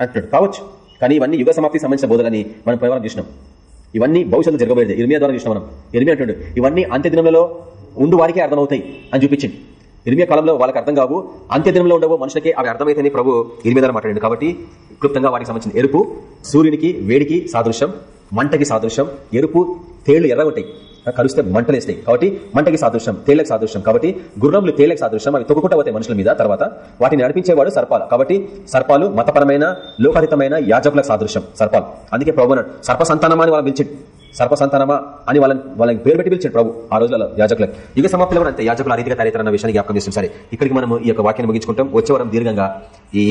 అంటున్నాడు. కావచ్చు. కానీ ఇవన్నీ యుగ సమాప్తికి సంబంధించిన బోధలని మనం పోయేవారం చూసినాం. ఇవన్నీ భవిష్యత్తు జరగబోయేది. ఇర్మియా ద్వారా చూసినాం మనం. ఇర్మియా అంటున్నాడు. ఇవన్నీ అంత్య దినంలో ఉండు వారికే అర్థమవుతాయి అని చూపించింది. ఇర్మియా కాలంలో వాళ్ళకి అర్థం కావు అంత్య దినంలో ఉండవు మనుషులకి అవి అర్థమైతేనే ప్రభు ఇర్మియా ద్వారా మాట్లాడింది కాబట్టి క్లుప్తంగా వాటికి సంబంధించిన ఎరుపు సూర్యునికి వేడికి సాదృశ్యం మంటకి సాదృశ్యం ఎరుపు తేళ్ళు ఎర్ర ఉంటాయి కలుస్తే మంటలేస్తాయి. కాబట్టి మంటకి సాదృశ్యం తేలకు సాదృశ్యం. కాబట్టి గుర్రంలు తేలకు సాదృశ్యం. అవి తొక్కుకుంటా పోతాయి మనుషుల మీద. తర్వాత వాటిని నడిపించేవాడు సర్పాలు. కాబట్టి సర్పాలు మతపరమైన లోకహితమైన యాజకులకు సాదృశ్యం సర్పాలు. అందుకే ప్రభు సర్ప సంతానమాన్ని అని వాళ్ళని పిలిచిండు. సర్పసంతానమా అని వాళ్ళని వాళ్ళని పేరు పెట్టి పిలిచాడు ప్రభు ఆ రోజులలో యాజకులకు యుగ సమాప్తిలో కూడా అంతే. యాజకులు ఆ రీతిగా తయారవుతారన్న విషయాన్ని జ్ఞాపకం చేస్తాం సరే ఇక్కడికి మనం ఈ యొక్క వాక్యాన్ని ముగించుకుంటాం. వచ్చే వారం దీర్ఘంగా ఈ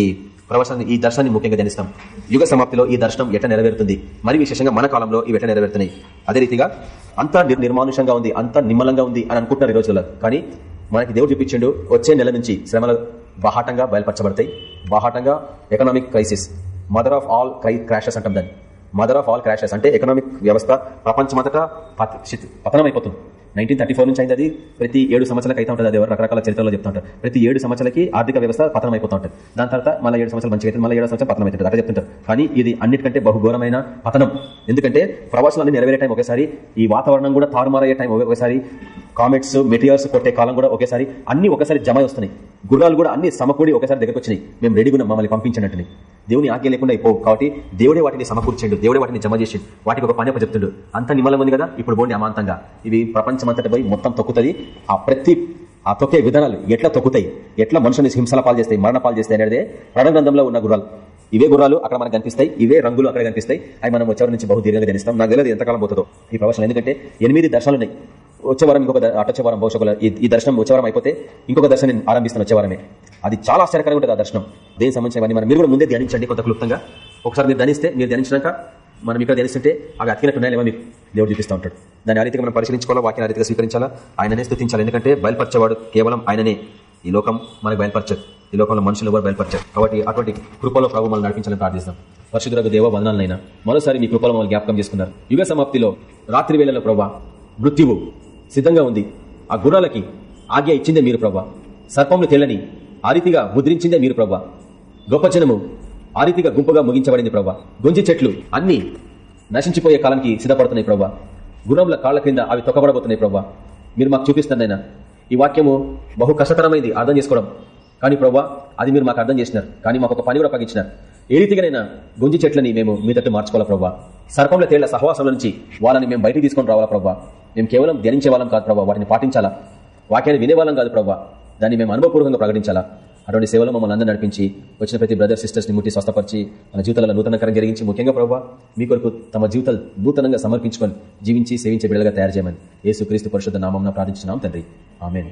ప్రవచనాన్ని ఈ దర్శనాన్ని ముఖ్యంగా ధ్యానిస్తాం. యుగ సమాప్తిలో ఈ దర్శనం ఎట్ట నెరవేరుతుంది? మరి విశేషంగా మన కాలంలో ఇవి ఎట్ట నెరవేరుతున్నాయి? అదే రీతిగా అంత నిర్మానుషంగా ఉంది అంత నిమ్మలంగా ఉంది అని అనుకుంటున్నారు ఈ రోజుల్లో. కానీ మనకి దేవుడు చూపించిండు వచ్చే నెల నుంచి శ్రమలు బాహాటంగా బయలుపరచబడతాయి. బాహాటంగా economic crisis mother of all cry crashes అంటాం దాన్ని. Mother of all crashes. అంటే ఎకనామిక్ వ్యవస్థ ప్రపంచమంతటా పత- పతనం అయిపోతుంది నైన్టీన్ థర్టీ ఫోర్ నుంచి అయింది అది. ప్రతి ఏడు సంవత్సరాలకు అయితే ఉంటుంది అది ఎవరు రకరకాల చరిత్రలో చెప్తుంటారు ప్రతి ఏడు సంవత్సరాలకి ఆర్థిక వ్యవస్థ పతనం అయిపోతూ ఉంటుంది. దాని తర్వాత మళ్ళీ ఏడు సంవత్సరాలు మంచిగా అయితే మళ్ళీ ఏడు సంవత్సరాలు పతనం అవుతుంది అట్లా చెప్తుంటారు. కానీ ఇది అన్నిటికంటే బహుఘోరమైన పతనం. ఎందుకంటే ప్రవాసాలన్నీ నెరవేరే టైం ఒకసారి ఈ వాతావరణం కూడా తారుమారయ్యే టైం ఒకసారి కామెట్స్ మెటీరియల్స్ కొట్టే కాలం కూడా ఒకేసారి అన్ని ఒకసారి జమ వస్తున్నాయి. గుర్రాలు కూడా అన్ని సమకూడి ఒకసారి దగ్గరకు వచ్చినాయి. మేము రెడీగా మమ్మల్ని పంపించినట్టుని. దేవుని ఆజ్ఞ లేకుండా అయిపోవు కాబట్టి దేవుడే వాటిని సమకూర్చిండు దేవుడే వాటిని జమ చేసిండు. వాటికి ఒక పని చెప్తుండు అంత నిమ్మలం ఉంది కదా? ఇప్పుడు పోండి అమాంతంగా. ఇవి ప్రపంచమంతటి పోయి మొత్తం తొక్కుతుంది. ఆ ప్రతి ఆ తొక్కే విధానాలు ఎట్లా తొక్కుతాయి? ఎట్లా మనుషుని హింసల పాలు చేస్తాయి మరణ పాలు చేస్తాయి అనేది రణగ్రంథంలో ఉన్న గుర్రాలు. ఇవే గుర్రాలు అక్కడ మనకు కనిపిస్తాయి ఇవే రంగులు అక్కడ కనిపిస్తాయి. అవి మనం వచ్చే నుంచి బహుదీర్ఘంగా ధనిస్తాం నాకు తెలియదు ఎంతకాలం పోతుందో ఈ ప్రవచనం. ఎందుకంటే ఎనిమిది దర్శనాలు ఉన్నాయి. వచ్చే వారం ఇంకొక అటొచ్చే వారం బహుశా ఈ- దర్శనం వచ్చే వారం అయిపోతే ఇంకొక దర్శనం నేను ఆరంభిస్తాను వచ్చే వారమే. అది చాలా ఆశ్చర్యకరంగా ఉంటుంది ఆ దర్శనం. దేనికి సంబంధించినవన్నీ మనం మీరు కూడా ముందే ధ్యానించండి కొంత క్లుప్తంగా. ఒకసారి మీరు ధ్యానిస్తే మీరు ధ్యానించినాక మనం ఇక్కడ ధ్యానిస్తుంటే అవి అతికినట్టు ఉన్నాయో మీకు దేవుడు చూపిస్తూ ఉంటాడు. దాన్ని ఆ రీతిగా మనం పరిశీలించుకోవాలా? వాక్యం ఆ రీతిగా స్వీకరించాలా? ఆయననే స్థుతించాలి? ఎందుకంటే బయలుపరచేవాడు కేవలం ఆయననే. ఈ లోకం మనకు బయలుపరచదు. ఈ లోకంలో మనుషులు ఎవరు బయలుపరచారు? కాబట్టి అటువంటి కృపలో ప్రభు మనం నడిపించాలని ప్రార్థిస్తాం. పరిశుద్ధులకు దేవ వందనాలనైనా మరోసారి మీ కృపలో మమ్మల్ని జ్ఞాపకం చేసుకున్నారు. యుగ సమాప్తిలో రాత్రి వేళలో ప్రభా మృత్యువు సిద్ధంగా ఉంది. ఆ గుర్రాలకి ఆజ్ఞ ఇచ్చిందే మీరు ప్రభా. సర్పంలు తెల్లని ఆ రీతిగా ముద్రించిందే మీరు ప్రభా. గొప్ప జనము ఆ రీతిగా గుంపుగా ముగించబడింది ప్రభా. గుంజి చెట్లు అన్ని నశించిపోయే కాలానికి సిద్ధపడుతున్నాయి ప్రభా గుణముల కాళ్ళ కింద అవి తొక్కబడబోతున్నాయి ప్రభా మీరు మాకు చూపిస్తున్నారైనా ఈ వాక్యము బహు కష్టతరమైంది అర్థం చేసుకోవడం. కానీ ప్రభా అది మీరు మాకు అర్థం చేసినారు. కానీ మాకు ఒక పని కూడా పగించినారు ఏ రీతిగానైనా గుంజి చెట్లని మేము మీ తట్టు మార్చుకోవాలా ప్రభా సర్పంలో తేళ్ళ సహవాసంలో నుంచి వాళ్ళని మేము బయటికి తీసుకొని రావాలా ప్రభా మేము కేవలం ధ్యానించే వాళ్ళం కాదు ప్రభావ వాటిని పాటించాలా? వాక్యాన్ని వినేవాళ్ళం కాదు ప్రభా దాన్ని మేము అనుభవపూర్వకంగా ప్రకటించాలా? అటువంటి సేవలు మమ్మల్ని అందరూ నడిపించి వచ్చిన ప్రతి బ్రదర్ సిస్టర్స్ని ముట్టి స్వస్థపరిచి మన జీవితాలలో నూతనకరం జరిగించి ముఖ్యంగా ప్రభావ మీ కొరకు తమ జీవితాలు నూతనంగా సమర్పించుకొని జీవించి సేవించే బిడ్డలుగా తయారు చేయమని యేసు క్రీస్తు పరిశుద్ధ నామం ప్రార్థించినాం తండ్రి. ఆమె